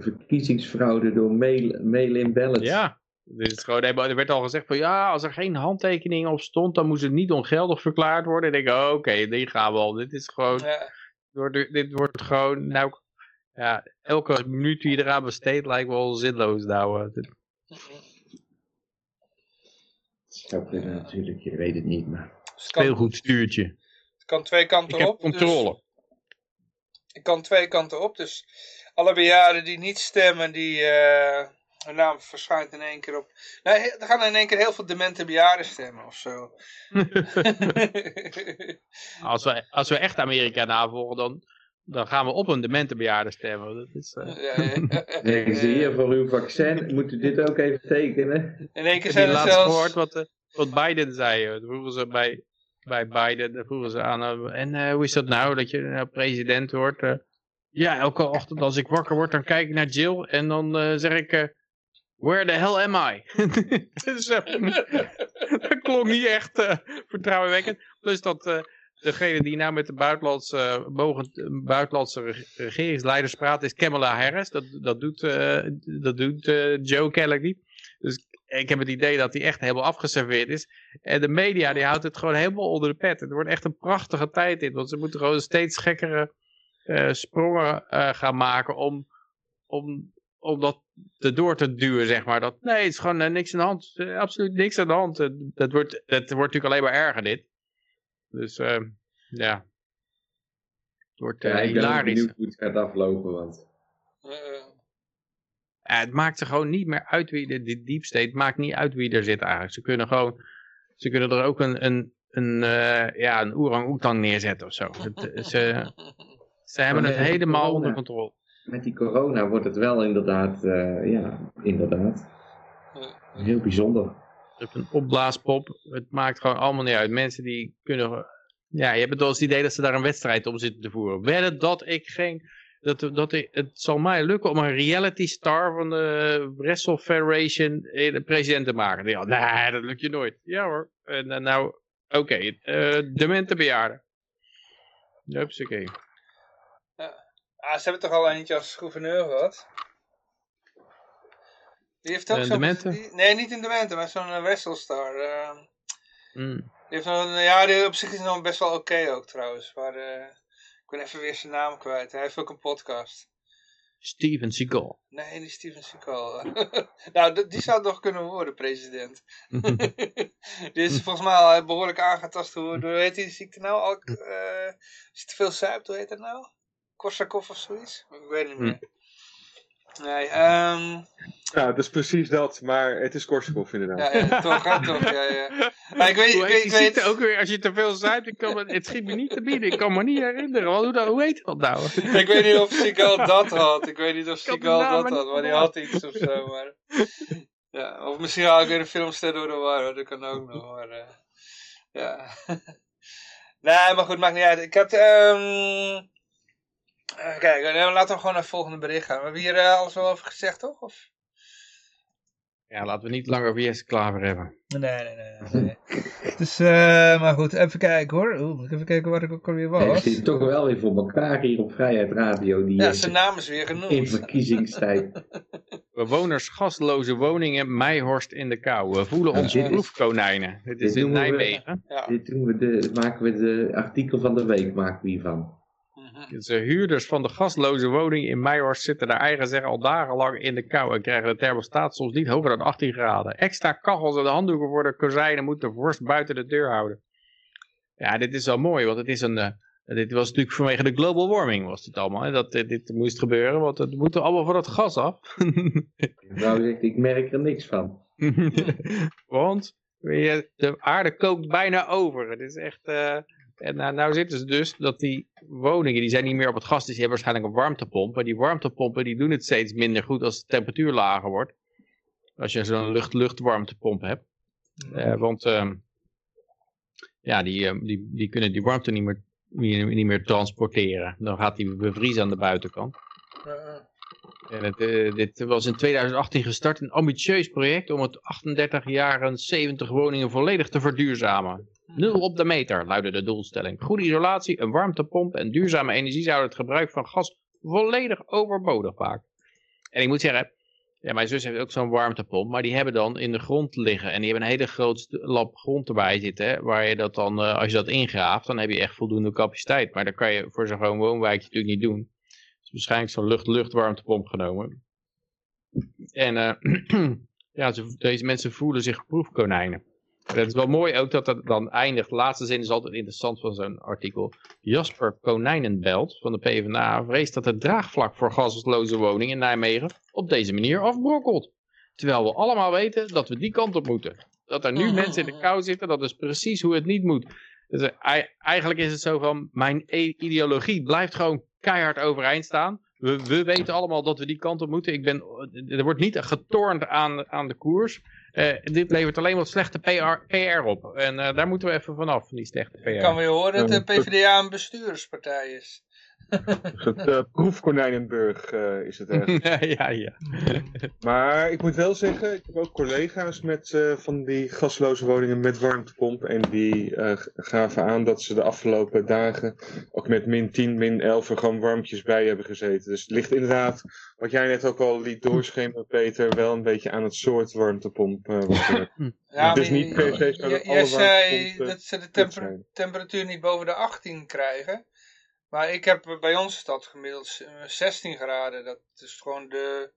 Verkiezingsfraude door mail- mail-in ballots. Ja, dit is gewoon, er werd al gezegd van ja, als er geen handtekening op stond, dan moest het niet ongeldig verklaard worden. En ik denk, oh, oké, die gaan we al. Dit is gewoon, ja, wordt, dit wordt gewoon, nou, ja, elke minuut die je eraan besteedt lijkt wel zinloos nou. Zou kunnen natuurlijk, je weet het niet, maar... Speelgoed stuurtje. het kan twee Ik kanten heb op. controle. Dus, het kan twee kanten op. Dus alle bejaarden die niet stemmen, die... eh, hun naam verschijnt in één keer op... Nee, er gaan in één keer heel veel demente bejaarden stemmen of zo. [laughs] [laughs] als, we, als we echt Amerika navolgen, dan, dan gaan we op een demente bejaarde stemmen. Dat is, eh, Ja, ja, ja. [laughs] Zeggen ze hier voor uw vaccin, moet u dit ook even tekenen? In één keer Heb je zijn er laatst zelfs... gehoord wat, eh, wat Biden zei? eh, Dat vroegen ze bij, bij Biden, dat vroegen ze aan hem, en eh, hoe is dat nou, dat je nou president wordt? eh? ja, elke ochtend als ik wakker word, dan kijk ik naar Jill en dan eh, zeg ik, eh, where the hell am I? [laughs] eh, [laughs] dat klonk niet echt eh, vertrouwenwekkend. Plus dat eh, degene die nou met de buitenlandse, buitenlandse reg- regeringsleiders praat is Kamala Harris. Dat, dat doet, eh, dat doet eh, Joe niet. Dus ik heb het idee dat hij echt helemaal afgeserveerd is. En de media die houdt het gewoon helemaal onder de pet. Het wordt echt een prachtige tijd in. Want ze moeten gewoon steeds gekkere eh, sprongen gaan maken om, om, om dat erdoor te duwen, zeg maar. Dat, nee, het is gewoon niks aan de hand. Absoluut niks aan de hand. Dat, wordt, dat wordt natuurlijk alleen maar erger, dit. Dus, eh, ja. Het wordt eh, Ja, ik ben ook hilarisch. benieuwd hoe het gaat aflopen, want... Eh, eh. Ja, het maakt er gewoon niet meer uit wie de, die deep state maakt niet uit wie er zit eigenlijk. Ze kunnen gewoon, ze kunnen er ook een, een, een, eh, ja, een orang-oetang neerzetten of zo. [laughs] Het, eh, ze, ze hebben het helemaal corona. onder controle. Met die corona wordt het wel inderdaad, eh, ja, inderdaad, heel bijzonder. Hebt een opblaaspop. Het maakt gewoon allemaal niet uit. Mensen die kunnen... Ja, je hebt het wel eens het idee dat ze daar een wedstrijd om zitten te voeren. Wedden dat ik geen... Dat, dat ik, het zal mij lukken om een reality star van de Wrestle Federation eh, de president te maken. Ja, nee, dat lukt je nooit. Ja hoor. En eh, nou, oké. eh, demente bejaarden. Hupsakee. Ah, ze hebben toch al eentje als gouverneur gehad? Die heeft ook Eh, zo'n... Demente? die- Nee, niet in Demente, maar zo'n uh, eh, Mm. die heeft nog ja, die op zich is nog best wel oké ook trouwens. Maar eh, ik ben even weer zijn naam kwijt. Hij heeft ook een podcast. Steven Seagal. Nee, die Steven Seagal. [laughs] nou, die zou nog kunnen worden, president. [laughs] die is volgens mij al behoorlijk aangetast door, hoe heet die ziekte nou? Al, eh, is het te veel zuipt, hoe heet dat nou? Korsakov of zoiets? Ik weet het niet Hm. meer. Nee, ehm Ja, dat is precies dat, maar het is Korsakoff inderdaad. ja, ja, toch, toch, ja, ja. [laughs] Maar ik weet, ik weet, ik ook weer? Als je te veel zuipt, ik kan me, het schiet me niet te bieden. Ik kan me niet herinneren. Hoe, dat- hoe heet dat nou? [laughs] ik weet niet of Seagal dat had. Ik weet niet of had naam dat had, maar die had iets of zo. Maar... Ja, of misschien haal ik weer een filmster door de war, dat kan ook nog. Maar, eh, ja. [laughs] nee, maar goed, maakt niet uit. Ik heb, ehm eh, kijk, eh, laten we gewoon naar het volgende bericht gaan. We hebben hier eh, alles wel over gezegd, toch? Of? Ja, laten we niet langer over Jesse Klaver hebben. Nee, nee, nee. nee. [laughs] dus, eh, maar goed, even kijken hoor. Oeh, moet ik even kijken waar ik ook alweer was. zit toch wel weer voor elkaar hier op Vrijheid Radio, die Ja, eh, zijn naam is weer in genoemd. verkiezingstijd. [laughs] Bewoners gasloze woningen Meijhorst in de kou. We voelen Ja, ons dit is- proefkonijnen. Dit is dit in we- Nijmegen. Ja. Dit doen we de, maken we de artikel van de week maken we hiervan. [laughs] De huurders van de gasloze woning in Meijhorst zitten naar eigen zeggen al dagenlang in de kou en krijgen de thermostaat soms niet hoger dan 18 graden. Extra kachels en handdoeken voor de kozijnen moeten de vorst buiten de deur houden. Ja, dit is wel mooi, want het is een... eh, dit was natuurlijk vanwege de global warming was dit allemaal. Hè? Dat dit, dit moest gebeuren, want het moet allemaal van het gas af. [laughs] Nou zegt, ik merk er niks van. [laughs] Want de aarde kookt bijna over. Het is echt. eh, en nou, nou zitten ze dus dat die woningen, die zijn niet meer op het gas, dus die hebben waarschijnlijk een warmtepomp. Maar die warmtepompen die doen het steeds minder goed als de temperatuur lager wordt. Als je zo'n lucht-lucht-warmtepomp hebt. Eh, want ehm, ja, die, eh, die, die kunnen die warmte niet meer, niet, niet meer transporteren. Dan gaat die bevriezen aan de buitenkant. En het, eh, dit was in 2018 gestart, een ambitieus project om het 38 jaren 70 woningen volledig te verduurzamen. Nul op de meter, luidde de doelstelling. Goede isolatie, een warmtepomp en duurzame energie zouden het gebruik van gas volledig overbodig maken. En ik moet zeggen, ja, mijn zus heeft ook zo'n warmtepomp, maar die hebben dan in de grond liggen. En die hebben een hele grote lap grond erbij zitten, waar je dat dan, eh, als je dat ingraaft, dan heb je echt voldoende capaciteit. Maar dat kan je voor zo'n gewoon woonwijkje natuurlijk niet doen. Dus waarschijnlijk zo'n lucht-lucht warmtepomp genomen. En eh, [clears throat] ja, ze, deze mensen voelen zich proefkonijnen. Het is wel mooi ook dat dat dan eindigt. De laatste zin is altijd interessant van zo'n artikel. Jasper Konijnenbelt van de PvdA vreest dat het draagvlak voor gasloze woningen in Nijmegen op deze manier afbrokkelt. Terwijl we allemaal weten dat we die kant op moeten. Dat er nu mensen in de kou zitten, dat is precies hoe het niet moet. Dus eh, ei- eigenlijk is het zo van, mijn ideologie blijft gewoon keihard overeind staan. We, we weten allemaal dat we die kant op moeten. Ik ben, er wordt niet getornd aan, aan de koers. Eh, dit levert alleen maar slechte PR, PR op. En eh, daar moeten we even vanaf, van die slechte PR. Ik kan weer horen dat de. PvdA een bestuurspartij is. Soort eh, proefkonijnenburg eh, is het echt. [laughs] ja, ja. Maar ik moet wel zeggen, ik heb ook collega's met eh, van die gasloze woningen met warmtepomp. En die eh, gaven aan dat ze de afgelopen dagen ook met min 10, min 11 er gewoon warmtjes bij hebben gezeten. Dus het ligt inderdaad, wat jij net ook al liet doorschemeren, Peter, wel een beetje aan het soort warmtepomp. eh, wat er- Ja, Dus maar niet per se zo dat alle Jij zei dat ze de temper- temperatuur niet boven de 18 krijgen. Maar ik heb bij ons stad gemiddeld eh, 16 graden. Dat is gewoon de,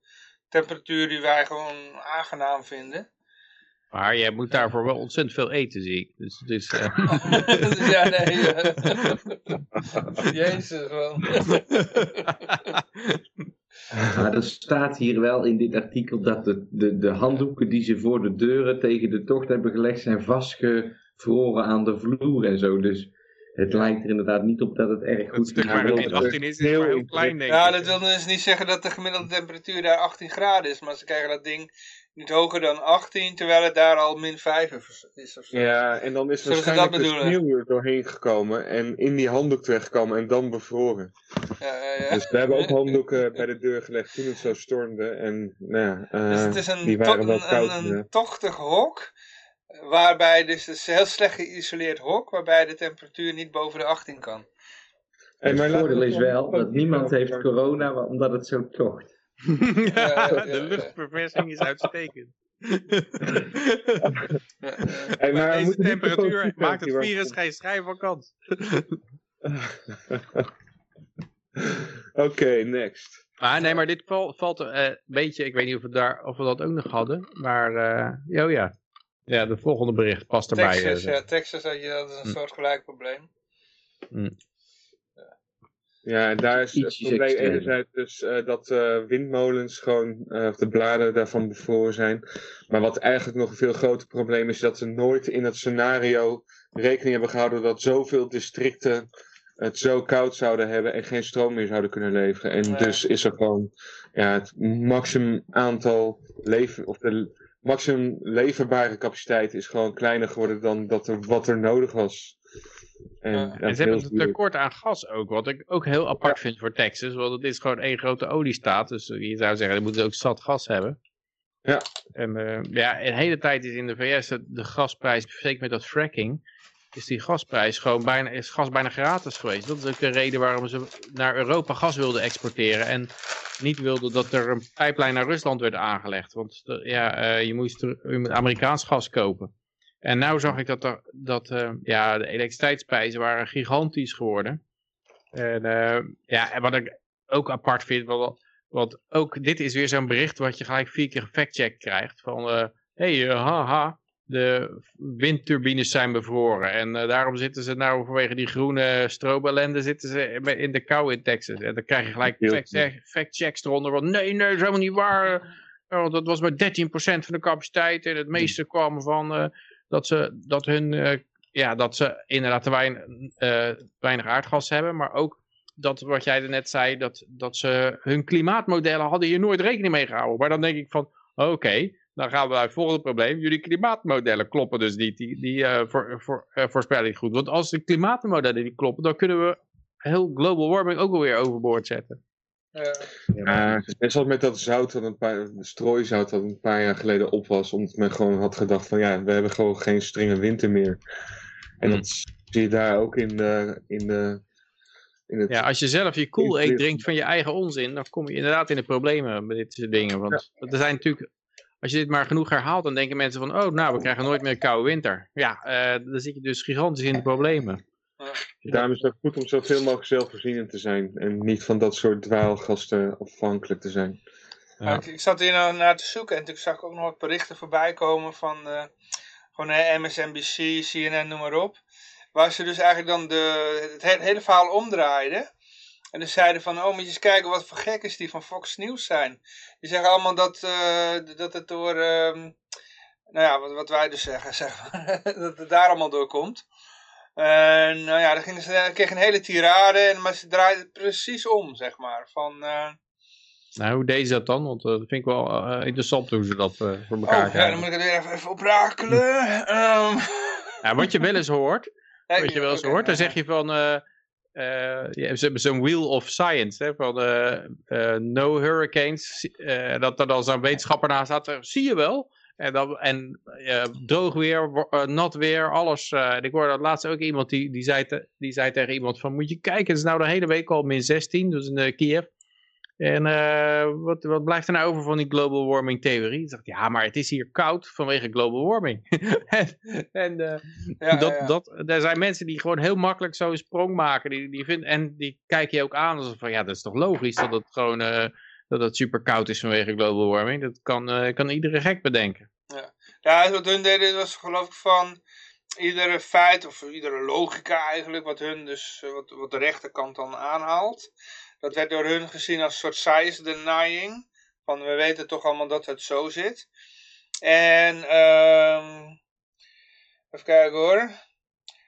temperatuur die wij gewoon aangenaam vinden. Maar je moet daarvoor wel ontzettend veel eten, zie ik. Dus het is... eh, [laughs] ja, nee. eh. [laughs] Jezus, man. [laughs] Maar er staat hier wel in dit artikel dat de, de, de handdoeken die ze voor de deuren tegen de tocht hebben gelegd zijn vastgevroren aan de vloer en zo. Dus het lijkt er inderdaad niet op dat het erg Het goed stuk waar is. het in 18 is, is Heel maar heel klein, denk Ja, ik. dat wil dus niet zeggen dat de gemiddelde temperatuur daar 18 graden is. Maar ze krijgen dat ding niet hoger dan 18, terwijl het daar al min 5 is of zo. Ja, en dan is ze waarschijnlijk de sneeuw er doorheen gekomen en in die handdoek terechtgekomen en dan bevroren. Ja, ja, ja. Dus we hebben ook handdoeken bij de deur gelegd toen het zo stormde. En nou ja, eh, Dus het is een, die to- waren wel een, koud. een, ja. een tochtig hok. Waarbij dus het is een heel slecht geïsoleerd hok. Waarbij de temperatuur niet boven de 18 kan. Hey, maar het voordeel is wel dat niemand heeft corona omdat het zo tocht. [laughs] ja, de luchtverversing is uitstekend. [laughs] Hey, maar Deze temperatuur maakt het virus geen schijn van kans. [laughs] Oké, next. Maar nee, maar dit val- valt eh, een beetje, ik weet niet of we, daar, of we dat ook nog hadden, maar eh, oh ja. Ja, de volgende bericht past erbij. Texas, eh. ja, Texas had je, dat is een Hm. soortgelijk probleem. Ja, en daar is het probleem extreem. enerzijds dus eh, dat eh, windmolens gewoon, eh, of de bladen daarvan bevroren zijn. Maar wat eigenlijk nog een veel groter probleem is, dat ze nooit in het scenario rekening hebben gehouden dat zoveel districten het zo koud zouden hebben en geen stroom meer zouden kunnen leveren. En Ja. dus is er gewoon ja, het maximum aantal leven, of de maximum leverbare capaciteit is gewoon kleiner geworden dan dat er, wat er nodig was. En, Ja. En ze hebben een tekort aan gas ook, wat ik ook heel apart vind voor Texas, want het is gewoon één grote oliestaat, dus je zou zeggen, die moeten ook zat gas hebben. Ja. En eh, ja, de hele tijd is in de VS de, de gasprijs, zeker met dat fracking, is die gasprijs gewoon bijna, is gas bijna gratis geweest. Dat is ook de reden waarom ze naar Europa gas wilden exporteren en niet wilden dat er een pijplijn naar Rusland werd aangelegd. Want eh, ja, eh, je, moest, er- Amerikaans gas kopen. En nou zag ik dat, dat eh, ja, de elektriciteitsprijzen waren gigantisch geworden. En ja, wat ik ook apart vind, want, ook dit is weer zo'n bericht wat je gelijk vier keer fact-check krijgt. Van, hé, hey, haha, de windturbines zijn bevroren. En eh, daarom zitten ze nou vanwege die groene stroomellende zitten ze in de kou in Texas. En dan krijg je gelijk fact- fact-checks eronder. Van, nee, nee, dat is helemaal niet waar. Want dat was maar 13% van de capaciteit. En het meeste kwam van eh, dat, ze, dat hun... eh, ja, dat ze inderdaad te weinig, weinig aardgas hebben, maar ook dat wat jij er net zei, dat, dat ze hun klimaatmodellen hadden hier nooit rekening mee gehouden. Maar dan denk ik van, oké, dan gaan we naar het volgende probleem. Jullie klimaatmodellen kloppen dus niet, die, die eh, voor, voor, eh, voorspellen niet goed. Want als de klimaatmodellen niet kloppen, dan kunnen we heel global warming ook alweer overboord zetten. Ja. Ja, net zoals met dat zout, dat een paar, strooizout dat een paar jaar geleden op was, omdat men gewoon had gedacht van ja, we hebben gewoon geen strenge winter meer. En Hmm. dat zie je daar ook in de, in de, in het, Ja, als je zelf je Kool-Aid Invloed. drinkt van je eigen onzin, dan kom je inderdaad in de problemen met dit soort dingen. Want er zijn natuurlijk, als je dit maar genoeg herhaalt, dan denken mensen van, oh nou, we krijgen nooit meer een koude winter. Ja, eh, dan zit je dus gigantisch in de problemen. daarom is het goed om zoveel mogelijk zelfvoorzienend te zijn en niet van dat soort dwaalgasten afhankelijk te zijn. Ja. Ik, ik zat hier nou naar te zoeken en toen zag ik ook nog wat berichten voorbij komen van eh, gewoon eh, MSNBC, CNN, noem maar op. Waar ze dus eigenlijk dan de, het he- hele verhaal omdraaiden. En dus zeiden van, oh moet je eens kijken wat voor gekkers die van Fox News zijn. Die zeggen allemaal dat, eh, dat het door, ehm, nou ja, wat, wat wij dus zeggen, [laughs] zeg maar, dat het daar allemaal door komt. En nou ja, dan gingen ze, dan kregen een hele tirade, en, maar ze draaiden het precies om, zeg maar. Van, eh, Nou, hoe deed ze dat dan? Want eh, dat vind ik wel eh, interessant hoe ze dat eh, voor elkaar Oh, ja, dan krijgen. moet ik het weer even, even oprakelen. [laughs] Ja, wat je wel eens hoort, wat je wel eens hoort, dan zeg je van, hebben zo'n wheel of science, hè, van eh, no hurricanes, dat er dan zo'n wetenschapper naast eh, zie je wel. En, dan, en droog weer, nat weer, alles. ik hoorde laatst ook iemand die, die, zei die zei tegen iemand van, moet je kijken, het is nou de hele week al min 16, dus in Kiev. En eh, wat, wat blijft er nou over van die global warming theorie? Dacht, ja, maar het is hier koud vanwege global warming. [laughs] en en eh, Ja, dat, ja, ja. Dat, er zijn mensen die gewoon heel makkelijk zo'n sprong maken. Die, die vinden, en die kijken je ook aan alsof van, ja, dat is toch logisch dat het gewoon, eh, dat het super koud is vanwege global warming. Dat kan, kan iedere gek bedenken. Ja, wat hun deden was geloof ik van iedere feit of iedere logica eigenlijk, wat hun dus, wat, wat de rechterkant dan aanhaalt. Dat werd door hun gezien als een soort science denying. Van we weten toch allemaal dat het zo zit. En ehm even kijken hoor.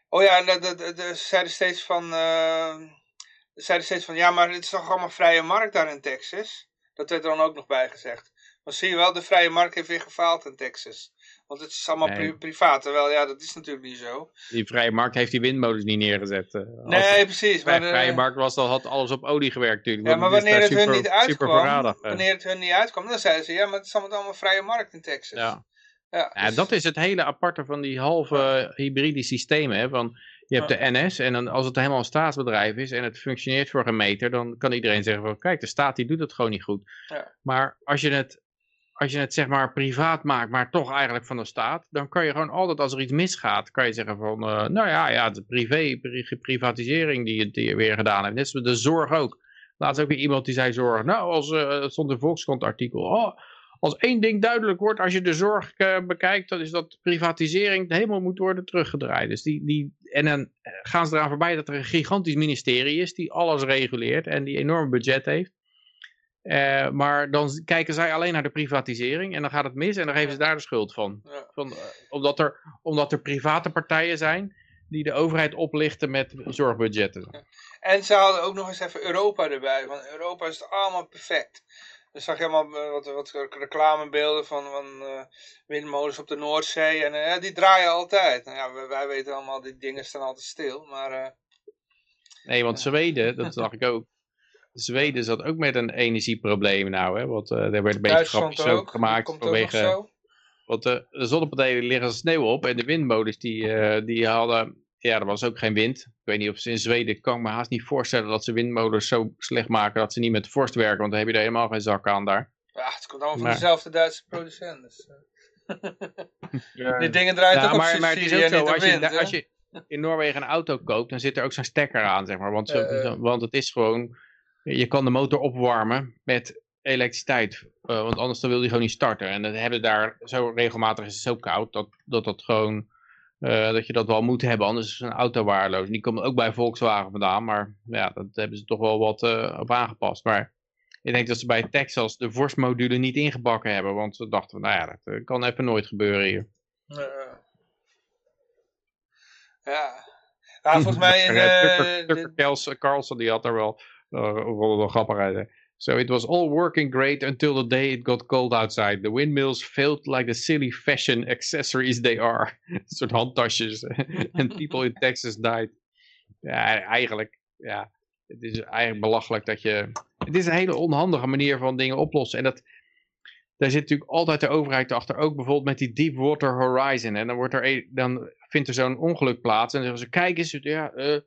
Oh ja, en dat, dat, dat- ze zeiden steeds van, ze zeiden steeds van, ja, maar het is toch allemaal vrije markt daar in Texas? Dat werd er dan ook nog bij gezegd. Maar zie je wel, de vrije markt heeft weer gefaald in Texas. Want het is allemaal Nee. pri- privaat. Terwijl, ja, dat is natuurlijk niet zo. Die vrije markt heeft die windmolens niet neergezet. eh. Nee, precies. Maar, de vrije eh, markt was, dan had alles op olie gewerkt natuurlijk. ja, maar wanneer het hun niet uitkwam, eh. wanneer het hun niet uitkwam, dan zeiden ze, ja, maar het is allemaal, vrije markt in Texas. Ja. Ja, Ja, dus- dat is het hele aparte van die halve hybride systemen. Hè? Van, je hebt de NS en dan, als het helemaal een staatsbedrijf is en het functioneert voor een meter, dan kan iedereen zeggen van kijk, de staat die doet het gewoon niet goed. Ja. Maar als je het, als je het zeg maar privaat maakt, maar toch eigenlijk van de staat, dan kan je gewoon altijd als er iets misgaat, kan je zeggen van eh, nou ja, ja, de privé, pri- privatisering die die weer gedaan heeft. Net zoals de zorg ook. Laatst ook weer iemand die zei zorg. Nou, als, het stond een Volkskrant artikel. Oh, als één ding duidelijk wordt als je de zorg eh, bekijkt, dat is dat privatisering helemaal moet worden teruggedraaid. Dus die, die, en dan gaan ze eraan voorbij dat er een gigantisch ministerie is die alles reguleert en die enorm budget heeft. Eh, maar dan kijken zij alleen naar de privatisering en dan gaat het mis en dan geven ze daar de schuld van. Van eh, omdat, er, omdat er private partijen zijn die de overheid oplichten met zorgbudgetten. En ze hadden ook nog eens even Europa erbij. Want Europa is het allemaal perfect. Dan zag je allemaal eh, wat, wat reclamebeelden van, van windmolens op de Noordzee. En die draaien altijd. Nou ja, wij, wij weten allemaal, die dingen staan altijd stil. Maar Nee, want Zweden, dat zag ik ook. Zweden zat ook met een energieprobleem nou, hè. Want eh daar werd een beetje grapjes ook. ook gemaakt Komt ook vanwege... zo. Want de, de zonnepanelen liggen als sneeuw op en de windmolens die, eh, die hadden... Ja, er was ook geen wind. Ik weet niet of ze in Zweden, kan ik me haast niet voorstellen dat ze windmolens zo slecht maken dat ze niet met vorst werken. Want dan heb je er helemaal geen zak aan daar. Ja, het komt allemaal van dezelfde Duitse producent. Dus, eh. [laughs] Ja. Die dingen draaien Ja, ook op maar, maar het is subsidie ook en niet zo, als je, wind. als je in Noorwegen een auto koopt, dan zit er ook zo'n stekker aan, zeg maar. Want, Eh, eh. want het is gewoon, je kan de motor opwarmen met elektriciteit. eh, want anders dan wil die gewoon niet starten. En dan hebben daar, zo regelmatig is het zo koud, dat dat, dat gewoon, eh, dat je dat wel moet hebben. Anders is een auto waardeloos. En die komt ook bij Volkswagen vandaan, maar ja, dat hebben ze toch wel wat eh, op aangepast. Maar ik denk dat ze bij Texas de vorstmodule niet ingebakken hebben. Want ze dachten, nou ja, dat kan even nooit gebeuren hier. Ja. ja, volgens mij [laughs] in... Tucker, Carlson, die had er wel, wel, wel grappig uit. So it was all working great until the day it got cold outside. The windmills failed like the silly fashion accessories they are. [laughs] Soort handtasjes. [laughs] And people in Texas died. Ja, eigenlijk, ja. Het is eigenlijk belachelijk dat je... Het is een hele onhandige manier van dingen oplossen. En dat, daar zit natuurlijk altijd de overheid achter. Ook bijvoorbeeld met die Deepwater Horizon. En dan, wordt er, dan vindt er zo'n ongeluk plaats. En dan zeggen ze, kijk eens, ja, eh,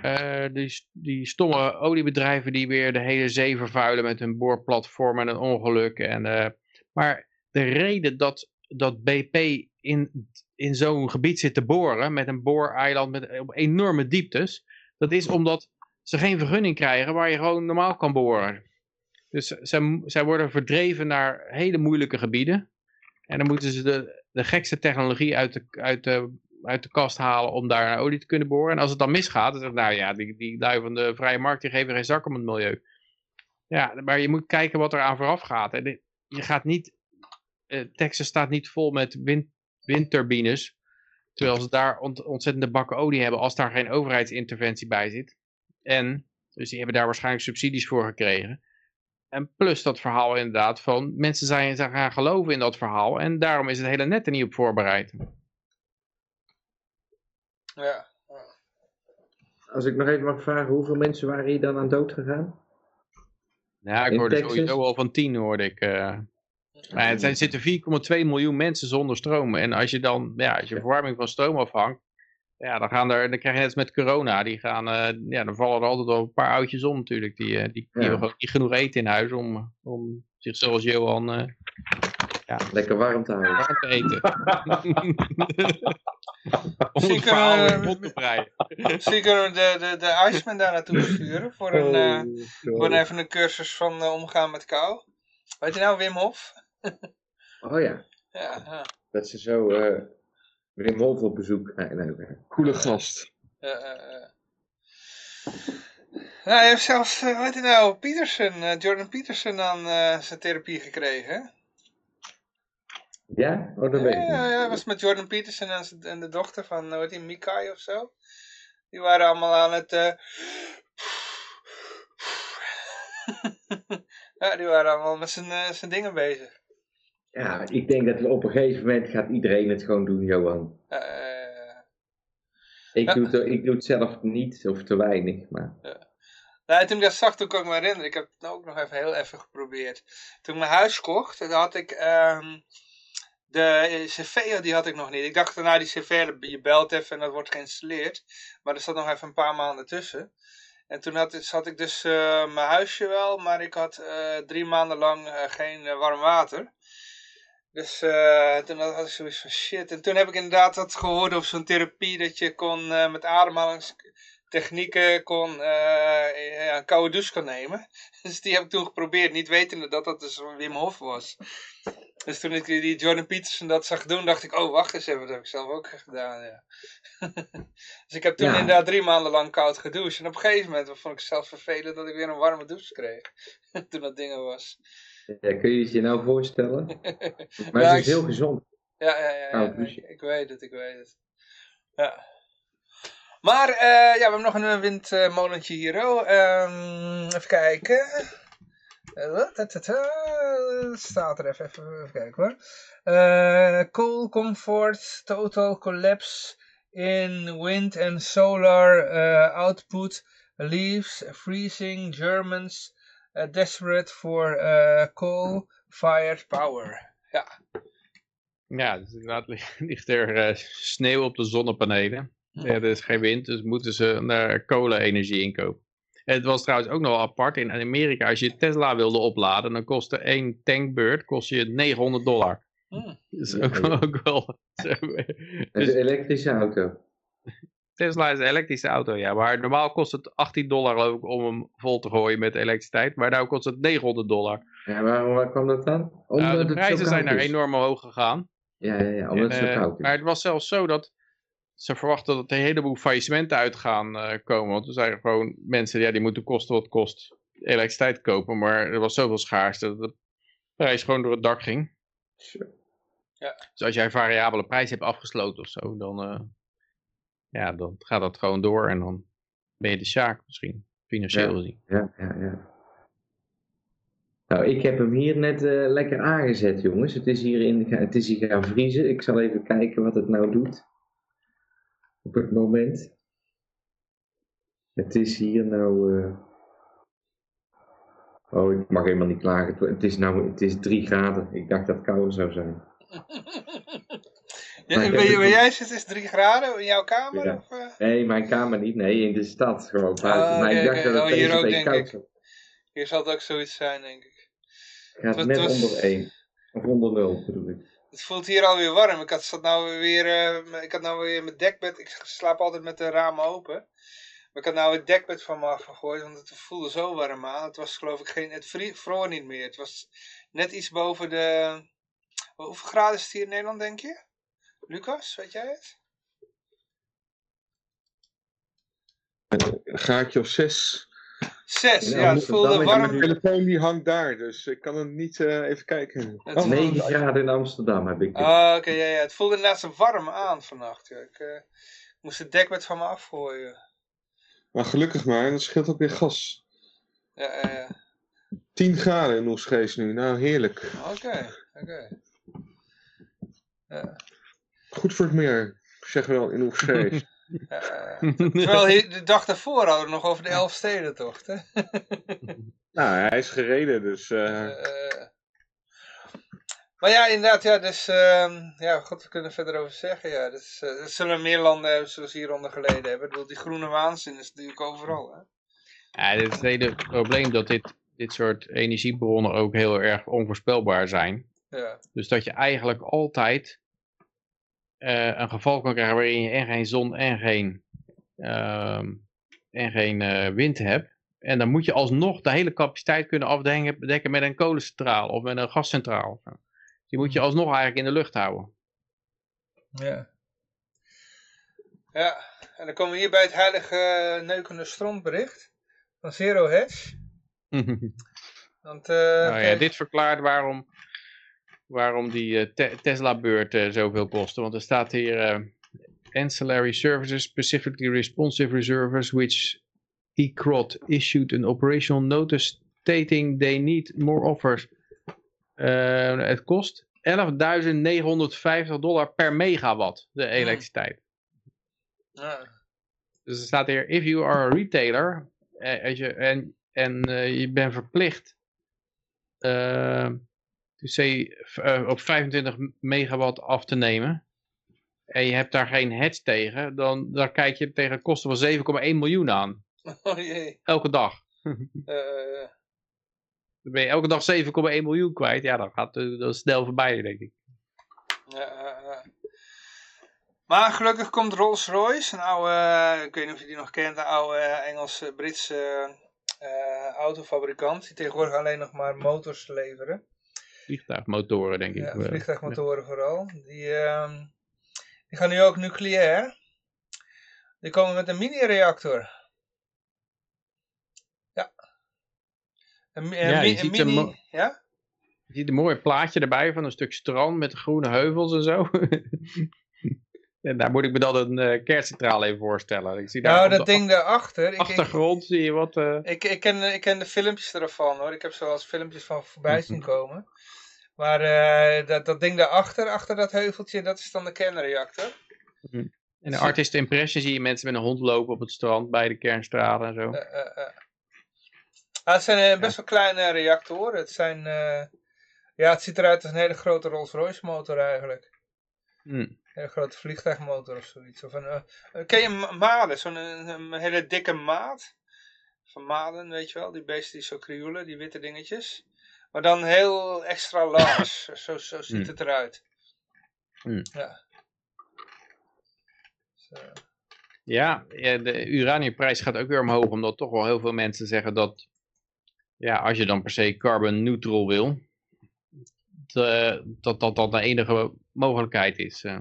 eh, die, die stomme oliebedrijven die weer de hele zee vervuilen met hun boorplatform en een ongeluk. En, eh, maar de reden dat, dat BP in, in zo'n gebied zit te boren, met een booreiland met, op enorme dieptes, dat is omdat ze geen vergunning krijgen waar je gewoon normaal kan boren. Dus zij, zij worden verdreven naar hele moeilijke gebieden. En dan moeten ze de, de gekste technologie uit de, uit, de, uit de kast halen om daar olie te kunnen boren. En als het dan misgaat, dan zeggen ze, nou ja, die, die lui van de vrije markt die geven geen zak om het milieu. Ja, maar je moet kijken wat er aan vooraf gaat. En je gaat niet, eh, Texas staat niet vol met wind, windturbines. Terwijl ze daar ont- ontzettende bakken olie hebben als daar geen overheidsinterventie bij zit. En, dus die hebben daar waarschijnlijk subsidies voor gekregen. En plus dat verhaal inderdaad van mensen zijn, zijn gaan geloven in dat verhaal. En daarom is het hele net er niet op voorbereid. Ja. Als ik nog even mag vragen, hoeveel mensen waren hier dan aan dood gegaan? Ja, ik In hoorde Texas? sowieso al van 10 hoorde ik. eh. Maar het zijn- er zitten 4,2 miljoen mensen zonder stroom. En als je dan, ja, als je verwarming van stroom afhangt. Ja, dan, gaan er, dan krijg je net als met corona. Die gaan, eh, ja, dan vallen er altijd wel een paar oudjes om natuurlijk. Die, eh, die, die Ja. hebben gewoon niet genoeg eten in huis om, om zich zoals Johan eh Lekker warm te houden. warm te eten. [laughs] Om Misschien het verhaal kunnen in we- de mond te breien. Misschien kunnen we de, de, de Iceman daar naartoe sturen voor een, eh, Oh, voor een even een cursus van eh, omgaan met kou. Weet je nou, Wim Hof? [laughs] Oh ja, Ja, ja. dat ze zo eh Wim Hof op bezoek krijgen. Nee, oké. Coole gast. ja, ja. Nou, hij heeft zelfs, eh, weet je nou, Peterson, eh, Jordan Peterson aan eh, zijn therapie gekregen. Ja? Oh, dat Ja, weet ik ja, niet. ja, hij was met Jordan Peterson en, en de dochter van, hoe heet Mikai of zo. Die waren allemaal aan het... eh, [laughs] ja, die waren allemaal met zijn, eh, zijn dingen bezig. Ja, ik denk dat op een gegeven moment gaat iedereen het gewoon doen, Johan. Ik, Ja. doe, het, ik doe het zelf niet, of te weinig, maar... nou, toen ik dat zag, toen kan ik me herinneren. Ik heb het ook nog even heel even geprobeerd. Toen ik mijn huis kocht, toen had ik... ehm, de eh, cv die had ik nog niet. Ik dacht, nou die cv, je belt even en dat wordt geïnstalleerd. Maar er zat nog even een paar maanden tussen. En toen had, ik dus eh, mijn huisje wel, maar ik had eh, drie maanden lang geen warm water. Dus toen had, ik zoiets van shit. En toen heb ik inderdaad dat gehoord over zo'n therapie dat je kon met ademhalingstechnieken kon, een koude douche kon nemen. [laughs] Dus die heb ik toen geprobeerd, niet wetende dat dat dus Wim Hof was. Dus toen ik die Jordan Peterson dat zag doen, dacht ik, oh wacht eens even, dat heb ik zelf ook gedaan. Ja. [laughs] dus ik heb toen Ja. inderdaad drie maanden lang koud gedoucht. En op een gegeven moment vond ik het zelf vervelend dat ik weer een warme douche kreeg. [laughs] toen dat ding was. Ja, kun je het je nou voorstellen? [laughs] Maar het is heel gezond. Ja, ja, ja, ik, weet het, ik weet het. Ja. Maar eh, ja, we hebben nog een windmolentje hier. Oh. Ehm, even kijken. Staat er even, even, even kijken hoor. Eh, coal comfort, total collapse in wind and solar eh, output leaves freezing Germans eh, desperate for coal-fired power. Ja, dus inderdaad [laughs] ligt, er sneeuw op de zonnepanelen. Ja, er is geen wind, dus moeten ze naar kolenenergie inkopen. Het was trouwens ook nog apart. In Amerika, als je Tesla wilde opladen, dan kostte één tankbeurt kost je 900 dollar. Hmm. Dus Ja, ook, ja. ook wel... [laughs] Het is Dus een elektrische auto. Tesla is een elektrische auto, ja. Maar normaal kost het 18 dollar om hem vol te gooien met elektriciteit. Maar nu kost het 900 dollar. Ja, waarom waar kwam dat dan? Omdat Nou, de het zo prijzen zijn er is. enorm hoog gegaan. Ja, ja, ja, omdat En, het zo eh, koud is. maar het was zelfs zo dat ze verwachten dat er een heleboel faillissementen uit gaan eh, komen. Want er zijn gewoon mensen ja, die moeten kosten wat kost elektriciteit kopen. Maar er was zoveel schaarste dat de prijs gewoon door het dak ging. Zo. Dus als jij een variabele prijs hebt afgesloten of zo, dan, eh, ja, dan gaat dat gewoon door. En dan ben je de sjaak misschien, financieel Ja. gezien. Ja, ja, ja. Nou, ik heb hem hier net eh, lekker aangezet, jongens. Het is, hier in, het is hier gaan vriezen. Ik zal even kijken wat het nou doet. Op het moment. Het is hier nou... eh, Oh, ik mag helemaal niet klagen. Het- is nou het is 3 graden. Ik dacht dat het kouder zou zijn. [laughs] Ja, waar, jij zit is 3 graden in jouw kamer? Ja. Of, eh? Nee, mijn kamer niet. Nee, in de stad. Gewoon buiten. Oh, maar ik dacht dat het Oh, hier ook, denk koud zou Hier zal het ook zoiets zijn, denk ik. Het gaat Het net was- onder 1. Of onder 0 bedoel ik. Het voelt hier alweer warm. Ik had, zat nou weer, eh, ik had nou weer mijn dekbed. Ik slaap altijd met de ramen open. Maar ik had nou het dekbed van me afgegooid, want het voelde zo warm aan. Het was geloof ik geen, het vroor niet meer. Het was net iets boven de, hoeveel graden is het hier in Nederland denk je? Lucas, weet jij het? Een gaatje of zes. Zes, Ja, ja, het voelde warm. Mijn telefoon die hangt daar, dus ik kan het niet eh, even kijken. Het Oh, 9 graden in Amsterdam heb ik. Ah, oké, ja, ja. Het voelde inderdaad zo warm aan vannacht. Ja. Ik eh, moest het dekbed van me afgooien. Maar gelukkig maar, dat scheelt ook weer gas. Ja, ja, ja. 10 graden in Oesgees nu, nou heerlijk. Oké, oké. Ja. Goed voor het meer, zeg wel in. Ja, terwijl hier- de dag daarvoor hadden we nog over de Elfstedentocht. Hè? [laughs] nou, hij is gereden, dus... eh, Eh, maar ja, inderdaad, ja, dus, ehm, ja, god, we kunnen verder over zeggen, ja. Dus, eh, dat zullen meer landen hebben zoals hieronder geleden hebben. Ik bedoel, die groene waanzin is natuurlijk overal, hè. Ja, dit is het hele probleem dat dit, dit soort energiebronnen ook heel erg onvoorspelbaar zijn. Ja, Dus dat je eigenlijk altijd eh, een geval kan krijgen waarin je en geen zon en geen, ehm, en geen eh, wind hebt. En dan moet je alsnog de hele capaciteit kunnen afdekken dekken met een kolencentrale of met een gascentrale. Die moet je alsnog eigenlijk in de lucht houden. Ja. Ja, en dan komen we hier bij het heilige neukende strombericht van Zero Hedge. [laughs] Want, eh, Nou ja, dit verklaart waarom, waarom die eh, Te- Tesla-beurt eh, zoveel kostte. Want er staat hier eh, ancillary services, specifically responsive reservers, which ECROT issued an operational notice stating they need more offers. Het kost 11.950 dollar per megawatt, de elektriciteit. ja. Dus er staat hier, if you are a retailer als je, en, en je bent verplicht eh, eh, op 25 megawatt af te nemen en je hebt daar geen hedge tegen, dan, dan kijk je tegen kosten van 7,1 miljoen aan. [laughs] Oh jee. Elke dag. [laughs] Eh, Dan ben je elke dag 7,1 miljoen kwijt. Ja, dan gaat dat snel voorbij, denk ik. Maar gelukkig komt Rolls-Royce, een oude, eh, ik weet niet of je die nog kent, een oude eh, Engelse-Britse eh, autofabrikant, die tegenwoordig alleen nog maar motors leveren. Vliegtuigmotoren, denk ik. Ja, Eh, vliegtuigmotoren vooral. Die, ehm, die gaan nu ook nucleair. Die komen met een mini-reactor. Ja. Een, een Ja, mi- je een ziet een mini... Ja? Je ziet een mooi plaatje erbij van een stuk strand met groene heuvels en zo. [laughs] en daar moet ik me dan een eh kerncentrale even voorstellen. Ik zie daar Nou, dat ding daarachter. Ik, ik, achtergrond zie je wat... eh, ik, ik, ken, ik ken de filmpjes ervan hoor. Ik heb zo wel eens filmpjes van voorbij zien komen. Maar eh, dat, dat ding daarachter, achter dat heuveltje, dat is dan de kernreactor. in de Artist Impression zie je mensen met een hond lopen op het strand bij de kernstralen en zo. Eh, eh. Ah, het zijn best wel kleine reactoren. Het zijn, ja, het ziet eruit als een hele grote Rolls-Royce motor eigenlijk. Hm. Een hele grote vliegtuigmotor of zoiets. Of een, ken je ma- maden? Zo'n hele dikke maat. Van maden, weet je wel. Die beesten die zo krioelen, die witte dingetjes. Maar dan heel extra large. [coughs] zo, zo ziet Hm. het eruit. Hm. Ja. Zo. Ja, de uraniumprijs gaat ook weer omhoog, omdat toch wel heel veel mensen zeggen dat, ja, als je dan per se carbon neutral wil, de- dat dat dan de enige mogelijkheid is. eh.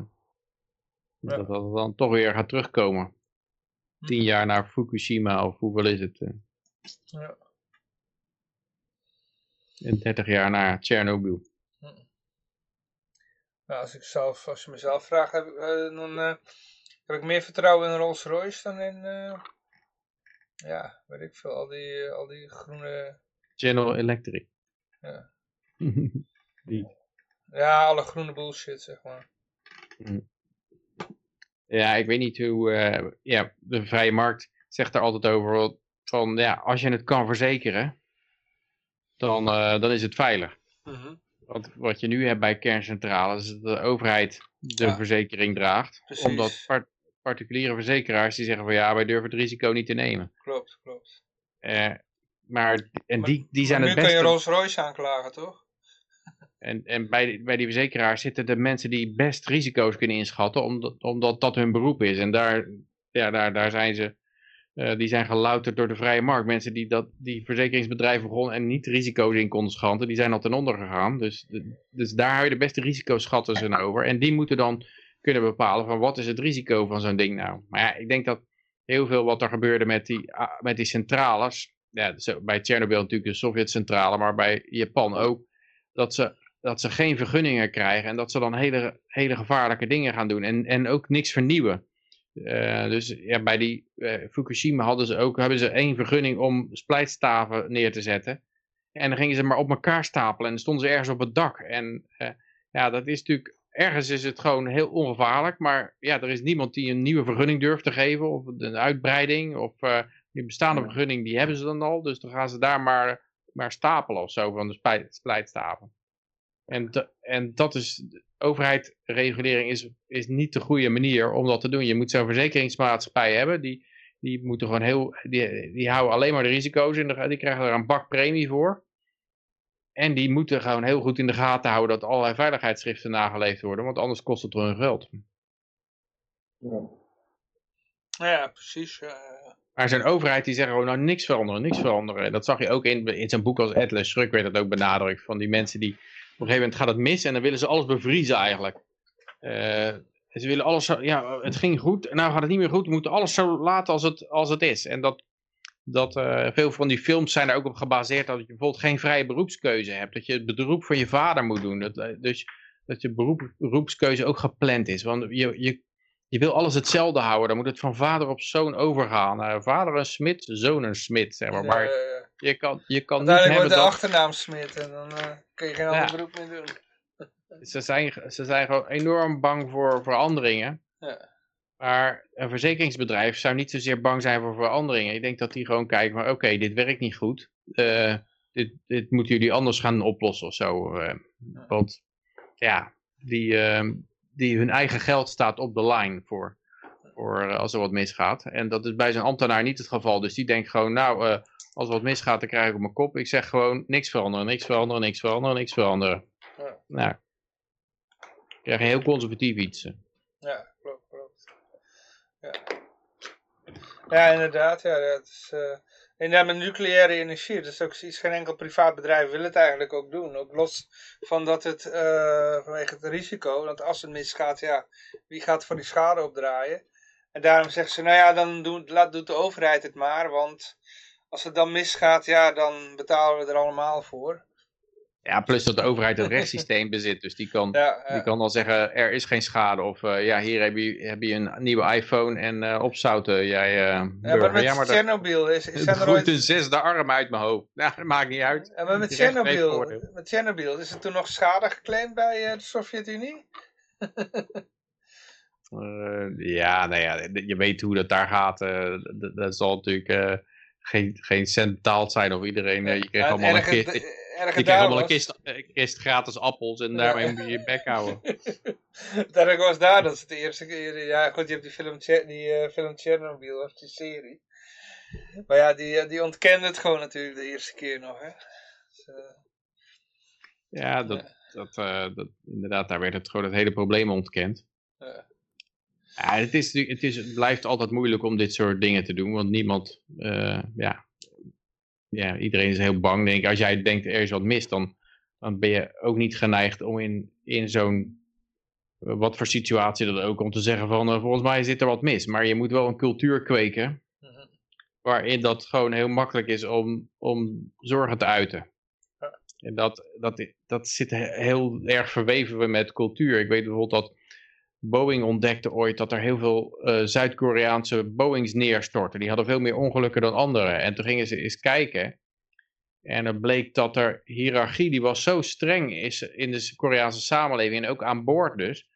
Ja. Dat dat dan toch weer gaat terugkomen. Tien jaar na Fukushima, of hoeveel is het? eh? Ja. En 30 jaar na Tsjernobyl. Nou, als, ik zelf, als je mezelf vraagt, heb, ik, eh, dan eh, heb ik meer vertrouwen in Rolls Royce dan in, eh, ja, weet ik veel, al die, al die groene, General Electric. Ja. [laughs] Die. ja, alle groene bullshit, zeg maar. Ja, ik weet niet hoe. ja, de vrije markt zegt er altijd over. Van ja, als je het kan verzekeren, dan, eh, dan is het veilig. Mhm. Want wat je nu hebt bij kerncentrales, is dat de overheid de Ja. verzekering draagt. Precies. Omdat par- particuliere verzekeraars die zeggen van ja, wij durven het risico niet te nemen. Klopt, klopt. Eh, maar en Maar- die, die zijn het nu kan je beste. Rolls Royce aanklagen, toch? En, en bij, die- bij die verzekeraars zitten de mensen die best risico's kunnen inschatten, omdat, omdat dat hun beroep is. En daar, ja, daar, daar zijn ze, eh, die zijn gelouterd door de vrije markt. Mensen die dat, die verzekeringsbedrijven begonnen en niet risico's in konden schatten, die zijn al ten onder gegaan. Dus, dus daar hou je de beste risicoschatters aan over. En die moeten dan kunnen bepalen van wat is het risico van zo'n ding nou. Maar ja, ik denk dat heel veel wat er gebeurde met die, ah, met die centrales, ja, bij Tsjernobyl natuurlijk de Sovjet-centrale, maar bij Japan ook, dat ze dat ze geen vergunningen krijgen en dat ze dan hele, hele gevaarlijke dingen gaan doen en, en ook niks vernieuwen. Eh, dus ja, bij die eh, Fukushima hadden ze ook, hebben ze één vergunning om splijtstaven neer te zetten. En dan gingen ze maar op elkaar stapelen en dan stonden ze ergens op het dak. En eh, ja, dat is natuurlijk, ergens is het gewoon heel ongevaarlijk, maar ja, er is niemand die een nieuwe vergunning durft te geven of een uitbreiding of die bestaande vergunning, die hebben ze dan al. Dus dan gaan ze daar maar, maar stapelen of zo van de splijtstaven. En, en dat is, overheidsregulering is, is niet de goede manier om dat te doen. Je moet zo'n verzekeringsmaatschappij hebben, die, die moeten gewoon heel, die, die houden alleen maar de risico's in de, die krijgen er een bak premie voor. En die moeten gewoon heel goed in de gaten houden dat allerlei veiligheidsschriften nageleefd worden, want anders kost het hun geld. Ja, precies. Maar zo'n overheid die zegt gewoon nou niks veranderen, niks veranderen. Dat zag je ook in, in zo'n boek als Atlas Shrugged werd dat ook benadrukt. Van die mensen die, een gegeven moment gaat het mis en dan willen ze alles bevriezen eigenlijk. Eh, ze willen alles, zo- ja het ging goed en nou gaat het niet meer goed. We moeten alles zo laten als het, als het is. En dat, dat eh, veel van die films zijn er ook op gebaseerd dat je bijvoorbeeld geen vrije beroepskeuze hebt. Dat je het beroep van je vader moet doen. Dat, eh, dus dat je beroep, beroepskeuze ook gepland is. Want je, je, je wil alles hetzelfde houden. Dan moet het van vader op zoon overgaan. Eh, vader een smid, zoon een smid. Zeg maar. maar je kan, je kan niet hebben de achternaam Smit en dan kun je geen ander Ja. beroep meer doen. [laughs] Ze zijn, ze zijn gewoon enorm bang voor veranderingen. Ja. Maar een verzekeringsbedrijf zou niet zozeer bang zijn voor veranderingen. Ik denk dat die gewoon kijken van oké, dit werkt niet goed. Eh, dit, dit moeten jullie anders gaan oplossen of zo. eh. want ja, die, eh, die hun eigen geld staat op de line voor, voor eh, als er wat misgaat. En dat is bij zo'n ambtenaar niet het geval. Dus die denkt gewoon nou, als wat misgaat dan krijg ik op mijn kop. Ik zeg gewoon niks veranderen, niks veranderen, niks veranderen, niks veranderen. Ja. Nou, krijg je heel conservatief iets. Ja, klopt, klopt. Ja, ja inderdaad. Ja, dat is, eh, inderdaad, met nucleaire energie, dat is ook iets, geen enkel privaat bedrijf wil het eigenlijk ook doen. Ook los van dat het, eh, vanwege het risico, want als het misgaat, ja, wie gaat voor die schade opdraaien? En daarom zeggen ze, nou ja, dan doet, laat, doet de overheid het maar, want als het dan misgaat, ja, dan betalen we er allemaal voor. Ja, plus dat de overheid het rechtssysteem [laughs] bezit. Dus die kan, Ja, ja. die kan dan zeggen, er is geen schade. Of eh, ja, hier heb je, heb je een nieuwe iPhone en eh opzouten jij eh Ja, maar met ja, maar dat Tsjernobyl is, is het groeit een zesde arm uit mijn hoofd. [laughs] Nou, dat maakt niet uit. Ja, maar met veroordeeld. met Tsjernobyl, is er toen nog schade geclaimd bij de Sovjet-Unie? [laughs] Ja, nou ja, je weet hoe dat daar gaat. dat, dat zal natuurlijk geen, geen cent betaald zijn of iedereen. eh, je kreeg allemaal een kist, je kreeg daar allemaal een was- kist, een kist gratis appels en daarmee moet je je bek houden. [laughs] Erge was daar, dat is de eerste keer. Ja, goed, je hebt die film, die, eh, film Chernobyl, of die serie. Maar ja, die, eh, die ontkende het gewoon natuurlijk de eerste keer nog, hè. Dus, eh, Ja, dat, dat, eh, dat, inderdaad, daar werd het gewoon het hele probleem ontkend. Ja. Ja, het, is, het, is, het blijft altijd moeilijk om dit soort dingen te doen, want niemand, eh, ja, ja, iedereen is heel bang. Denk, ik. als jij denkt er is wat mis, dan, dan ben je ook niet geneigd om in, in zo'n, eh, wat voor situatie dat ook, om te zeggen van, eh, volgens mij zit er wat mis. Maar je moet wel een cultuur kweken, Mhm. waarin dat gewoon heel makkelijk is om, om zorgen te uiten. En dat, dat, dat zit he- heel erg verweven met cultuur. Ik weet bijvoorbeeld dat Boeing ontdekte ooit dat er heel veel eh, Zuid-Koreaanse Boeings neerstortten. Die hadden veel meer ongelukken dan anderen. En toen gingen ze eens kijken. En er bleek dat er hiërarchie, die was zo streng is in de Koreaanse samenleving. En ook aan boord dus.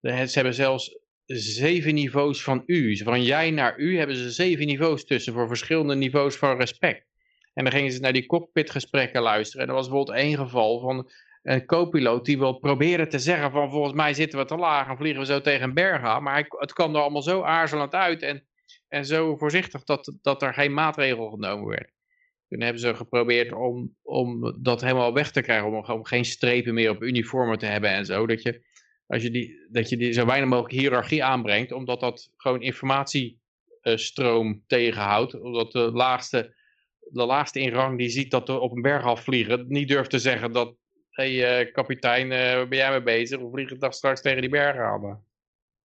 Ze hebben zelfs zeven niveaus van u. Van jij naar u hebben ze zeven niveaus tussen voor verschillende niveaus van respect. En dan gingen ze naar die cockpitgesprekken luisteren. En er was bijvoorbeeld één geval van een co-piloot die wel probeerde te zeggen van volgens mij zitten we te laag en vliegen we zo tegen een berg aan. Maar het kwam er allemaal zo aarzelend uit en, en zo voorzichtig dat, dat er geen maatregel genomen werd. Toen hebben ze geprobeerd om, om dat helemaal weg te krijgen, om, om geen strepen meer op uniformen te hebben en zo. Dat je, als je die, dat je die zo weinig mogelijk hiërarchie aanbrengt, omdat dat gewoon informatiestroom tegenhoudt. Omdat de laagste, de laagste in rang die ziet dat er op een berg afvliegen, niet durft te zeggen dat hey, eh, kapitein, eh, waar ben jij mee bezig? We vliegen toch straks tegen die bergen aan.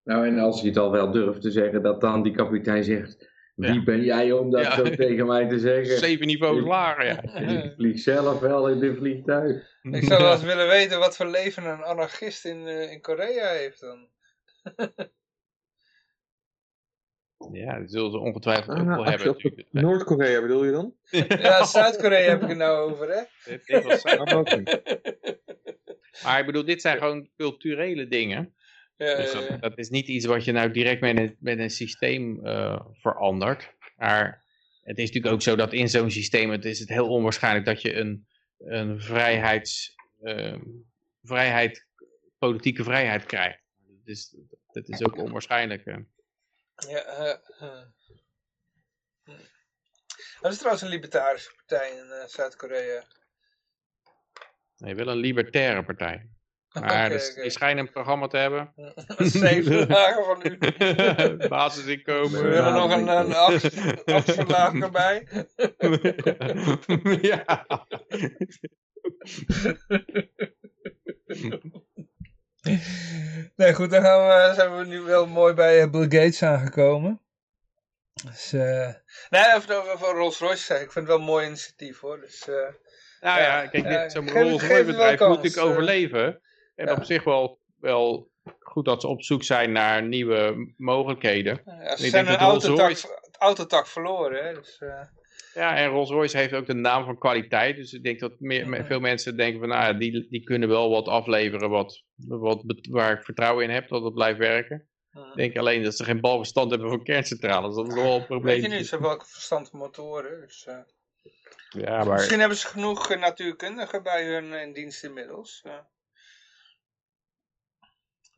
Nou, en als je het al wel durft te zeggen, dat dan die kapitein zegt: Wie Ja. ben jij om dat Ja. zo tegen mij te zeggen? Zeven niveaus lager, ja. [laughs] Ik vlieg zelf wel in dit vliegtuig. Ik zou wel eens willen weten wat voor leven een anarchist in, eh, in Korea heeft dan. [laughs] Ja, dat zullen ze ongetwijfeld ook Ah, wel hebben. Noord-Korea bedoel je dan? [laughs] Ja, Zuid-Korea heb ik het nou over, hè. [laughs] Dit- dit was zo- oké. Maar ik bedoel, dit zijn gewoon culturele dingen. Ja, Dus dat, dat is niet iets wat je nou direct met een, met een systeem eh, verandert. Maar het is natuurlijk ook zo dat in zo'n systeem, het is het heel onwaarschijnlijk dat je een, een vrijheids, ehm, vrijheid, politieke vrijheid krijgt. Dus dat is ook onwaarschijnlijk. Ja, eh, eh. Hm. Dat is trouwens een libertarische partij in eh, Zuid-Korea. Nee, wel een libertaire partij. [laughs] Maar dus, die schijnen een programma te hebben. [laughs] Zeven dagen van u. [laughs] Basisinkomen. We willen nog een, een afs- afslaag erbij. ja. Nee, goed, dan gaan we, zijn we nu wel mooi bij eh, Bill Gates aangekomen. Dus, eh nee, even over, over Rolls Royce zeggen. Ik vind het wel een mooi initiatief hoor. Dus, eh, Nou ja, Ja, kijk, zo'n Rolls Royce bedrijf moet natuurlijk eh. overleven. En ja. op zich wel, wel goed dat ze op zoek zijn naar nieuwe mogelijkheden. ja, ze Ik zijn een autotak, Royce- autotak verloren. Hè? Dus, eh, Ja, en Rolls Royce heeft ook de naam van kwaliteit. Dus ik denk dat meer, me- veel mensen denken van, nou die, die kunnen wel wat afleveren wat, wat, waar ik vertrouwen in heb, dat het blijft werken. eh. Ik denk alleen dat ze geen balverstand hebben van kerncentrales. Dat is wel een Weet probleem. je niet, ze hebben welke verstand van motoren. Dus, eh, Ja, maar Misschien hebben ze genoeg eh, natuurkundigen bij hun eh, in dienst inmiddels.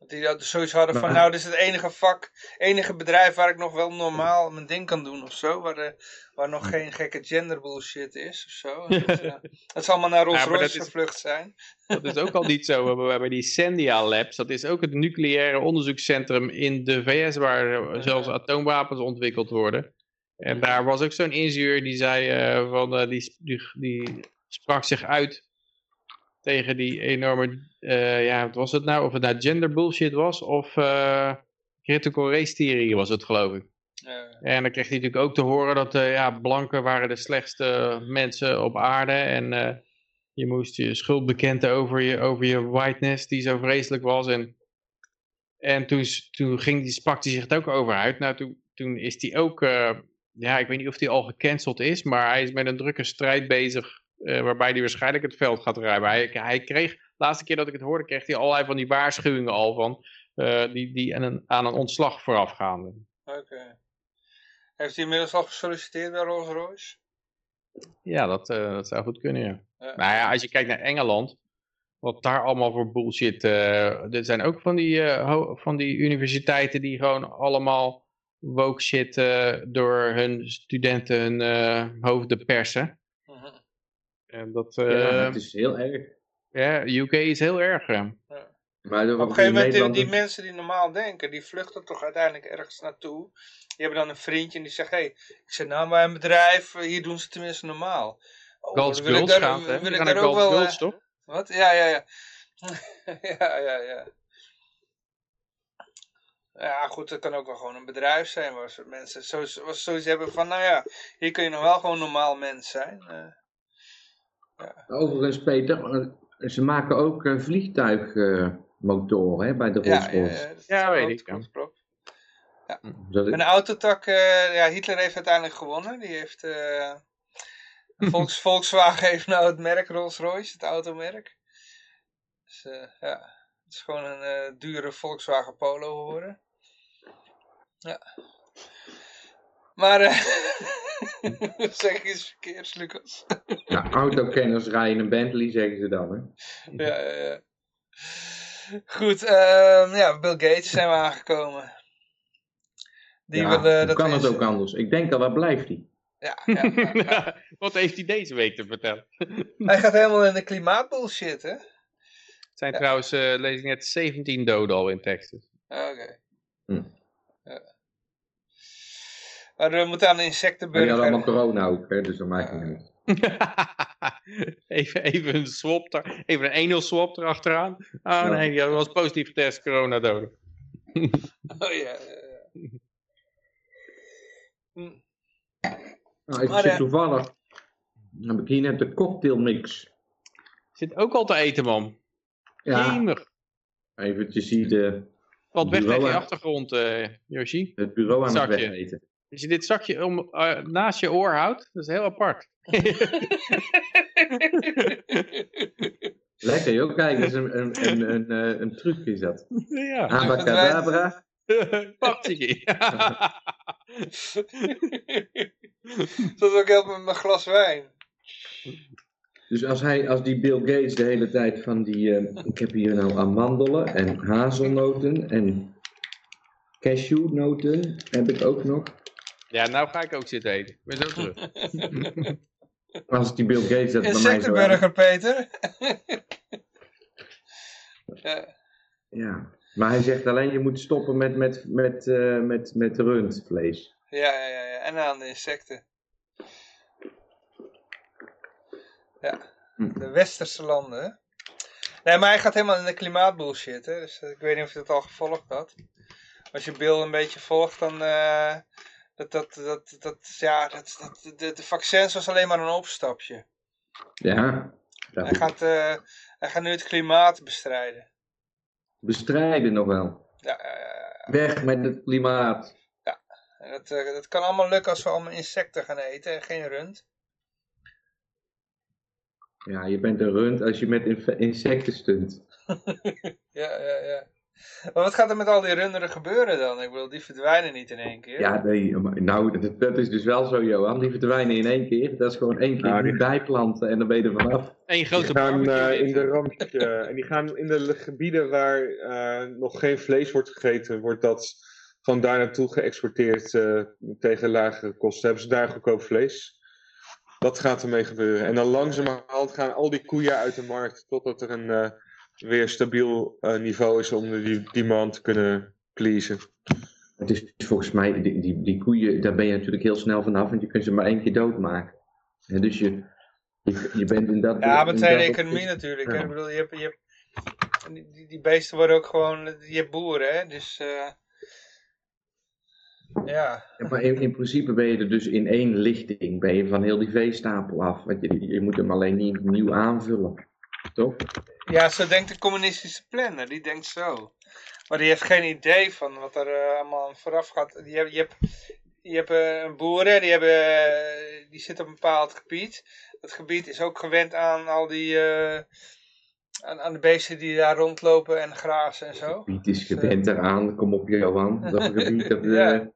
Dat die dat zoiets hadden van, Maar- nou, dit is het enige vak, enige bedrijf waar ik nog wel normaal mijn ding kan doen of zo. Waar, eh, waar nog geen gekke gender bullshit is of zo. [laughs] En Dat, eh, dat ze allemaal naar Rolls Ja, Royce gevlucht zijn. dat is ook al niet zo. We hebben bij die Sandia Labs, dat is ook het nucleaire onderzoekscentrum in de VS, waar eh, zelfs atoomwapens ontwikkeld worden. En daar was ook zo'n ingenieur die zei, eh, van, eh, die, die, die sprak zich uit tegen die enorme, eh, ja, wat was het nou? Of het nou gender bullshit was, of eh, critical race theory was het, geloof ik. En dan kreeg hij natuurlijk ook te horen dat eh, ja, blanken waren de slechtste mensen op aarde. En je moest je schuld bekenten over je, over je whiteness, die zo vreselijk was. En, en toen, toen ging die, sprak hij zich het ook over uit. Nou, toen, toen is hij ook, ja, ik weet niet of hij al gecanceld is, maar hij is met een drukke strijd bezig. Eh, waarbij hij waarschijnlijk het veld gaat ruimen. Hij, hij kreeg, de laatste keer dat ik het hoorde, kreeg hij allerlei van die waarschuwingen al van. eh, die, die aan, een, aan een ontslag voorafgaande. Oké. Heeft hij inmiddels al gesolliciteerd bij Rolls Royce? Ja, dat, eh, dat zou goed kunnen, ja. Ja. Nou ja, als je kijkt naar Engeland, wat daar allemaal voor bullshit... er zijn ook van die, van die universiteiten die gewoon allemaal woke shit door hun studenten hun hoofden persen. En dat, Ja, eh het is heel erg. ja, UK is heel erg. ja. Maar Op een gegeven moment, die, mensen die normaal denken, die vluchten toch uiteindelijk ergens naartoe. Die hebben dan een vriendje en die zegt, hé, hey, ik zit nou bij een bedrijf, eh, hier doen ze tenminste normaal. Oh, Gold's wil ik Girls daar- hè? wil ik gaan daar naar ook Gold's wel... Girls, eh, toch? Wat? Ja, ja, ja. [laughs] ja, ja, ja. Ja, goed, dat kan ook wel gewoon een bedrijf zijn waar ze mensen zo, zoiets hebben van, nou ja, hier kun je nog wel gewoon normaal mens zijn. Overigens, Peter, eh, ze maken ook eh, vliegtuigmotoren hè, bij de ja, Rolls ja, Royce. ja, weet ik, klopt. Dat is- Een autotak, eh, ja, Hitler heeft uiteindelijk gewonnen. Die heeft, eh, Volks, [laughs] Volkswagen heeft nou het merk Rolls Royce, het automerk. Dus ja, het is gewoon een eh, dure Volkswagen Polo geworden. Ja. Maar, eh, [laughs] zeg ik iets verkeerds, Lucas. Ja, autokenners rijden een Bentley, zeggen ze dan. Hè? ja, ja, ja. Goed, ehm, ja, Bill Gates zijn we aangekomen. Die ja, wil, eh, hoe dat kan het ook anders? Ik denk al, waar blijft hij? Ja, ja, ja, [laughs] ja. Wat heeft hij deze week te vertellen? Hij gaat helemaal in de klimaatbullshit, hè? Het zijn trouwens, eh, lees ik net, 17 doden al in Texas. Oké. Hm. Maar we moeten aan de Maar die hadden insectenburger. allemaal corona ook, hè, dus dat maakt niet uit. [laughs] even, even een swap, er, even een 1-0 swap erachteraan. Ah Ja. nee, die was positief getest, corona doden. [laughs] Oh ja, ja, ja. Hm. Nou, ik Maar, zit eh, toevallig, dan heb ik hier net de cocktailmix. Zit ook al te eten, man. Ja, Jemig. eventjes hier de, Wat weg tegen je aan. achtergrond, eh Yoshi. het bureau aan het wegeten. Als je dit zakje om, eh, naast je oor houdt, dat is heel apart. [laughs] Lekker joh, kijk, dat is een, een, een, een, eh, een truc is dat. [laughs] ja. Ziggy. [laughs] Dat ook helpen met mijn glas wijn. Dus als, hij, als die Bill Gates de hele tijd van die, eh, ik heb hier nou amandelen en hazelnoten en cashewnoten heb ik ook nog. Ja, nou ga ik ook zitten eten. Ik ben zo terug. [laughs] Als die Bill Gates dat bij mij zo Insectenburger, Peter. [laughs] Maar hij zegt alleen je moet stoppen met, met, met, eh, met, met rundvlees. Ja, ja, ja, ja. En aan de insecten. Ja, Hm. de westerse landen. Nee, maar hij gaat helemaal in de klimaatbullshit. Hè? Dus eh, ik weet niet of je het al gevolgd had. Als je Bill een beetje volgt, dan... eh, dat, dat, dat, dat, ja, dat, dat, de, de vaccins was alleen maar een opstapje. Ja, Hij gaat, eh, hij gaat nu het klimaat bestrijden. bestrijden nog wel. Ja, ja, ja, ja. Weg met het klimaat. En dat, eh, dat kan allemaal lukken als we allemaal insecten gaan eten en geen rund. Ja, je bent een rund als je met insecten stunt. [laughs] Ja, ja, ja. Maar wat gaat er met al die runderen gebeuren dan? Ik bedoel, die verdwijnen niet in één keer. Ja, nee, maar nou, dat, dat is dus wel zo, Johan. Die verdwijnen in één keer. Dat is gewoon één keer Nou, die- bijplanten en dan ben je er vanaf. Eén Die grote gaan barbecue eh, in de eten. ramp, eh, en die gaan in de gebieden waar eh, nog geen vlees wordt gegeten, wordt dat van daar naartoe geëxporteerd eh, tegen lagere kosten. Hebben ze daar goedkoop vlees? Dat gaat ermee gebeuren. En dan langzamerhand gaan al die koeien uit de markt totdat er een eh, weer stabiel eh, niveau is om die demand te kunnen pleasen. Het is volgens mij, die, die, die koeien, daar ben je natuurlijk heel snel vanaf, want je kunt ze maar één keer doodmaken. En dus je, je, je bent in dat... Ja, maar het zijn economie natuurlijk. Hè? Ik bedoel, je hebt, je hebt, die, die- die beesten worden ook gewoon, je hebt boeren, hè? Dus, eh, ja. Ja, maar in, in principe ben je er dus in één lichting, ben je van heel die veestapel af. Want je, je moet hem alleen niet nieuw aanvullen. Toch? ja, zo denkt de communistische planner, die denkt zo. Maar die heeft geen idee van wat er eh, allemaal aan vooraf gaat. Die heb, je hebt, je hebt eh, een boeren, die, hebben, eh, die zitten op een bepaald gebied. Dat gebied is ook gewend aan al die, aan, aan de beesten die daar rondlopen en grazen en zo. Piet is gewend eraan, kom op Johan. [laughs] Dat gebied, dat Ja.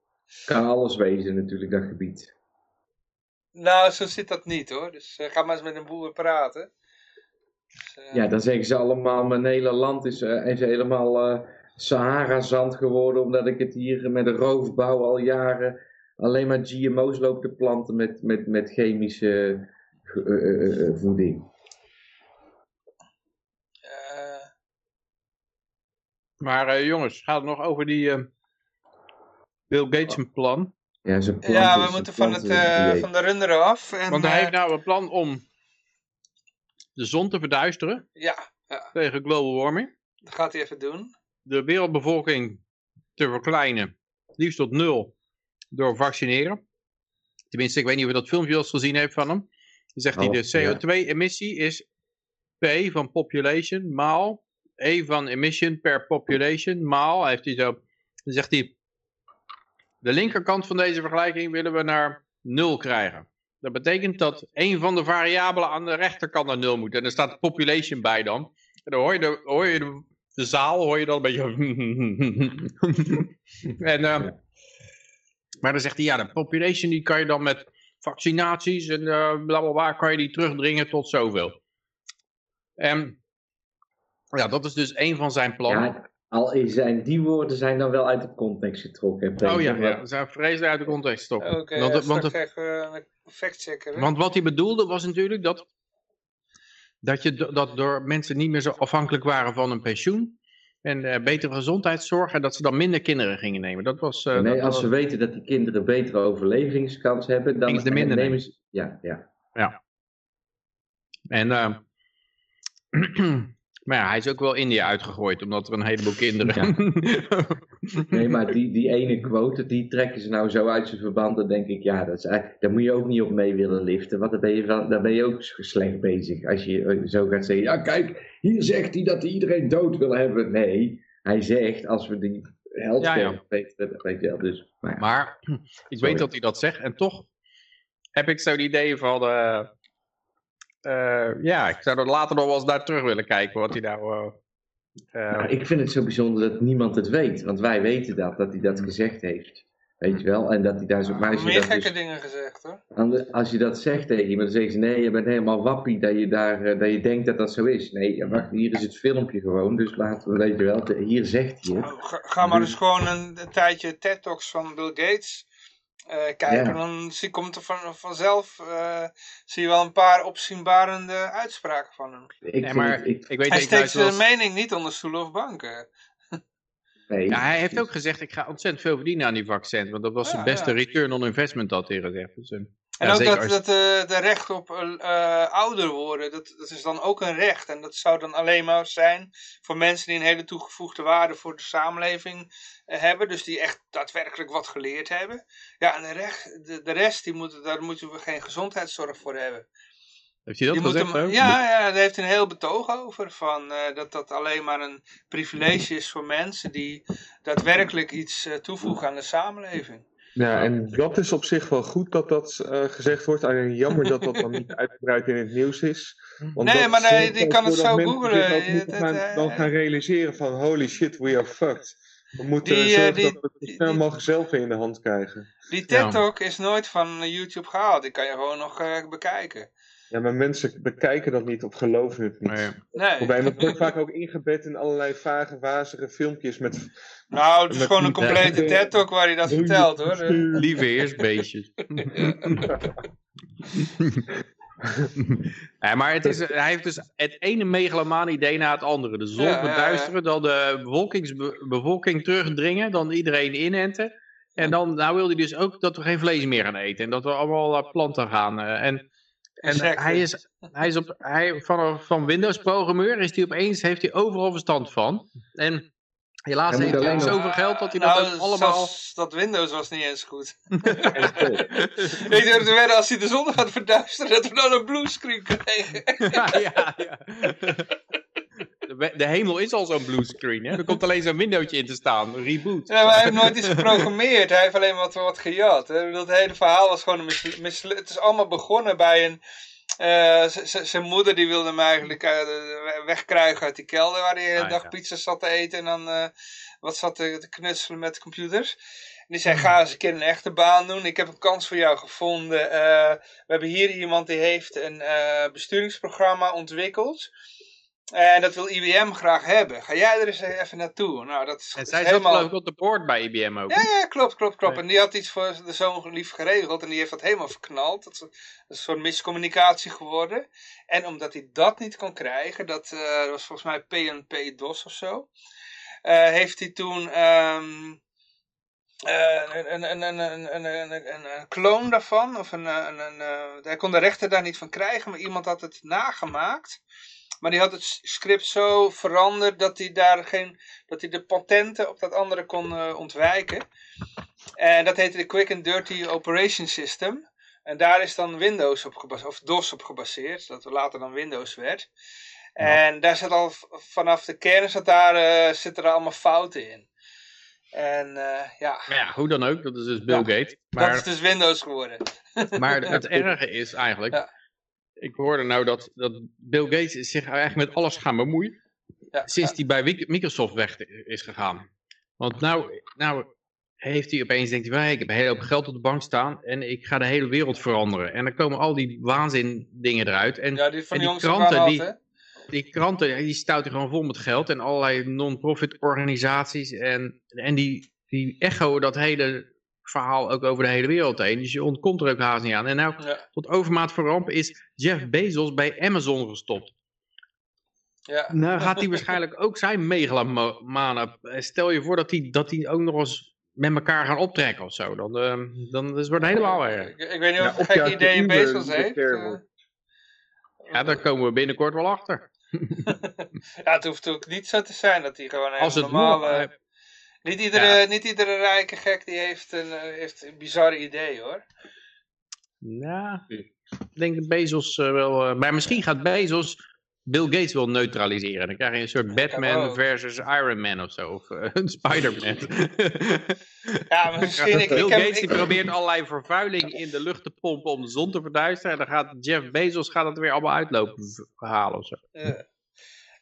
kan alles wezen natuurlijk, dat gebied. Nou, zo zit dat niet hoor. Dus ga maar eens met een boer praten. Dus, eh, Ja, dan zeggen ze allemaal, mijn hele land is, eh, is helemaal eh, Sahara-zand geworden, omdat ik het hier met een roofbouw al jaren alleen maar GMO's loop te planten met, met, met chemische eh, eh, eh, voeding. eh, Maar eh, jongens, gaat het nog over die eh, Bill Gates een plan? Ja, ze planten, ja, we moeten van, het, eh, van de runderen af. En, Want hij eh, heeft nou een plan om de zon te verduisteren Ja, tegen global warming. dat gaat hij even doen. De wereldbevolking te verkleinen, liefst tot nul, door vaccineren. Tenminste, ik weet niet of je dat filmpje wel eens gezien heeft van hem. Dan zegt hij Oh, de ja. CO2-emissie is P van population maal E van emission per population maal. Heeft hij zo, dan zegt hij, de linkerkant van deze vergelijking willen we naar nul krijgen. Dat betekent dat een van de variabelen aan de rechterkant naar nul moet. En er staat population bij dan. En dan hoor je de, hoor je de, zaal, hoor je dan een beetje... [laughs] en, ehm, maar dan zegt hij, ja, de population die kan je dan met vaccinaties en eh bla bla bla, kan je die terugdringen tot zoveel. En ja, dat is dus een van zijn plannen. Al zijn, die woorden zijn dan wel uit de context getrokken. oh ja, ja, dat zijn vreselijk uit de context stoppen. Oké, want, ja, het- want, we een factchecker. hè? want wat hij bedoelde was natuurlijk dat, dat, je, dat door mensen niet meer zo afhankelijk waren van een pensioen en eh, betere gezondheidszorg en dat ze dan minder kinderen gingen nemen. Dat was... eh, nee, dat als was- ze weten dat die kinderen betere overlevingskans hebben, dan ze er minder nemen ze... Ja, ja. En, eh, [clears throat] maar ja, hij is ook wel India uitgegooid, omdat er een heleboel kinderen... [laughs] Nee, maar die, die ene quote, die trekken ze nou zo uit zijn verband. Dan denk ik, ja, dat is, eigenlijk- daar moet je ook niet op mee willen liften. Want dan ben je, wel, dan ben je ook slecht bezig. Als je eh, zo gaat zeggen, ja kijk, hier zegt hij dat hij iedereen dood wil hebben. Nee, hij zegt, als we die held Ja, ja. weet, je wel. Dus, maar ja. Maar ik Sorry. weet dat hij dat zegt en toch heb ik zo'n idee van... eh, eh, ja, ik zou er later nog wel eens naar terug willen kijken wat hij nou... eh, eh, Nou, ik vind het zo bijzonder dat niemand het weet. Want wij weten dat, dat hij dat gezegd heeft. Weet je wel? En dat hij daar zo... Maar als je Meer dat gekke dus- dingen gezegd hoor. Als je dat zegt tegen iemand, dan zeggen ze nee, je bent helemaal wappie dat je, daar, dat je denkt dat dat zo is. Nee, ja, wacht, hier is het filmpje gewoon, dus laten we, weet je wel, hier zegt hij het. Ga, ga maar eens gewoon een, een tijdje TED Talks van Bill Gates kijken. Ja. Dan zie, komt er van, vanzelf eh, zie je wel een paar opzienbarende uitspraken van hem. Ik, nee, maar ik, ik weet Hij dat ik steekt zijn mening niet onder stoelen of banken. Nee. Ja, hij heeft ook gezegd, ik ga ontzettend veel verdienen aan die vaccins. Want dat was Ja, de beste ja. return on investment, had hij gezegd. Dus, eh, En ja, ook dat, als- dat eh, de recht op eh, ouder worden, dat, dat is dan ook een recht. En dat zou dan alleen maar zijn voor mensen die een hele toegevoegde waarde voor de samenleving eh, hebben. Dus die echt daadwerkelijk wat geleerd hebben. Ja, en de, recht, de, de rest, die moeten, daar moeten we geen gezondheidszorg voor hebben. Heeft hij dat Die gezegd ja, ja, daar heeft hij een heel betoog over. Van, eh, dat dat alleen maar een privilege is voor mensen die daadwerkelijk iets eh, toevoegen aan de samenleving. Ja, en dat is op zich wel goed dat dat eh, gezegd wordt. Alleen jammer dat dat dan niet [laughs] uitgebreid in het nieuws is. Want Nee, dat maar nee, die ook kan het zo gaan- het, dan eh, gaan realiseren van holy shit, we are fucked. We moeten Die, eh, zorgen die- dat we het snel mogelijk zelf in de hand krijgen. Die Ja. TED-talk is nooit van eh, YouTube gehaald. Die kan je gewoon nog eh, bekijken. Ja, maar mensen bekijken dat niet of geloven het niet. Ja. Nee. Waarbij het wordt vaak ook ingebed in allerlei vage, wazige filmpjes met... Nou, het is Met gewoon een complete Ja. TED-talk waar hij dat vertelt hoor. Lieve eerstbeestjes. [laughs] ja, maar het is, hij heeft dus het ene megalomaan idee na het andere. De zon Ja, ja, ja. verduisteren, dan de bevolking terugdringen, dan iedereen inenten. En dan nou wil hij dus ook dat we geen vlees meer gaan eten. En dat we allemaal planten gaan. eh, en en hij is, hij is op, hij, van, van Windows programmeur is hij opeens, heeft hij overal verstand van. En helaas heeft hij zoveel geld dat hij nou, dat ook allemaal... zelfs dat Windows was niet eens goed. [laughs] Ik durf te wedden als hij de zon gaat verduisteren dat we dan een bluescreen krijgen. [laughs] ja, ja, ja. De, hemel is al zo'n bluescreen, hè? Er komt alleen zo'n windowtje in te staan, reboot. Ja, maar hij heeft nooit iets geprogrammeerd. Hij heeft alleen wat, wat gejat. Het hele verhaal was gewoon een mislu- mislu- Het is allemaal begonnen bij een... eh, zijn moeder die wilde hem eigenlijk eh, wegkrijgen uit die kelder waar hij de hele Ah, dag ja. pizza zat te eten en dan eh, wat zat te, te knutselen met computers. En die zei, ga eens een keer een echte baan doen. Ik heb een kans voor jou gevonden. Eh, we hebben hier iemand die heeft een eh, besturingsprogramma ontwikkeld. En dat wil IBM graag hebben. Ga jij er eens even naartoe? Nou, dat is, en zij helemaal... zat geloof ik op de board bij IBM ook. Ja, ja klopt, klopt, klopt. En die had iets voor de zoon lief geregeld en die heeft dat helemaal verknald. Dat is een soort miscommunicatie geworden. En omdat hij dat niet kon krijgen, dat, eh, was volgens mij PNP DOS of zo, eh, heeft hij toen... Um, een, een, een, een, een, kloon daarvan, of een, een, hij kon de rechter daar niet van krijgen, maar iemand had het nagemaakt. Maar die had het script zo veranderd dat hij daar geen, dat hij de patenten op dat andere kon eh, ontwijken. En dat heette de Quick and Dirty Operation System. En daar is dan Windows op gebaseerd, of DOS op gebaseerd, dat later dan Windows werd. En daar zit al vanaf de kern zit daar, eh, zitten er allemaal fouten in. En eh, ja, Maar ja, hoe dan ook, dat is dus Bill Ja, Gates. dat Maar, is dus Windows geworden. maar [laughs] het erge is eigenlijk. Ik hoorde nou dat, dat Bill Gates zich eigenlijk met alles gaan bemoeien. Ja, sinds hij bij Microsoft weg is gegaan. Want nou, nou heeft hij opeens, denkt hij, "Wij, ik heb een hele hoop geld op de bank staan en ik ga de hele wereld veranderen. En dan komen al die waanzin dingen eruit. En ja, die van en die die jongens kranten, die- die kranten, die stouten gewoon vol met geld en allerlei non-profit organisaties. En, en die, die echoen dat hele verhaal ook over de hele wereld heen. Dus je ontkomt er ook haast niet aan. En nou, Ja, tot overmaat van ramp is Jeff Bezos bij Amazon gestopt. ja. Nou gaat hij [laughs] waarschijnlijk ook zijn megalamanen. eh, Stel je voor dat hij dat die ook nog eens met elkaar gaan optrekken of zo. Dan, eh, dan is het helemaal erg. Ik, ik weet niet Ja, of het ideeën de Uber Bezos heeft. Ja, daar komen we binnenkort wel achter. [laughs] Ja, het hoeft ook niet zo te zijn dat hij gewoon een het normaal... nog, eh, eh, niet, iedere, niet iedere rijke gek die heeft een, eh, heeft een bizarre idee hoor. Nou, ik denk dat Bezos eh, wel... eh, maar misschien gaat Bezos Bill Gates wel neutraliseren. Dan krijg je een soort Batman versus Iron Man of zo. Of een Spider-Man. [laughs] Ja, maar misschien... Ik, Bill ik heb, Gates die ik, probeert allerlei vervuiling in de lucht te pompen om de zon te verduisteren. En dan gaat Jeff Bezos gaat het weer allemaal uitlopen halen of zo. eh,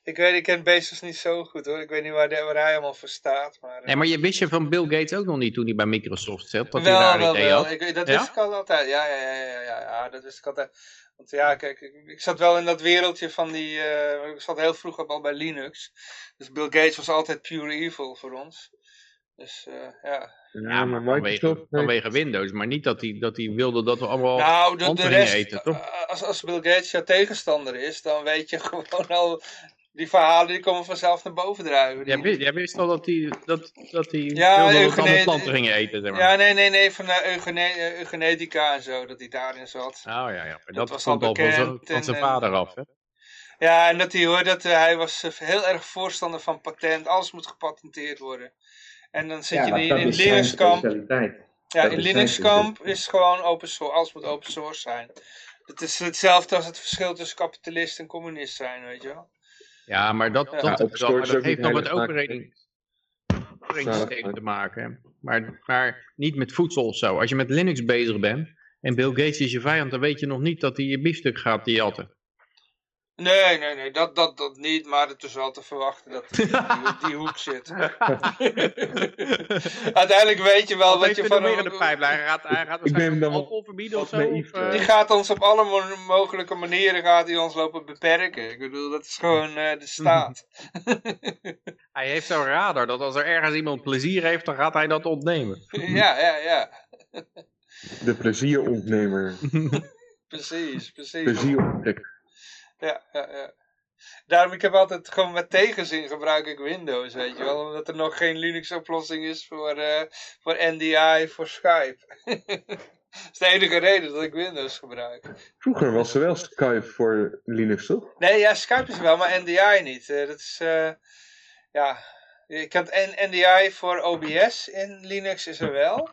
ik weet, ik ken Bezos niet zo goed hoor. Ik weet niet waar, de- waar hij helemaal voor staat. Maar, Nee, maar je wist je van Bill Gates ook nog niet toen hij bij Microsoft zat. Dat hij wel, wel, idee wel. had. Ik, dat Ja? wist ik al altijd. Ja, ja, ja, ja, ja, ja, dat wist ik altijd. Want ja, kijk, ik, ik zat wel in dat wereldje van die... eh, ik zat heel vroeg al bij Linux. Dus Bill Gates was altijd pure evil voor ons. Dus eh, ja. Ja, maar vanwege, vanwege Windows. Maar niet dat hij, dat hij wilde dat we allemaal... Nou, de, rest, eten, toch? eh, als, als Bill Gates jouw tegenstander is, dan weet je [laughs] gewoon al Die verhalen die komen vanzelf naar boven drijven. Die- Jij wist, jij wist al dat die, dat, dat die Ja, dat eugene- planten gingen eten, zeg maar. Ja, nee, nee, nee, van uh, eugene eh, eugenetica en zo, dat hij daarin zat. Oh ja, ja. Maar dat, was komt al van, bekend van zijn en- vader af, hè? Ja, en dat hij hoorde dat eh, hij was eh, heel erg voorstander van patent, alles moet gepatenteerd worden. En dan zit je in, dat in Linuxkamp. specialiteit. Ja, dat in Linuxkamp is gewoon open source, alles moet open source zijn. Het is hetzelfde als het verschil tussen kapitalist en communist zijn, weet je wel. Ja, maar dat, heeft nog met Zalig te maken. Maar, maar niet met voedsel of zo. Als je met Linux bezig bent en Bill Gates is je vijand, dan weet je nog niet dat hij je biefstuk gaat die jatten. Nee, nee, nee, dat, dat, dat niet, maar het is wel te verwachten dat het in die, die hoek zit. [laughs] Uiteindelijk weet je wel Wat wat je van in de pijplijn? Hij gaat, hij gaat ben waarschijnlijk dan alcohol verbieden of wat zo? naïef, of, eh, Die gaat ons op alle mo- mogelijke manieren gaat hij ons lopen beperken. Ik bedoel, dat is gewoon eh, de staat. [laughs] Hij heeft zo'n radar dat als er ergens iemand plezier heeft, dan gaat hij dat ontnemen. [laughs] ja, ja, ja. De plezierontnemer. Precies, precies. Plezierontdekker. Ja, ja, ja. Daarom, ik heb altijd gewoon met tegenzin gebruik ik Windows, weet je wel. Omdat er nog geen Linux-oplossing is voor, eh, voor NDI, voor Skype. [laughs] dat is de enige reden dat ik Windows gebruik. Vroeger was er wel Skype voor Linux, toch? Nee, ja, Skype is wel, maar NDI niet. Eh, dat is, eh, ja... Ik had N- NDI voor OBS in Linux is er wel.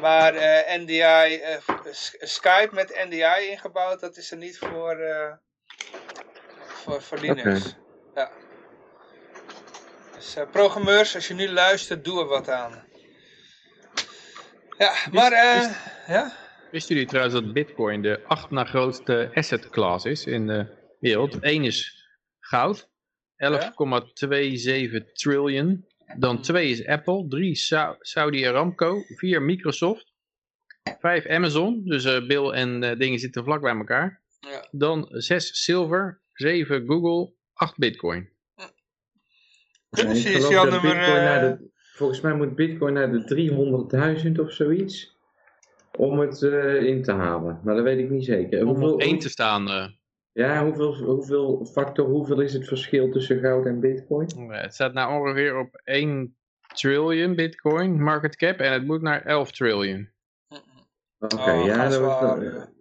Maar NDI, Skype met NDI ingebouwd, dat is er niet voor, voor, voor Linux. Ja. Dus eh, programmeurs, als je nu luistert, doe er wat aan. Ja, maar eh, ja? Wisten jullie trouwens dat bitcoin de acht na grootste asset class is in de wereld? Eén is goud, 11,27 trillion. Dan twee is Apple, drie Sau- Saudi Aramco, vier Microsoft, vijf Amazon, dus eh, Bill en eh, dingen zitten vlak bij elkaar. Ja. Dan zes silver, zeven Google, acht bitcoin. Precies, Ik geloof Jan dat nummer... Bitcoin naar eh, de, volgens mij moet Bitcoin naar de 300.000 of zoiets. Om het eh, in te halen. Maar dat weet ik niet zeker. Om Hoeveel, op één te staan. eh, Ja, hoeveel, hoeveel factor, hoeveel is het verschil tussen goud en Bitcoin? Eh, Het staat nou ongeveer op 1 trillion bitcoin market cap en het moet naar 11 trillion. Oké, Oh, ja, dat was, gaswaarde.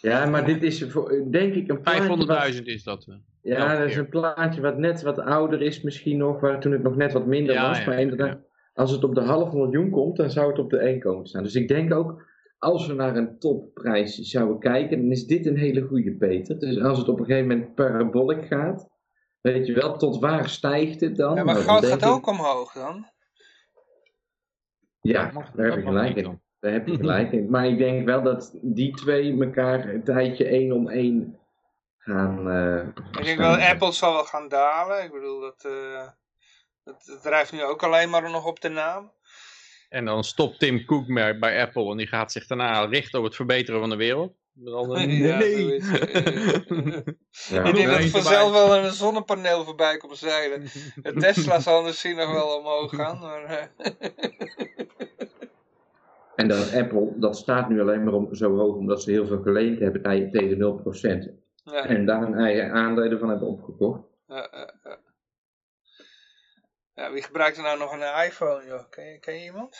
Ja, maar dit is voor, denk ik een plaatje. wat- 500.000 is dat. eh. Ja, dat is een plaatje wat net wat ouder is misschien nog, waar toen het nog net wat minder Ja, was. ja, maar inderdaad, ja. als het op de half miljoen komt, dan zou het op de 1 komen te staan. Dus ik denk ook, als we naar een topprijs zouden kijken, dan is dit een hele goede, Peter. Dus als het op een gegeven moment parabolic gaat, weet je wel, tot waar stijgt het dan? Ja, maar Nou, goud gaat ook omhoog dan. ik- Ja, Mag- daar heb je mag gelijk niet in. Daar heb je [laughs] gelijk in. Maar ik denk wel dat die twee elkaar een tijdje één om één gaan. eh, Ik denk wel. Apple zal wel gaan dalen. Ik bedoel, dat, eh dat, dat drijft nu ook alleen maar nog op de naam. En dan stopt Tim Cook maar bij Apple en die gaat zich daarna richten op het verbeteren van de wereld. Met andere- [laughs] Ja, nee. [laughs] Ja, Ik denk dat er vanzelf wel een zonnepaneel voorbij komt zeilen. De Tesla zal misschien nog wel omhoog gaan. Maar, eh, En dat Apple, dat staat nu alleen maar om, zo hoog omdat ze heel veel geleend hebben tegen 0%. ja, En daar hun eigen aandelen van hebben opgekocht. ja, ja, ja. Ja, wie gebruikt er nou nog een iPhone, joh? Ken je, ken je iemand?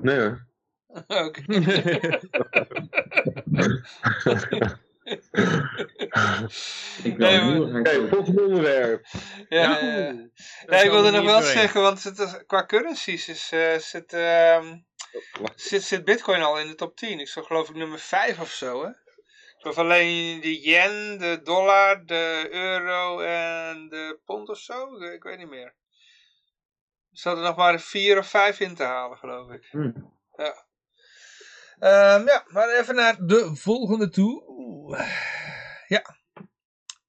Nee hoor. [laughs] Oké. [laughs] Ik wil Nee, een maar- volgende onderwerp. Ja, Ja. ja, ja. Dat Nee, ik wilde er nog wel zeggen, want het is, qua currencies is, eh, zit, ehm, [laughs] zit, zit Bitcoin al in de top 10. Ik zag geloof ik nummer 5 of zo. Hè? Ik geloof alleen de yen, de dollar, de euro en de pond of zo. Ik, weet niet meer. Er zaten nog maar 4 of 5 in te halen, geloof ik. Hm. Ja. Ehm, ja, maar even naar de volgende toe. Oeh. Ja.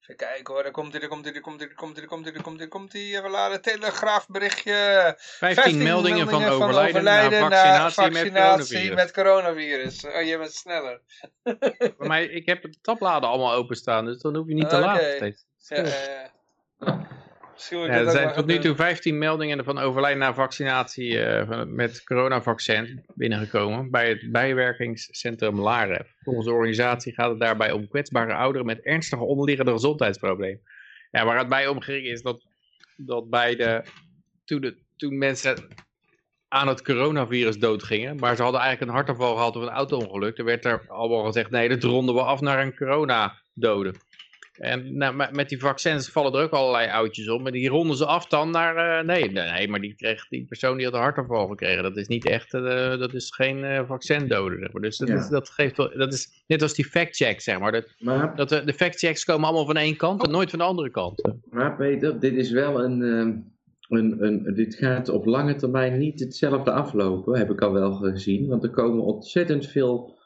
Even kijken hoor, daar komt hij, daar komt hij, daar komt hij, daar komt hij, daar komt hij, daar komt hij, komt hij. Even laden, telegraafberichtje. 15, meldingen, van overlijden, na vaccinatie, met coronavirus. met coronavirus. Oh, je bent sneller. [laughs] Mij, ik heb de tabbladen allemaal openstaan, dus dan hoef je niet te laten steeds. Ja, ja, ja. Misschien Ja, er zijn tot nu toe 15 meldingen van overlijden na vaccinatie eh, met coronavaccin binnengekomen bij het bijwerkingscentrum LAREF. Volgens de organisatie gaat het daarbij om kwetsbare ouderen met ernstige onderliggende gezondheidsproblemen. Ja, waar het om ging is dat, dat bij de, toen, de, toen mensen aan het coronavirus doodgingen, maar ze hadden eigenlijk een hartaanval gehad of een auto-ongeluk, er werd er allemaal gezegd, nee, dat ronden we af naar een corona-dode. En nou, met- die vaccins vallen er ook allerlei oudjes om. Maar die ronden ze af dan naar... eh, nee, nee, maar die, kreeg, die persoon die had een hartaanval gekregen. Dat is niet echt... eh, dat is geen eh vaccindode. Zeg maar. Dus dat, Ja. is, dat geeft wel... Dat is net als die fact-check, zeg maar. Dat, Maar, dat de, de fact-checks komen allemaal van één kant en nooit van de andere kant. maar Peter, dit is wel een, ehm, een, een... Dit gaat op lange termijn niet hetzelfde aflopen, heb ik al wel gezien. Want er komen ontzettend veel...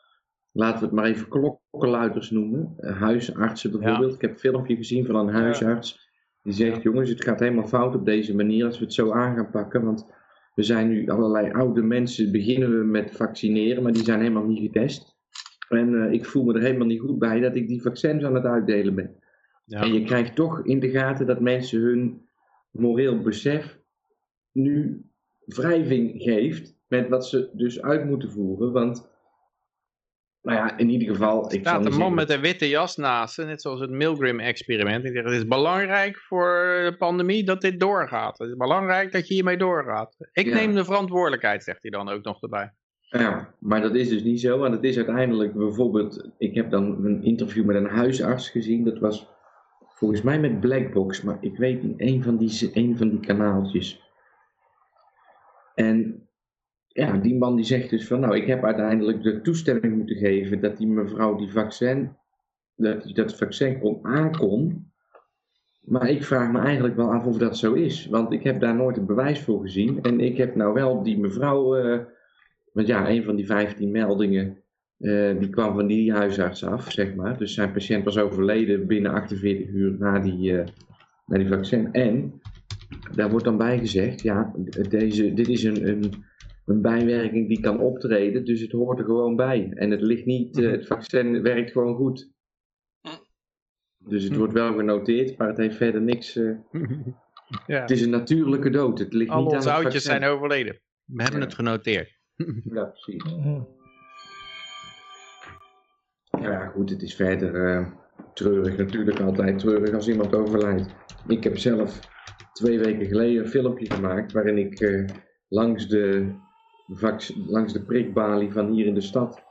Laten we het maar even klokkenluiders noemen. eh, Huisartsen bijvoorbeeld. Ik heb een filmpje gezien van een huisarts. Die zegt, jongens, het gaat helemaal fout op deze manier als we het zo aan gaan pakken. Want we zijn nu allerlei oude mensen, beginnen we met vaccineren, maar die zijn helemaal niet getest. En eh, ik voel me er helemaal niet goed bij dat ik die vaccins aan het uitdelen ben. Ja. En je krijgt toch in de gaten dat mensen hun moreel besef nu wrijving geeft met wat ze dus uit moeten voeren. Want, nou ja, in ieder geval... Er staat een man zeggen- met een witte jas naast net zoals het Milgram-experiment. Ik zeg, het is belangrijk voor de pandemie dat dit doorgaat. Het is belangrijk dat je hiermee doorgaat. Ik Ja. neem de verantwoordelijkheid, zegt hij dan ook nog erbij. Ja, maar dat is dus niet zo. Want het is uiteindelijk bijvoorbeeld... Ik heb dan een interview met een huisarts gezien. Dat was volgens mij met Blackbox. Maar ik weet niet, een van die, een van die kanaaltjes. En ja, die man die zegt dus van... Nou, ik heb uiteindelijk de toestemming moeten geven... dat die mevrouw die vaccin... Dat die dat vaccin kon aankon. Maar ik vraag me eigenlijk wel af of dat zo is. Want ik heb daar nooit een bewijs voor gezien. En ik heb nou wel die mevrouw... eh, want ja, een van die 15 meldingen, eh, die kwam van die huisarts af, zeg maar. Dus zijn patiënt was overleden binnen 48 uur na die, eh, na die vaccin. En daar wordt dan bij gezegd, ja, deze, dit is een, een, een bijwerking die kan optreden, dus het hoort er gewoon bij. En het ligt niet, eh, het vaccin werkt gewoon goed. Dus het wordt wel genoteerd, maar het heeft verder niks. eh, [laughs] ja. het is een natuurlijke dood. Het ligt Al niet aan onze het oudjes vaccin. zijn overleden. We hebben Ja. het genoteerd. [laughs] Ja, precies. Ja, goed, het is verder eh, treurig. Natuurlijk altijd treurig als iemand overlijdt. Ik heb zelf twee weken geleden een filmpje gemaakt waarin ik eh, langs, de langs de prikbalie van hier in de stad,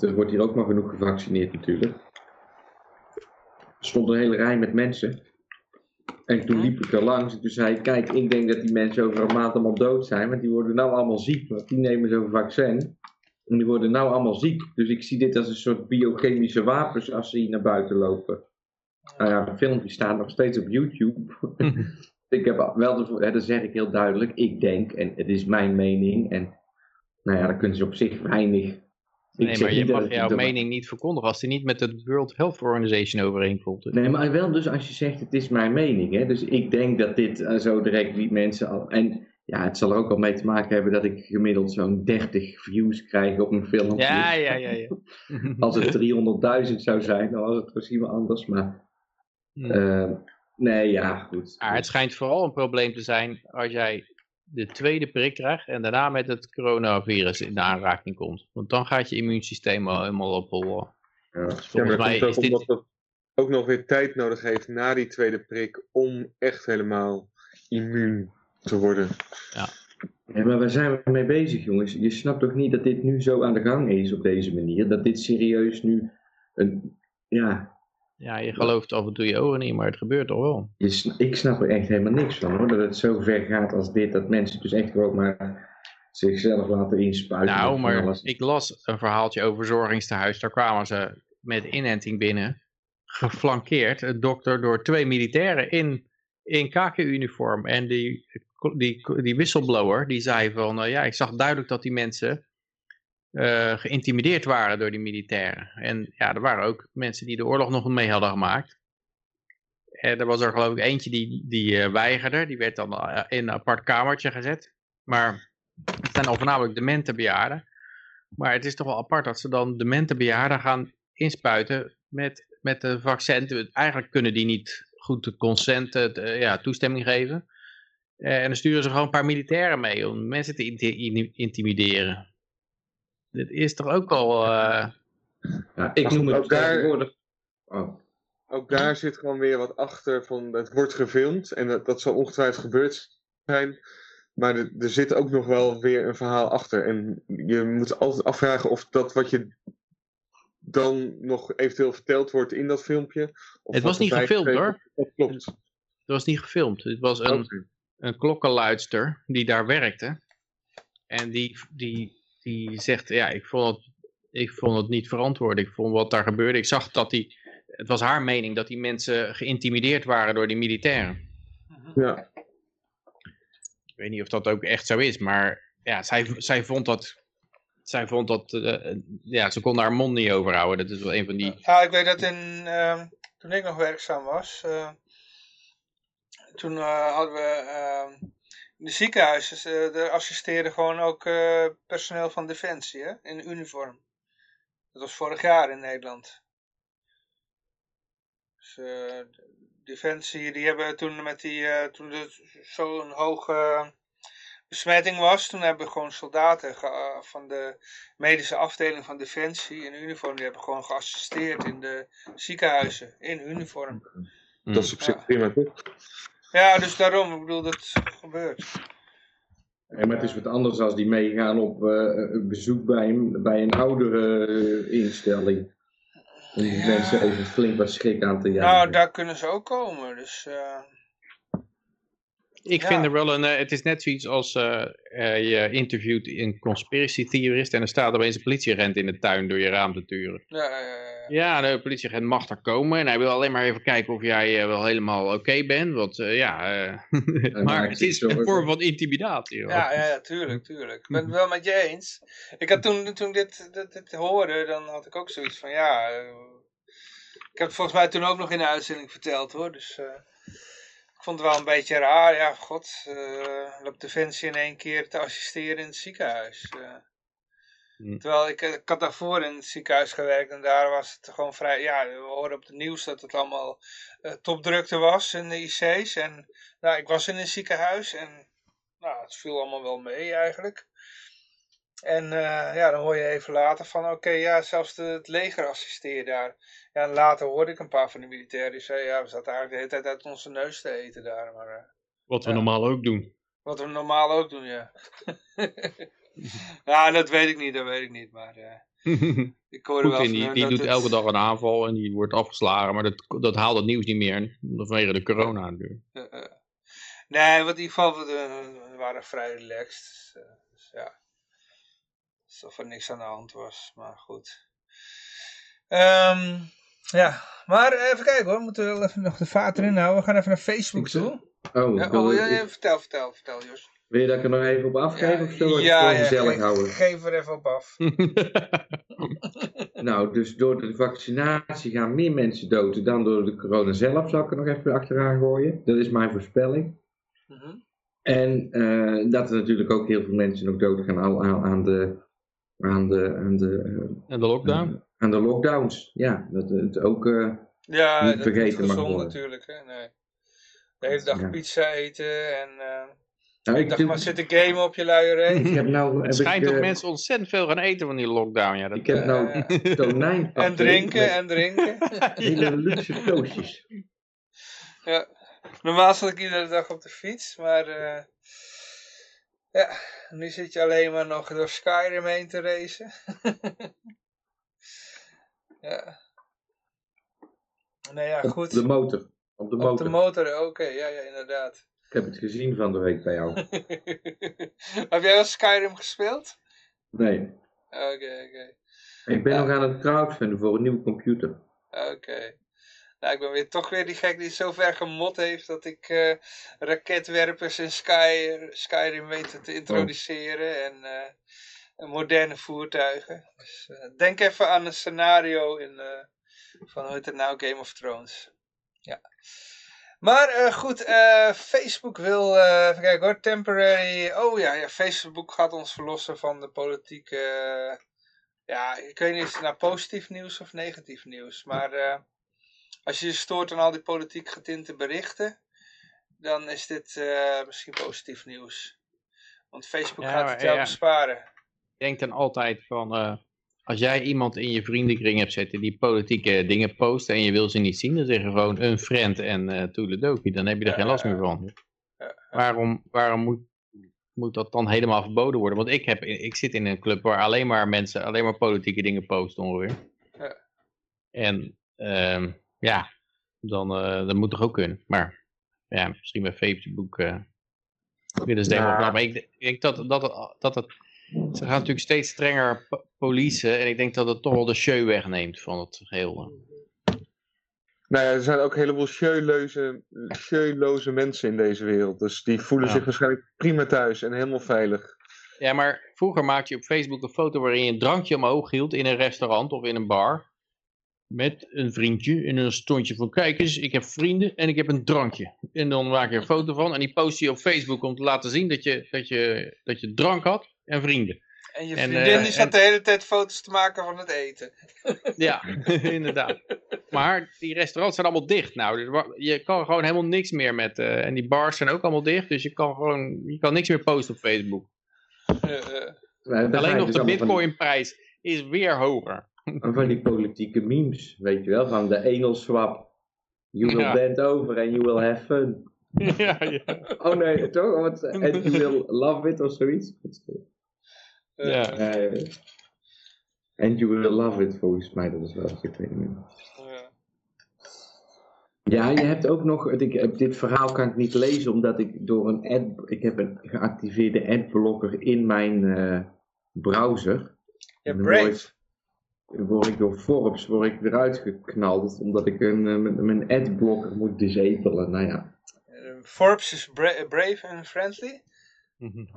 er wordt hier ook maar genoeg gevaccineerd natuurlijk, er stond een hele rij met mensen. En toen liep ik er langs en toen zei ik, kijk, ik denk dat die mensen over een maand allemaal dood zijn, want die worden nou allemaal ziek, want die nemen zo'n vaccin. En die worden nou allemaal ziek. Dus ik zie dit als een soort biochemische wapens als ze hier naar buiten lopen. Nou ja, de filmpje staat nog steeds op YouTube. [laughs] ik heb wel, de, dat zeg ik heel duidelijk, ik denk, en het is mijn mening. En nou ja, daar kunnen ze op zich weinig... Nee, maar je mag jouw mening niet verkondigen als die niet met de World Health Organization overeenkomt. Nee, maar wel dus als je zegt het is mijn mening. Hè? Dus ik denk dat dit eh, zo direct die mensen al... En ja, het zal er ook al mee te maken hebben dat ik gemiddeld zo'n 30 views krijg op een filmpje. Ja, ja, ja. ja. [laughs] Als het [laughs] 300.000 zou zijn, dan was het misschien wel anders. Maar Hmm. eh, nee, ja, goed. Maar het schijnt vooral een probleem te zijn als jij de tweede prik krijgt en daarna met het coronavirus in de aanraking komt. Want dan gaat je immuunsysteem al helemaal op hol. Ja. Ja, Volgens mij is ook dit... omdat het ook nog weer tijd nodig heeft na die tweede prik om echt helemaal immuun te worden. Ja, maar waar zijn we mee bezig, jongens? Je snapt toch niet dat dit nu zo aan de gang is op deze manier? Dat dit serieus nu een... Ja, Ja, je gelooft af en toe je ogen niet, maar het gebeurt toch wel. je ik snap er echt helemaal niks van, hoor. Dat het zo ver gaat als dit, dat mensen dus echt gewoon maar zichzelf laten inspuiten. Nou, maar alles. ik las een verhaaltje over verzorgingstehuis. Daar kwamen ze met inenting binnen. Geflankeerd, het dokter, door twee militairen in, in kakenuniform. En die, die, die whistleblower, die zei van... eh, ja, ik zag duidelijk dat die mensen eh, geïntimideerd waren door die militairen. En ja, er waren ook mensen die de oorlog nog mee hadden gemaakt. En er was er geloof ik eentje die, die eh, weigerde. Die werd dan eh, in een apart kamertje gezet. Maar het zijn al voornamelijk demente bejaarden. Maar het is toch wel apart dat ze dan demente bejaarden gaan inspuiten met, met de vaccin. Eigenlijk kunnen die niet goed de consent, ja, toestemming geven. En dan sturen ze gewoon een paar militairen mee om mensen te inti- in- intimideren. Dit is toch ook al... eh, Ja, ik noem het ook daar- tegenwoordig... Oh. ook daar zit gewoon weer wat achter van het wordt gefilmd en dat, dat zal ongetwijfeld gebeurd zijn. Maar er, er zit ook nog wel weer een verhaal achter. En je moet altijd afvragen of dat wat je dan nog eventueel verteld wordt in dat filmpje. Of Het was niet gefilmd, hoor. Dat klopt. Het was niet gefilmd. Het was een, een klokkenluidster die daar werkte. En die, die, die zegt, ja, ik vond, het, ik vond het niet verantwoord. Ik vond wat daar gebeurde. Ik zag dat die, het was haar mening dat die mensen geïntimideerd waren door die militairen. Ja. Ik weet niet of dat ook echt zo is, maar ja, zij, zij vond dat, zij vond dat, eh, ja, ze kon haar mond niet overhouden. Dat is wel een van die, Ja, ik weet dat in, ehm, toen ik nog werkzaam was, eh, toen eh, hadden we ehm, de ziekenhuizen, uh, er assisteerde gewoon ook eh, personeel van Defensie, hè, in uniform. Dat was vorig jaar in Nederland. Dus eh, Defensie, die hebben toen met die, eh, toen er zo'n hoge besmetting was, toen hebben gewoon soldaten ge- van de medische afdeling van Defensie in uniform, die hebben gewoon geassisteerd in de ziekenhuizen, in uniform. Dat is op zich prima, toch? Ja, dus daarom, ik bedoel, dat gebeurt. Maar het is wat anders als die meegaan op eh, bezoek bij een, bij een oudere eh, instelling. Om die Ja. mensen even flink wat schrik aan te jagen. Nou, daar kunnen ze ook komen, dus... eh, Ik Ja. vind er wel een, eh, het is net zoiets als eh, eh, je interviewt een conspiracy theorist en er staat opeens een politieagent in de tuin door je raam te turen. ja, Ja, de politieagent mag er komen en hij wil alleen maar even kijken of jij wel helemaal oké bent. Want eh, ja, eh, [laughs] maar het is een vorm van intimidatie. hoor. ja, ja, ja, tuurlijk, tuurlijk. Ik ben het wel met je eens. Ik had toen, toen dit, dit, dit hoorde, dan had ik ook zoiets van, ja... ik heb het volgens mij toen ook nog in de uitzending verteld, hoor. Dus eh, vond het wel een beetje raar. Ja, god, eh loopt Defensie in één keer te assisteren in het ziekenhuis. eh. Hm. Terwijl ik, eh, ik had daarvoor in het ziekenhuis gewerkt en daar was het gewoon vrij... Ja, we hoorden op het nieuws dat het allemaal topdrukte was in de IC's. En nou, ik was in een ziekenhuis en nou, het viel allemaal wel mee eigenlijk. En ja, dan hoor je even later van, oké, ja, zelfs de, het leger assisteert daar. Ja, en later hoorde ik een paar van de militairen die zeiden, ja, we zaten eigenlijk de hele tijd uit onze neus te eten daar. Maar eh, Wat we Ja. normaal ook doen. wat we normaal ook doen, ja. [laughs] ja, dat weet ik niet, dat weet ik niet, maar eh, [laughs] ik hoorde wel die, die dat doet het- elke dag een aanval en die wordt afgeslagen, maar dat, dat haalt het nieuws niet meer vanwege de corona natuurlijk. Eh, eh. Nee, want in ieder geval, we, we waren vrij relaxed. Dus, eh, dus ja. Alsof er niks aan de hand was, maar goed. Ehm, ja, maar even kijken hoor, we moeten wel even nog de vaart erin houden. We gaan even naar Facebook toe. Oh, Ja, ik wil- oh, ja, ja, vertel, vertel, vertel Jos. wil je dat ik er nog even op afgeef of zullen we het ja, gezellig geef, houden? geef er even op af. [laughs] Nou, dus door de vaccinatie gaan meer mensen dood dan door de corona zelf, zou ik er nog even achteraan gooien. Dat is mijn voorspelling. Mhm. En eh, dat er natuurlijk ook heel veel mensen nog doodgaan aan, aan, aan de, aan de, aan de, eh, En de lockdown? Eh, aan de lockdowns. Ja, dat het ook... eh, Ja, Niet dat vergeten is mag gezond worden. natuurlijk. Hè? Nee. De hele dag Ja. pizza eten en uh, nou, ik dacht doe- maar zitten gamen op je luie reet. ik heb nou... Heb Het schijnt toch eh, mensen ontzettend veel gaan eten van die lockdown. Ja, dat, Ik heb nou Ja, [laughs] tonijn En drinken en drinken. [laughs] Hele luxe toastjes. Ja, normaal zat ik iedere dag op de fiets, maar eh, ja, nu zit je alleen maar nog door Skyrim heen te racen. [laughs] ja. Nee, ja, Op goed. de motor. Op de Op motor. de motor, oké, ja, ja, inderdaad. Ik heb het gezien van de week bij jou. [laughs] Heb jij al Skyrim gespeeld? Nee. Oké, oké. Ik ben nog aan het crowdfunden voor een nieuwe computer. Oké. Nou, ik ben weer toch weer die gek die zo ver gemot heeft dat ik eh, raketwerpers in Sky, Skyrim weet te introduceren en eh, moderne voertuigen. Dus, eh, denk even aan een scenario in, eh, van hoe heet het nou, Game of Thrones. Ja. Maar eh, goed, Facebook wil, eh, even kijken hoor, temporary, oh ja, ja, Facebook gaat ons verlossen van de politieke, ja, ik weet niet of het nou positief nieuws of negatief nieuws, maar als je je stoort aan al die politiek getinte berichten, dan is dit misschien positief nieuws. Want Facebook Ja, gaat het jou ja. besparen. Denk dan altijd van, eh, als jij iemand in je vriendenkring hebt zitten die politieke dingen post en je wil ze niet zien, dan zeg je gewoon een friend en uh, toeledokie. Dan heb je er geen last meer van. Waarom, waarom moet, moet dat dan helemaal verboden worden? Want ik, heb, ik zit in een club waar alleen maar mensen, alleen maar politieke dingen posten ongeveer. En uh, ja, dan uh, dat moet toch ook kunnen. Maar ja, misschien bij Facebook uh, willen ze ja. Maar ik, ik denk dat, dat, dat het ze gaan natuurlijk steeds strenger policen. En ik denk dat het toch wel de show wegneemt van het geheel. Nou ja, er zijn ook een heleboel showloze mensen in deze wereld. Dus die voelen zich waarschijnlijk prima thuis en helemaal veilig. Ja, maar vroeger maakte je op Facebook een foto waarin je een drankje omhoog hield in een restaurant of in een bar. Met een vriendje en een stondje van kijk eens, ik heb vrienden en ik heb een drankje. En dan maak je een foto van en die post je op Facebook om te laten zien dat je, dat je, dat je drank had en vrienden. En je vriendin en, uh, die zat de hele tijd foto's te maken van het eten. [laughs] Ja, [laughs] inderdaad. Maar die restaurants zijn allemaal dicht nou. Je kan gewoon helemaal niks meer met... Uh, en die bars zijn ook allemaal dicht. Dus je kan gewoon je kan niks meer posten op Facebook. Uh, Alleen nog dus de bitcoinprijs is weer hoger. Van die politieke memes, weet je wel. Van de Engelswap. You will ja. bend over and you will have fun. [laughs] Ja, ja. Oh nee, toch? And you will love it of zoiets. Ja. Uh, and you will love it, volgens mij, dat is wel, ik weet niet meer. Ja, je hebt ook nog, ik, dit verhaal kan ik niet lezen omdat ik door een ad, ik heb een geactiveerde adblocker in mijn uh, browser. Ja, Brave. Dan word ik door Forbes word ik eruit geknald omdat ik een, uh, mijn adblocker moet disabelen. Nou ja. Forbes is bra brave and friendly?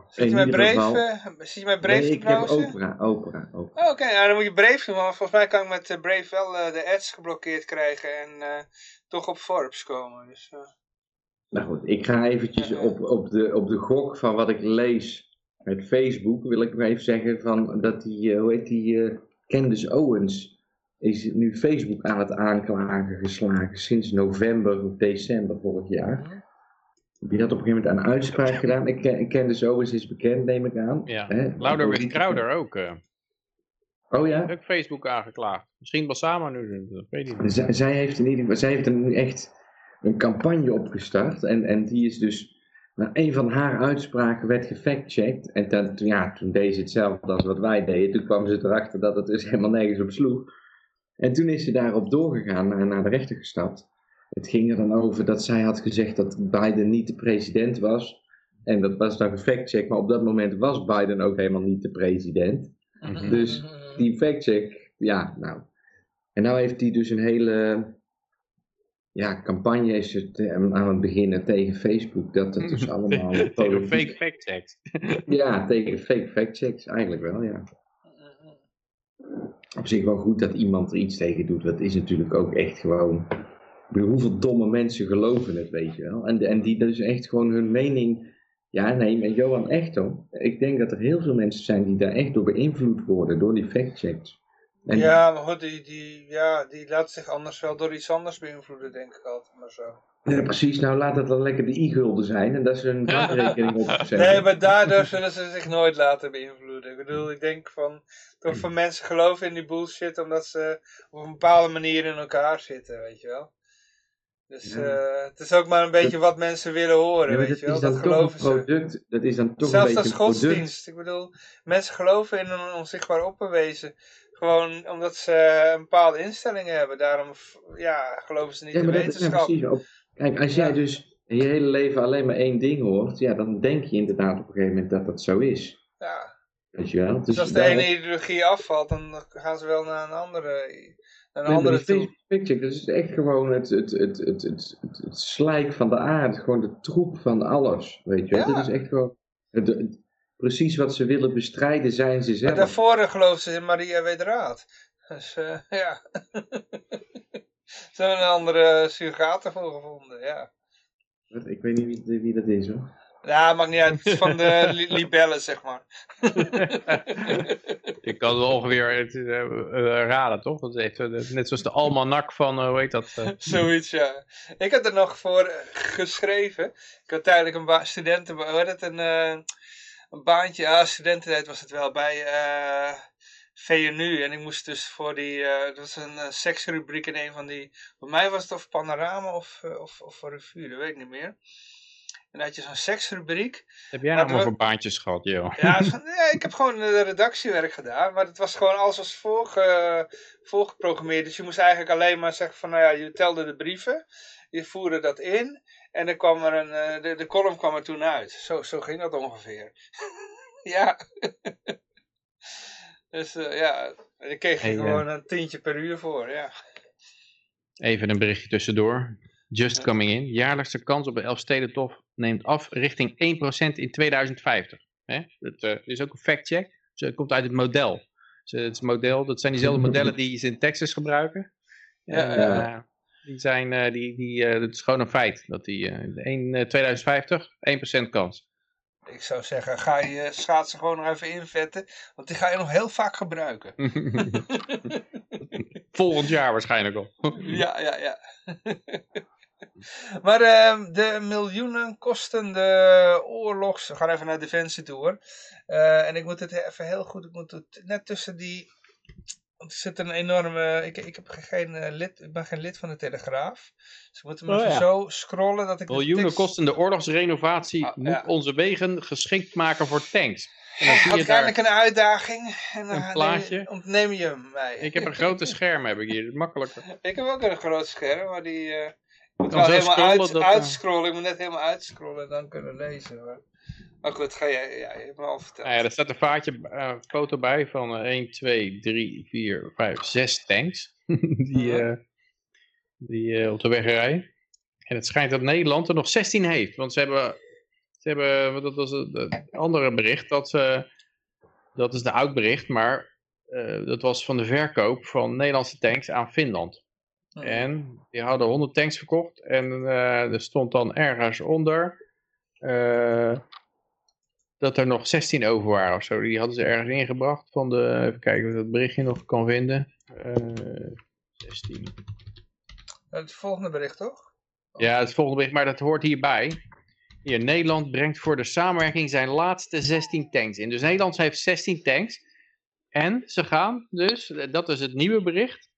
Zit je met Brave, uh, zit je met Brave nee, te ik heb Opera, Opera, Opera. Oh, Oké, okay. nou, dan moet je Brave doen, want volgens mij kan ik met uh, Brave wel uh, de ads geblokkeerd krijgen en toch op Forbes komen. Dus, Nou goed, ik ga eventjes op, op, de, op de gok van wat ik lees met Facebook, wil ik maar even zeggen van dat die, hoe heet die, Candace Owens is nu Facebook aan het aanklagen geslagen sinds november of december vorig jaar. Die had op een gegeven moment een uitspraak gedaan. Ik ken, ik ken de Owens is bekend, neem ik aan. Ja, with Crowder ook. Uh. Oh ja? Ook Facebook aangeklaagd. Misschien wel samen nu, dat weet ik niet. Zij, zij, heeft in ieder geval, zij heeft er nu echt een campagne opgestart. En, en die is dus, nou, een van haar uitspraken werd gefactcheckt. En dan, ja, toen deed ze hetzelfde als wat wij deden. Toen kwam ze erachter dat het dus [laughs] helemaal nergens op sloeg. En toen is ze daarop doorgegaan, naar, naar de rechter gestapt. Het ging er dan over dat zij had gezegd dat Biden niet de president was. En dat was dan gefactcheck, maar op dat moment was Biden ook helemaal niet de president. Mhm. Dus die factcheck, ja, nou. En nou heeft hij dus een hele ja, campagne is het, eh, aan het beginnen tegen Facebook. Dat het dus [laughs] allemaal... tegen fake factchecks. [laughs] ja, tegen fake factchecks, eigenlijk wel, ja. Op zich wel goed dat iemand er iets tegen doet. Dat is natuurlijk ook echt gewoon bedoel, hoeveel domme mensen geloven het, weet je wel. En, en die dus echt gewoon hun mening... Ja, nee, maar Johan, echt hoor. Ik denk dat er heel veel mensen zijn die daar echt door beïnvloed worden, door die factchecks. En ja, maar goed, die, die, ja, die laat zich anders wel door iets anders beïnvloeden, denk ik altijd maar zo. Ja, precies. Nou, laat het dan lekker de i-gulden zijn en dat ze een bankrekening opzetten. [laughs] Nee, maar daardoor zullen ze zich nooit laten beïnvloeden. Ik bedoel, ik denk van, toch veel mensen geloven in die bullshit omdat ze op een bepaalde manier in elkaar zitten, weet je wel. Dus uh, het is ook maar een beetje wat mensen willen horen, ja, weet je wel. Dat geloven product, ze. Dat is dan toch Zelfs een beetje als godsdienst. Ik bedoel, mensen geloven in een onzichtbaar opperwezen. Gewoon omdat ze een bepaalde instellingen hebben. Daarom ja, geloven ze niet in wetenschap. Ja, Kijk, als jij dus in je hele leven alleen maar één ding hoort, ja, dan denk je inderdaad op een gegeven moment dat dat zo is. Ja. Weet je wel? Dus, dus als de ene ideologie afvalt, dan gaan ze wel naar een andere een nee, andere toe. Picture, dat is echt gewoon het, het, het, het, het, slijk van de aarde, gewoon de troep van alles, weet je wel. Ja. Dit is echt gewoon, het, het, precies wat ze willen bestrijden zijn ze zelf. Maar daarvoor geloofden ze in Maria Wedraad. Dus uh, [laughs] ja, ze hebben een andere surrogaat ervoor gevonden, ja. Ik weet niet wie, wie dat is hoor. Ja, maakt niet uit. Het is van de [laughs] li libellen, zeg maar. [laughs] Je kan het ongeveer het, uh, raden, toch? Dat heeft, uh, net zoals de almanak van, uh, hoe heet dat? [laughs] Zoiets, ja. Ik had er nog voor geschreven. Ik had tijdelijk een ba studenten... Hoe het? Een, een baantje... Ja, studententijd was het wel. Bij VNU. En ik moest dus voor die, eh, dat was een uh, seksrubriek in een van die, voor mij was het of Panorama of, uh, of, of Revue, dat weet ik niet meer. En dan had je zo'n seksrubriek. Heb jij nog wel voor baantjes gehad, joh? Ja, ja, ik heb gewoon de redactiewerk gedaan, maar het was gewoon alles als volge, volgeprogrammeerd. Dus je moest eigenlijk alleen maar zeggen van, nou ja, je telde de brieven, je voerde dat in en dan kwam er een, de, de column kwam er toen uit. Zo, zo ging dat ongeveer. [laughs] ja. [laughs] Dus uh, ja, daar kreeg je hey, gewoon een tientje per uur voor, ja. Even een berichtje tussendoor. Just coming in. Jaarlijkse kans op een Elfstedentocht neemt af richting 1% in 2050. Hè? Dat uh, is ook een fact-check. Dus het komt uit het model. Dus het model. Dat zijn diezelfde [laughs] modellen die ze in Texas gebruiken. Ja, ja. Die zijn, die, die, dat is gewoon een feit. Dat die in 2050 1% kans. Ik zou zeggen, ga je schaatsen gewoon nog even invetten. Want die ga je nog heel vaak gebruiken. [laughs] [laughs] Volgend jaar waarschijnlijk al. ja, ja, ja. [laughs] maar uh, de miljoenen kostende oorlogs... We gaan even naar Defensie toe hoor. Uh, en ik moet het even heel goed... Ik moet het net tussen die want er zit een enorme... Ik, ik, heb geen, uh, lid, ik ben geen lid van de Telegraaf. Dus ik moet hem oh, even ja. zo scrollen dat ik... Miljoenen tekst... kostende oorlogsrenovatie ah, moet ja. onze wegen geschikt maken voor tanks. Uiteindelijk daar een uitdaging. En dan een plaatje. ontneem je hem mij. Ik heb een grote [laughs] scherm, heb ik hier. Makkelijker. ik heb ook een groot scherm, maar die... Uh, moet wel helemaal uit, dat, uitscrollen. Ik moet net helemaal uitscrollen en dan kunnen lezen. Hoor. Maar goed, ga jij, ja, je hebt me al verteld. Nou ja, er staat een vaartje, uh, foto bij van uh, 1, 2, 3, 4, 5, 6 tanks. [laughs] die uh -huh. die op de weg rijden. En het schijnt dat Nederland er nog 16 heeft. Want ze hebben, ze hebben dat was het andere bericht, dat, ze, dat is de oud bericht, maar uh, dat was van de verkoop van Nederlandse tanks aan Finland. -huh. En die hadden 100 tanks verkocht en uh, er stond dan ergens onder dat er nog 16 over waren of zo. Die hadden ze ergens ingebracht van de, even kijken of ik dat berichtje nog kan vinden. Uh, 16. Het volgende bericht toch? Ja, het volgende bericht, maar dat hoort hierbij. Hier, Nederland brengt voor de samenwerking zijn laatste 16 tanks in. Dus Nederland heeft 16 tanks. En ze gaan dus, dat is het nieuwe bericht,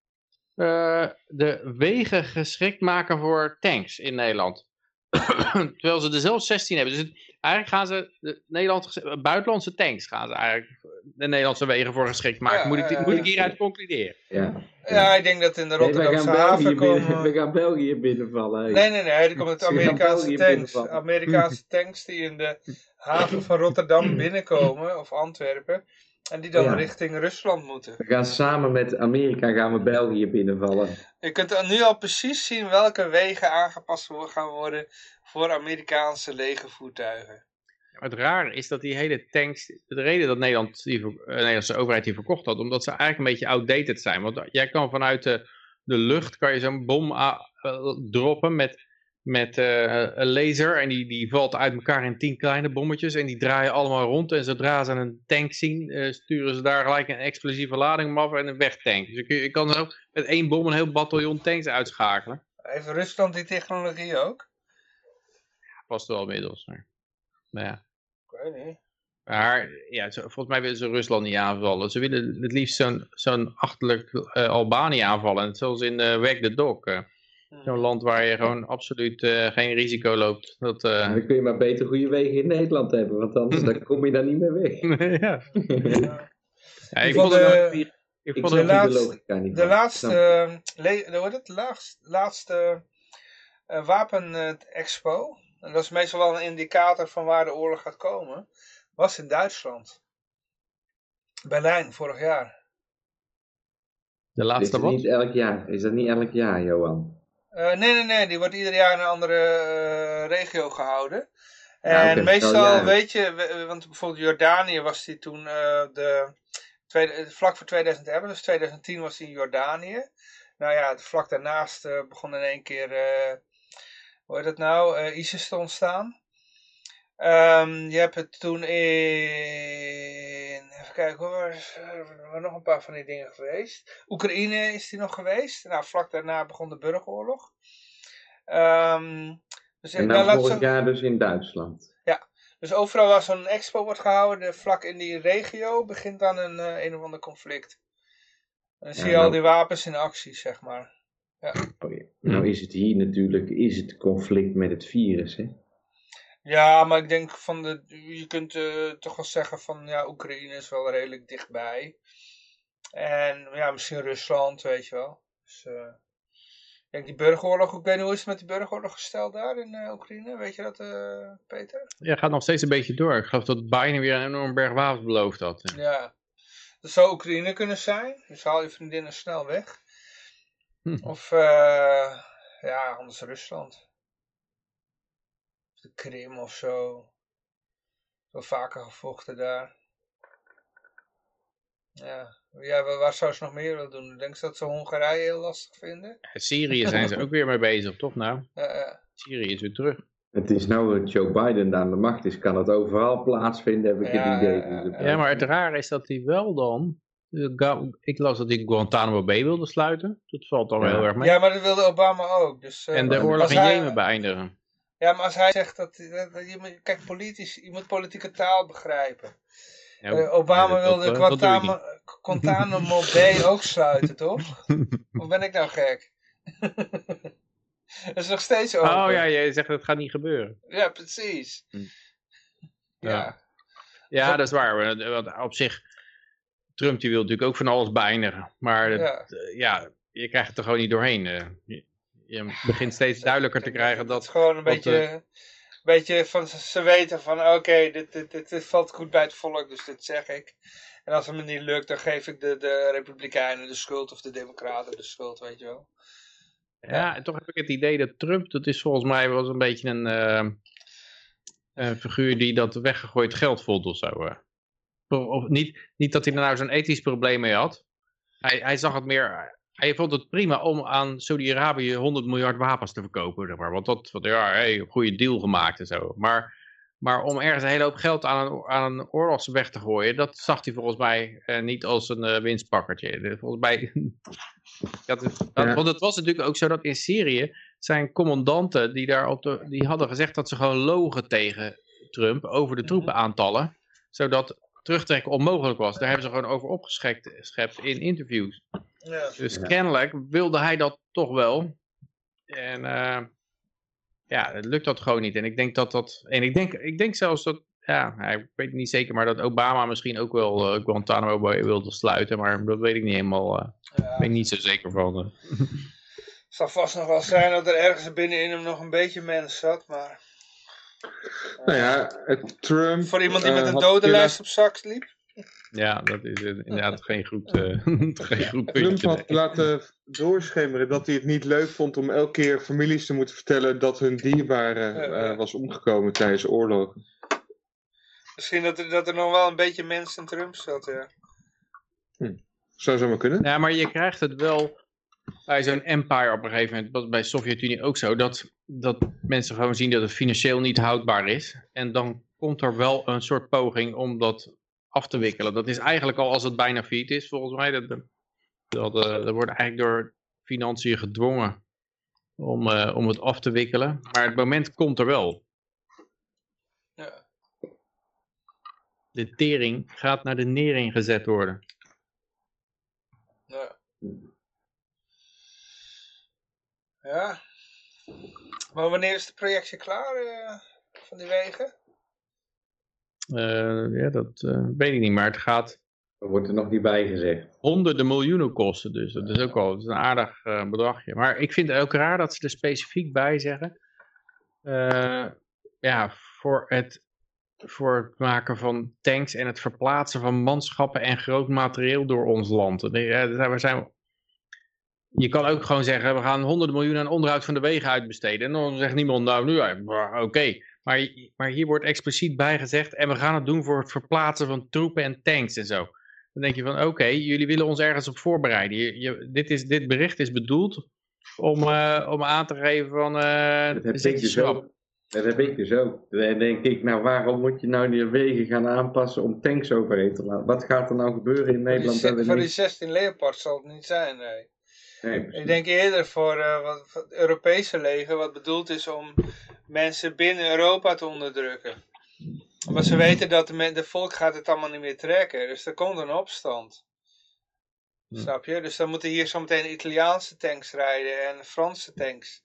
uh, de wegen geschikt maken voor tanks in Nederland. [coughs] Terwijl ze er zelfs 16 hebben. Dus het, eigenlijk gaan ze de Nederlandse, buitenlandse tanks gaan ze eigenlijk de Nederlandse wegen voor geschikt maken. Ja, moet, ik, uh, moet ik hieruit concluderen? Ja. ja, ik denk dat in de Rotterdamse nee, haven komen... [laughs] we gaan België binnenvallen. Nee, nee, nee. Er komen [laughs] het Amerikaanse tanks. Amerikaanse tanks die in de haven van Rotterdam [laughs] binnenkomen, of Antwerpen. En die dan ja. richting Rusland moeten. We gaan samen met Amerika gaan we België binnenvallen. Je kunt nu al precies zien welke wegen aangepast gaan worden voor Amerikaanse legervoertuigen. Het rare is dat die hele tanks, de reden dat Nederland die, de Nederlandse overheid die verkocht had, omdat ze eigenlijk een beetje outdated zijn. Want jij kan vanuit de, de lucht, kan je zo'n bom uh, droppen met met uh, een laser en die, die valt uit elkaar in tien kleine bommetjes en die draaien allemaal rond en zodra ze een tank zien uh, sturen ze daar gelijk een explosieve lading af en een wegtank. Dus je, je kan zo met één bom een heel bataljon tanks uitschakelen. Heeft Rusland die technologie ook? Past wel inmiddels. Maar, maar ja. Ik weet niet. Maar ja, volgens mij willen ze Rusland niet aanvallen. Ze willen het liefst zo'n zo'n achterlijk uh, Albanië aanvallen. Zoals in Weg the Dog. Zo'n land waar je gewoon absoluut uh, geen risico loopt. Dat, uh... ja, dan kun je maar beter goede wegen in Nederland hebben, want anders dan kom je daar niet meer weg. [laughs] ja. ja. ik vond de, ik vond de, laatste, de, de laatste, uh, hoe het, laatste, laatste uh, wapen-expo, en dat is meestal wel een indicator van waar de oorlog gaat komen, was in Duitsland. Berlijn, vorig jaar. De laatste is wat? Niet elk jaar. Is dat niet elk jaar, Johan? Uh, nee, nee, nee. Die wordt ieder jaar in een andere uh, regio gehouden. En meestal, weet je, want bijvoorbeeld Jordanië was die toen uh, de, tweede, vlak voor 2011, dus 2010 was die in Jordanië. Nou ja, vlak daarnaast begon in één keer, hoe heet het nou, ISIS te ontstaan. Um, je hebt het toen in, even kijken hoor, er waren nog een paar van die dingen geweest. Oekraïne is die nog geweest. Nou, vlak daarna begon de burgeroorlog. Um, dus en nou vorig zo... jaar dus in Duitsland. Ja, Dus overal waar zo'n expo wordt gehouden, vlak in die regio, begint dan een, uh, een of ander conflict. En dan zie je al nou- die wapens in actie, zeg maar. Oh ja. Nou is het hier natuurlijk, is het conflict met het virus, hè? Ja, maar ik denk van de, je kunt eh, toch wel zeggen van ja, Oekraïne is wel redelijk dichtbij. En ja, misschien Rusland, weet je wel. Dus, eh, ik denk die burgeroorlog, ik weet niet hoe is het met die burgeroorlog gesteld daar in eh, Oekraïne, weet je dat Peter? Ja, gaat nog steeds een beetje door. Ik geloof dat Biden weer een enorm berg wapens beloofd had. Ja, dat zou Oekraïne kunnen zijn, dus haal je vriendinnen snel weg. Hm. Of ja, anders Rusland. De Krim of zo. Wel vaker gevochten daar. Ja, ja waar, zou ze nog meer willen doen? Denk je dat ze Hongarije heel lastig vinden? Syrië zijn ze ook weer mee bezig, toch nou? [laughs] Ja, ja. Syrië is weer terug. Het is nou dat Joe Biden aan de macht is, kan het overal plaatsvinden, heb ik Ja, het idee. ja, ja, Dus Ja, maar het rare is dat hij wel dan... eh, Ik las dat hij Guantanamo Bay wilde sluiten. Dat valt dan wel Ja. heel erg mee. ja, maar dat wilde Obama ook. Dus, eh, en de oorlog in hij- Jemen beëindigen. Ja, maar als hij zegt dat, je, kijk, politisch, je moet politieke taal begrijpen. Ja, Eh, Obama dat- wilde Guantanamo, Guantanamo [laughs] Bay ook sluiten, toch? [laughs] Of ben ik nou gek? [laughs] dat is nog steeds open. Oh ja, jij zegt dat gaat niet gebeuren. Ja, precies. Hm. Ja. Ja. Ja, dat is waar. want- op zich, Trump die wil natuurlijk ook van alles beëindigen. Maar Ja. eh, ja, je krijgt het er gewoon niet doorheen. Je, begint steeds duidelijker te krijgen Het dat... is gewoon een beetje, een beetje van ze- weten van oké, dit, dit, dit, dit valt goed bij het volk, dus dit zeg ik. En als het me niet lukt, dan geef ik de, de Republikeinen de schuld of de Democraten de schuld, weet je wel. Ja, en toch heb ik het idee dat Trump, dat is volgens mij was een beetje een, eh, een figuur die dat weggegooid geld vond of zo. eh. Of niet, niet dat hij er nou zo'n ethisch probleem mee had. Hij, hij zag het meer, hij vond het prima om aan Saudi-Arabië 100 miljard wapens te verkopen. Zeg maar. Want dat, want ja, hey, een goede deal gemaakt en zo. Maar, maar om ergens een hele hoop geld aan een, aan een weg te gooien, dat zag hij volgens mij eh, niet als een eh, winstpakkertje. Volgens mij [laughs] dat, dat- Ja. Want het was natuurlijk ook zo dat in Syrië zijn commandanten die daar op de, die hadden gezegd dat ze gewoon logen tegen Trump over de troepenaantallen, zodat terugtrekken onmogelijk was. Daar hebben ze gewoon over opgeschept schept in interviews. Ja. Dus Ja. kennelijk wilde hij dat toch wel. En eh, ja, het lukt dat gewoon niet. En ik denk dat dat. En ik denk, ik denk zelfs dat. Ja, hij- ik weet het niet zeker, maar dat Obama misschien ook wel uh, Guantanamo Bay wilde sluiten. Maar dat weet ik niet helemaal. eh Ja. ben ik niet zo zeker van. eh. Het zal vast nog wel zijn dat er ergens binnenin hem nog een beetje mens zat, maar... Nou ja, het Trump... Voor iemand die eh, met een dodenlijst op zak liep? Ja, dat is inderdaad geen goed, eh, [laughs] geen goed Trump had nee. laten doorschemeren dat hij het niet leuk vond om elke keer families te moeten vertellen dat hun dierbare eh, was omgekomen tijdens oorlog. Misschien dat er, dat er nog wel een beetje mens in Trump zat, ja. Zou zo maar kunnen. Ja, maar je krijgt het wel bij zo'n empire op een gegeven moment, was bij de Sovjet-Unie ook zo, dat, dat mensen gewoon zien dat het financieel niet houdbaar is. En dan komt er wel een soort poging om dat af te wikkelen. Dat is eigenlijk al als het bijna failliet is, volgens mij. Dat, dat, eh, dat wordt eigenlijk door financiën gedwongen om, eh, om het af te wikkelen. Maar het moment komt er wel. Ja. De tering gaat naar de nering gezet worden. Ja. ja. Maar wanneer is de projectie klaar eh, van die wegen? Eh, ja, dat eh, weet ik niet, maar het gaat Dat wordt er nog niet bij gezegd. honderden miljoenen kosten. Dus dat is ook al dat is een aardig eh, bedragje. Maar ik vind het ook raar dat ze er specifiek bij zeggen. ja, voor het, voor het maken van tanks en het verplaatsen van manschappen en groot materieel door ons land. We zijn, je kan ook gewoon zeggen, we gaan honderden miljoenen aan onderhoud van de wegen uitbesteden. En dan zegt niemand, nou nu, ja, oké. Maar, maar hier wordt expliciet bij gezegd, en we gaan het doen voor het verplaatsen van troepen en tanks en zo. Dan denk je van, oké, jullie willen ons ergens op voorbereiden. Je, je- dit, is, dit bericht is bedoeld om, eh, om aan te geven van, eh Dat zet ik je dus ook. Dat heb ik dus ook. Dan denk ik, nou waarom moet je nou die wegen gaan aanpassen om tanks overheen te laten? Wat gaat er nou gebeuren in Voor die, Nederland? voor die niet- 16 Leopard zal het niet zijn, nee. Nee, Ik denk eerder voor, eh, wat, voor het Europese leger, wat bedoeld is om mensen binnen Europa te onderdrukken. Maar ze weten dat de, men- de volk gaat het allemaal niet meer trekken. Dus er komt een opstand. Hm. Snap je? Dus dan moeten hier zometeen Italiaanse tanks rijden en Franse tanks.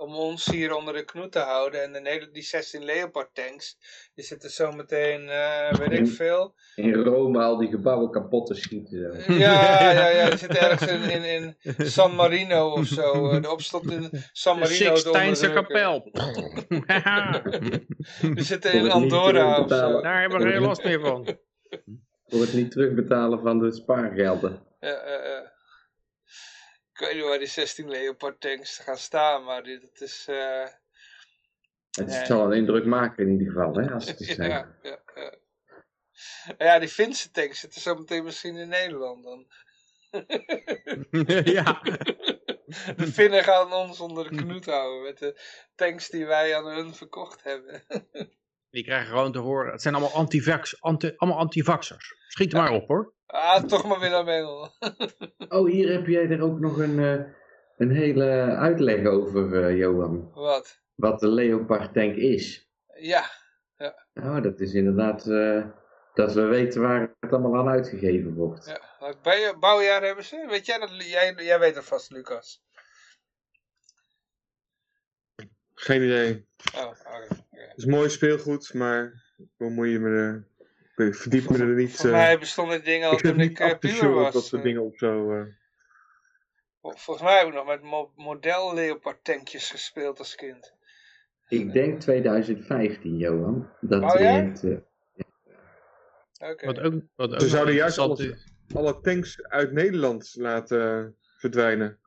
Om ons hier onder de knoet te houden. En de, die 16 Leopard tanks, die zitten zometeen, eh weet ik veel. In Rome al die gebouwen kapot te schieten. Zo. [laughs] Ja, ja, ja, die zitten ergens in, in, in San Marino of zo. eh, De opstand in San De Marino. Sixtijnse kapel. [laughs] Die zitten in Andorra of zo. Daar hebben we geen last meer van. Voor het niet terugbetalen van de spaargelden. Ja, eh. Ik weet niet waar die 16 Leopard tanks gaan staan, maar dit het is... eh, Het zal een indruk maken in ieder geval, hè, als het is [laughs] zijn. ja, ja, ja. ja, die Finse tanks zitten zo meteen misschien in Nederland dan. [laughs] ja. [laughs] De Finnen gaan ons onder de knoet houden met de tanks die wij aan hun verkocht hebben. Die krijgen gewoon te horen. Het zijn allemaal antivax, anti, allemaal antivaxers. Schiet er maar op hoor. Ah, toch maar weer naar Mengel. [laughs] Oh, hier heb jij er ook nog een, eh, een hele uitleg over, eh, Johan. Wat? Wat de Leopard tank is. Ja, Nou, dat is inderdaad eh, dat we weten waar het allemaal aan uitgegeven wordt. ja. Welk bouwjaar hebben ze? Weet jij dat? Jij, jij weet het vast, Lucas. Geen idee. Oh. Het is mooi speelgoed, maar ik bemoei me er... Ik verdiep me er niet... [laughs] Voor eh, mij bestonden dingen al ik toen ik eh, puber sure op was. dat soort eh. dingen op zo... eh. Vol- Volgens mij heb ik nog met mo model Leopard tankjes gespeeld als kind. Ik denk 2015, Johan. Dat Oh, ja? het, eh, Oké. Wat ook, wat ook Ze zouden juist alle tanks uit Nederland laten verdwijnen.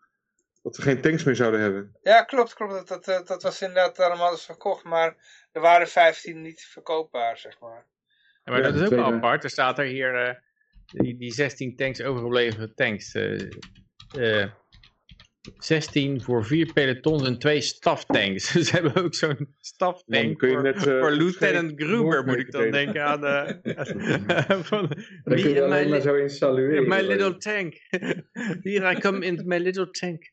Dat we geen tanks meer zouden hebben. Ja, klopt, klopt. Dat, dat, dat, was inderdaad allemaal verkocht, maar er waren 15 niet verkoopbaar, zeg maar. Ja, maar Ja, dat is ook wel apart. Er staat er hier eh, die, die 16 tanks overgebleven tanks. eh, eh, 16 voor 4 pelotons en 2 staftanks. [laughs] Ze hebben ook zo'n Dan staftank kun je voor, net, eh, voor Lieutenant Gruber, moet ik dan denken aan. eh, [laughs] van, Dan kun je alleen maar zo in salueren. my little tank. [laughs] Here I come in my little tank.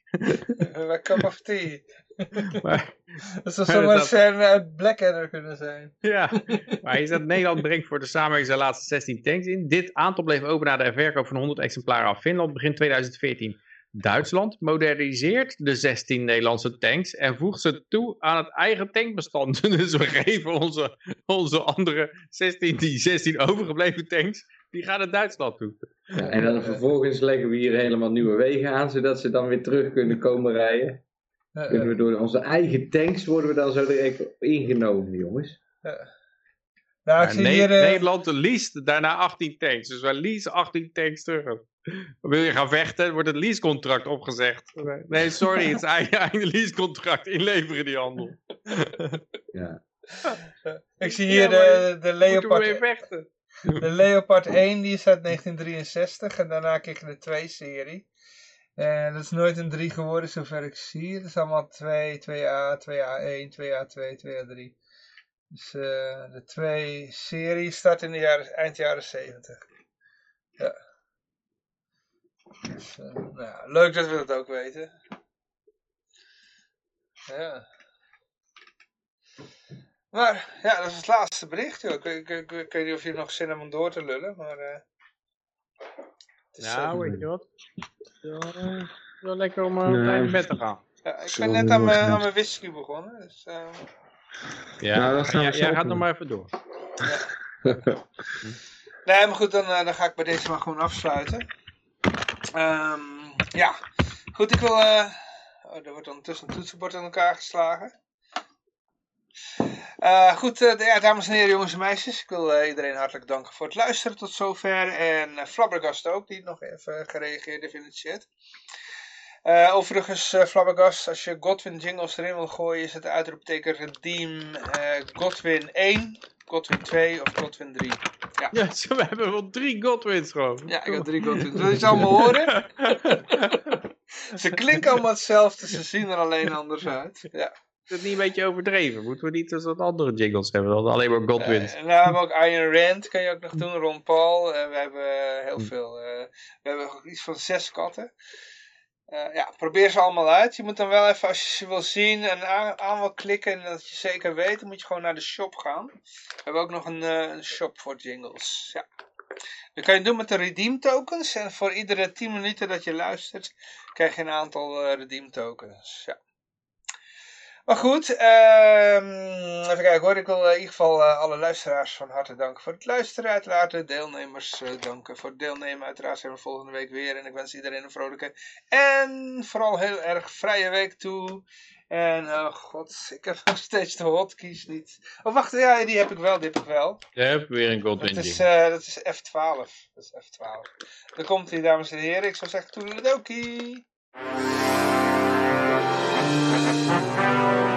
Uh, cup of tea. [laughs] Maar, Dat zou Maar zomaar dat- zijn uit Blackadder kunnen zijn. ja, maar hij zegt Nederland brengt voor de samenwerking zijn laatste 16 tanks in. Dit aantal bleef open na de verkoop van 100 exemplaren aan Finland begin 2014. Duitsland moderniseert de 16 Nederlandse tanks en voegt ze toe aan het eigen tankbestand. [laughs] Dus we geven onze, onze andere 16, die 16 overgebleven tanks, die gaan naar Duitsland toe. Ja, en dan vervolgens leggen we hier helemaal nieuwe wegen aan, zodat ze dan weer terug kunnen komen rijden. Uh, Kunnen we door onze eigen tanks worden we dan zo direct ingenomen, jongens. nou, ik Maar zie Ne- hier... eh, Nederland leest daarna 18 tanks. Dus wij leasen 18 tanks terug. Wil je gaan vechten, wordt het leasecontract opgezegd. Nee, sorry, het is [laughs] eigen, eigen leasecontract. Inleveren die handel. [laughs] Ja. ik zie hier Ja, de, de, Moeten we Leopard, weer vechten? de Leopard 1, die is uit 1963. En daarna kreeg je de 2-serie. En dat is nooit een 3 geworden, zover ik zie. Het is allemaal 2, 2A, 2A1, 2A2, 2A3. Dus eh, de 2-serie start in de jaren, eind jaren 70. Ja. Dus, eh, nou, ja, leuk dat we dat ook weten. Ja. Maar, ja, dat is het laatste bericht, joh. Ik, ik, ik, weet niet of je nog zin hebt om door te lullen, maar... eh, Nou, weet je wat? Wel, eh, wel lekker om uh, Nee. naar bed te gaan. ja, ik ben net aan mijn, mooi aan mijn whisky begonnen, dus... eh, Ja, Nou, dan gaan we jij, gaat nog maar even door. [laughs] Nee, maar goed, dan, eh, dan ga ik bij deze maar gewoon afsluiten. Ehm, ja, goed, ik wil... eh oh, er wordt ondertussen een toetsenbord aan elkaar geslagen. Eh, goed, eh, ja, dames en heren, jongens en meisjes. Ik wil eh, iedereen hartelijk danken voor het luisteren tot zover. En Flabbergast ook, die nog even gereageerd heeft in de chat. Overigens, Flabbergast, als je Godwin jingles erin wil gooien, is het uitroepteken redeem Godwin 1, Godwin 2 of Godwin 3. Ja, [laughs] zo, we hebben wel drie Godwins gewoon. Ja, ik heb drie Godwins. Wil je ze allemaal horen? [laughs] Ze klinken allemaal hetzelfde, ze zien er alleen anders uit. Ja. Is het niet een beetje overdreven? Moeten we niet eens wat andere jingles hebben dan alleen maar Godwins? Eh, en dan hebben we ook Iron Rand, kan je ook nog doen, Ron Paul. Eh, we hebben heel veel, eh, we hebben ook iets van zes katten. Ja, probeer ze allemaal uit. Je moet dan wel even, als je ze wil zien en aan, aan wil klikken en dat je zeker weet, dan moet je gewoon naar de shop gaan. We hebben ook nog een, een shop voor jingles. Ja. Dat kan je doen met de redeem tokens. En voor iedere 10 minuten dat je luistert, krijg je een aantal redeem tokens. Ja. Maar goed, ehm, even kijken hoor. Ik wil in ieder geval eh, alle luisteraars van harte danken voor het luisteren. Uiteraard de deelnemers eh, danken voor het deelnemen. Uiteraard zijn we volgende week weer. En ik wens iedereen een vrolijke en vooral heel erg vrije week toe. En oh god, ik heb [laughs] nog steeds de hotkeys niet. Oh wacht, ja, die heb ik wel, die heb ik wel. Je hebt weer een Dat Goldwyn is, eh, dat is F12. Dat is F12. Dan komt hij, dames en heren. Ik zou zeggen, toedeledokie. Thank you.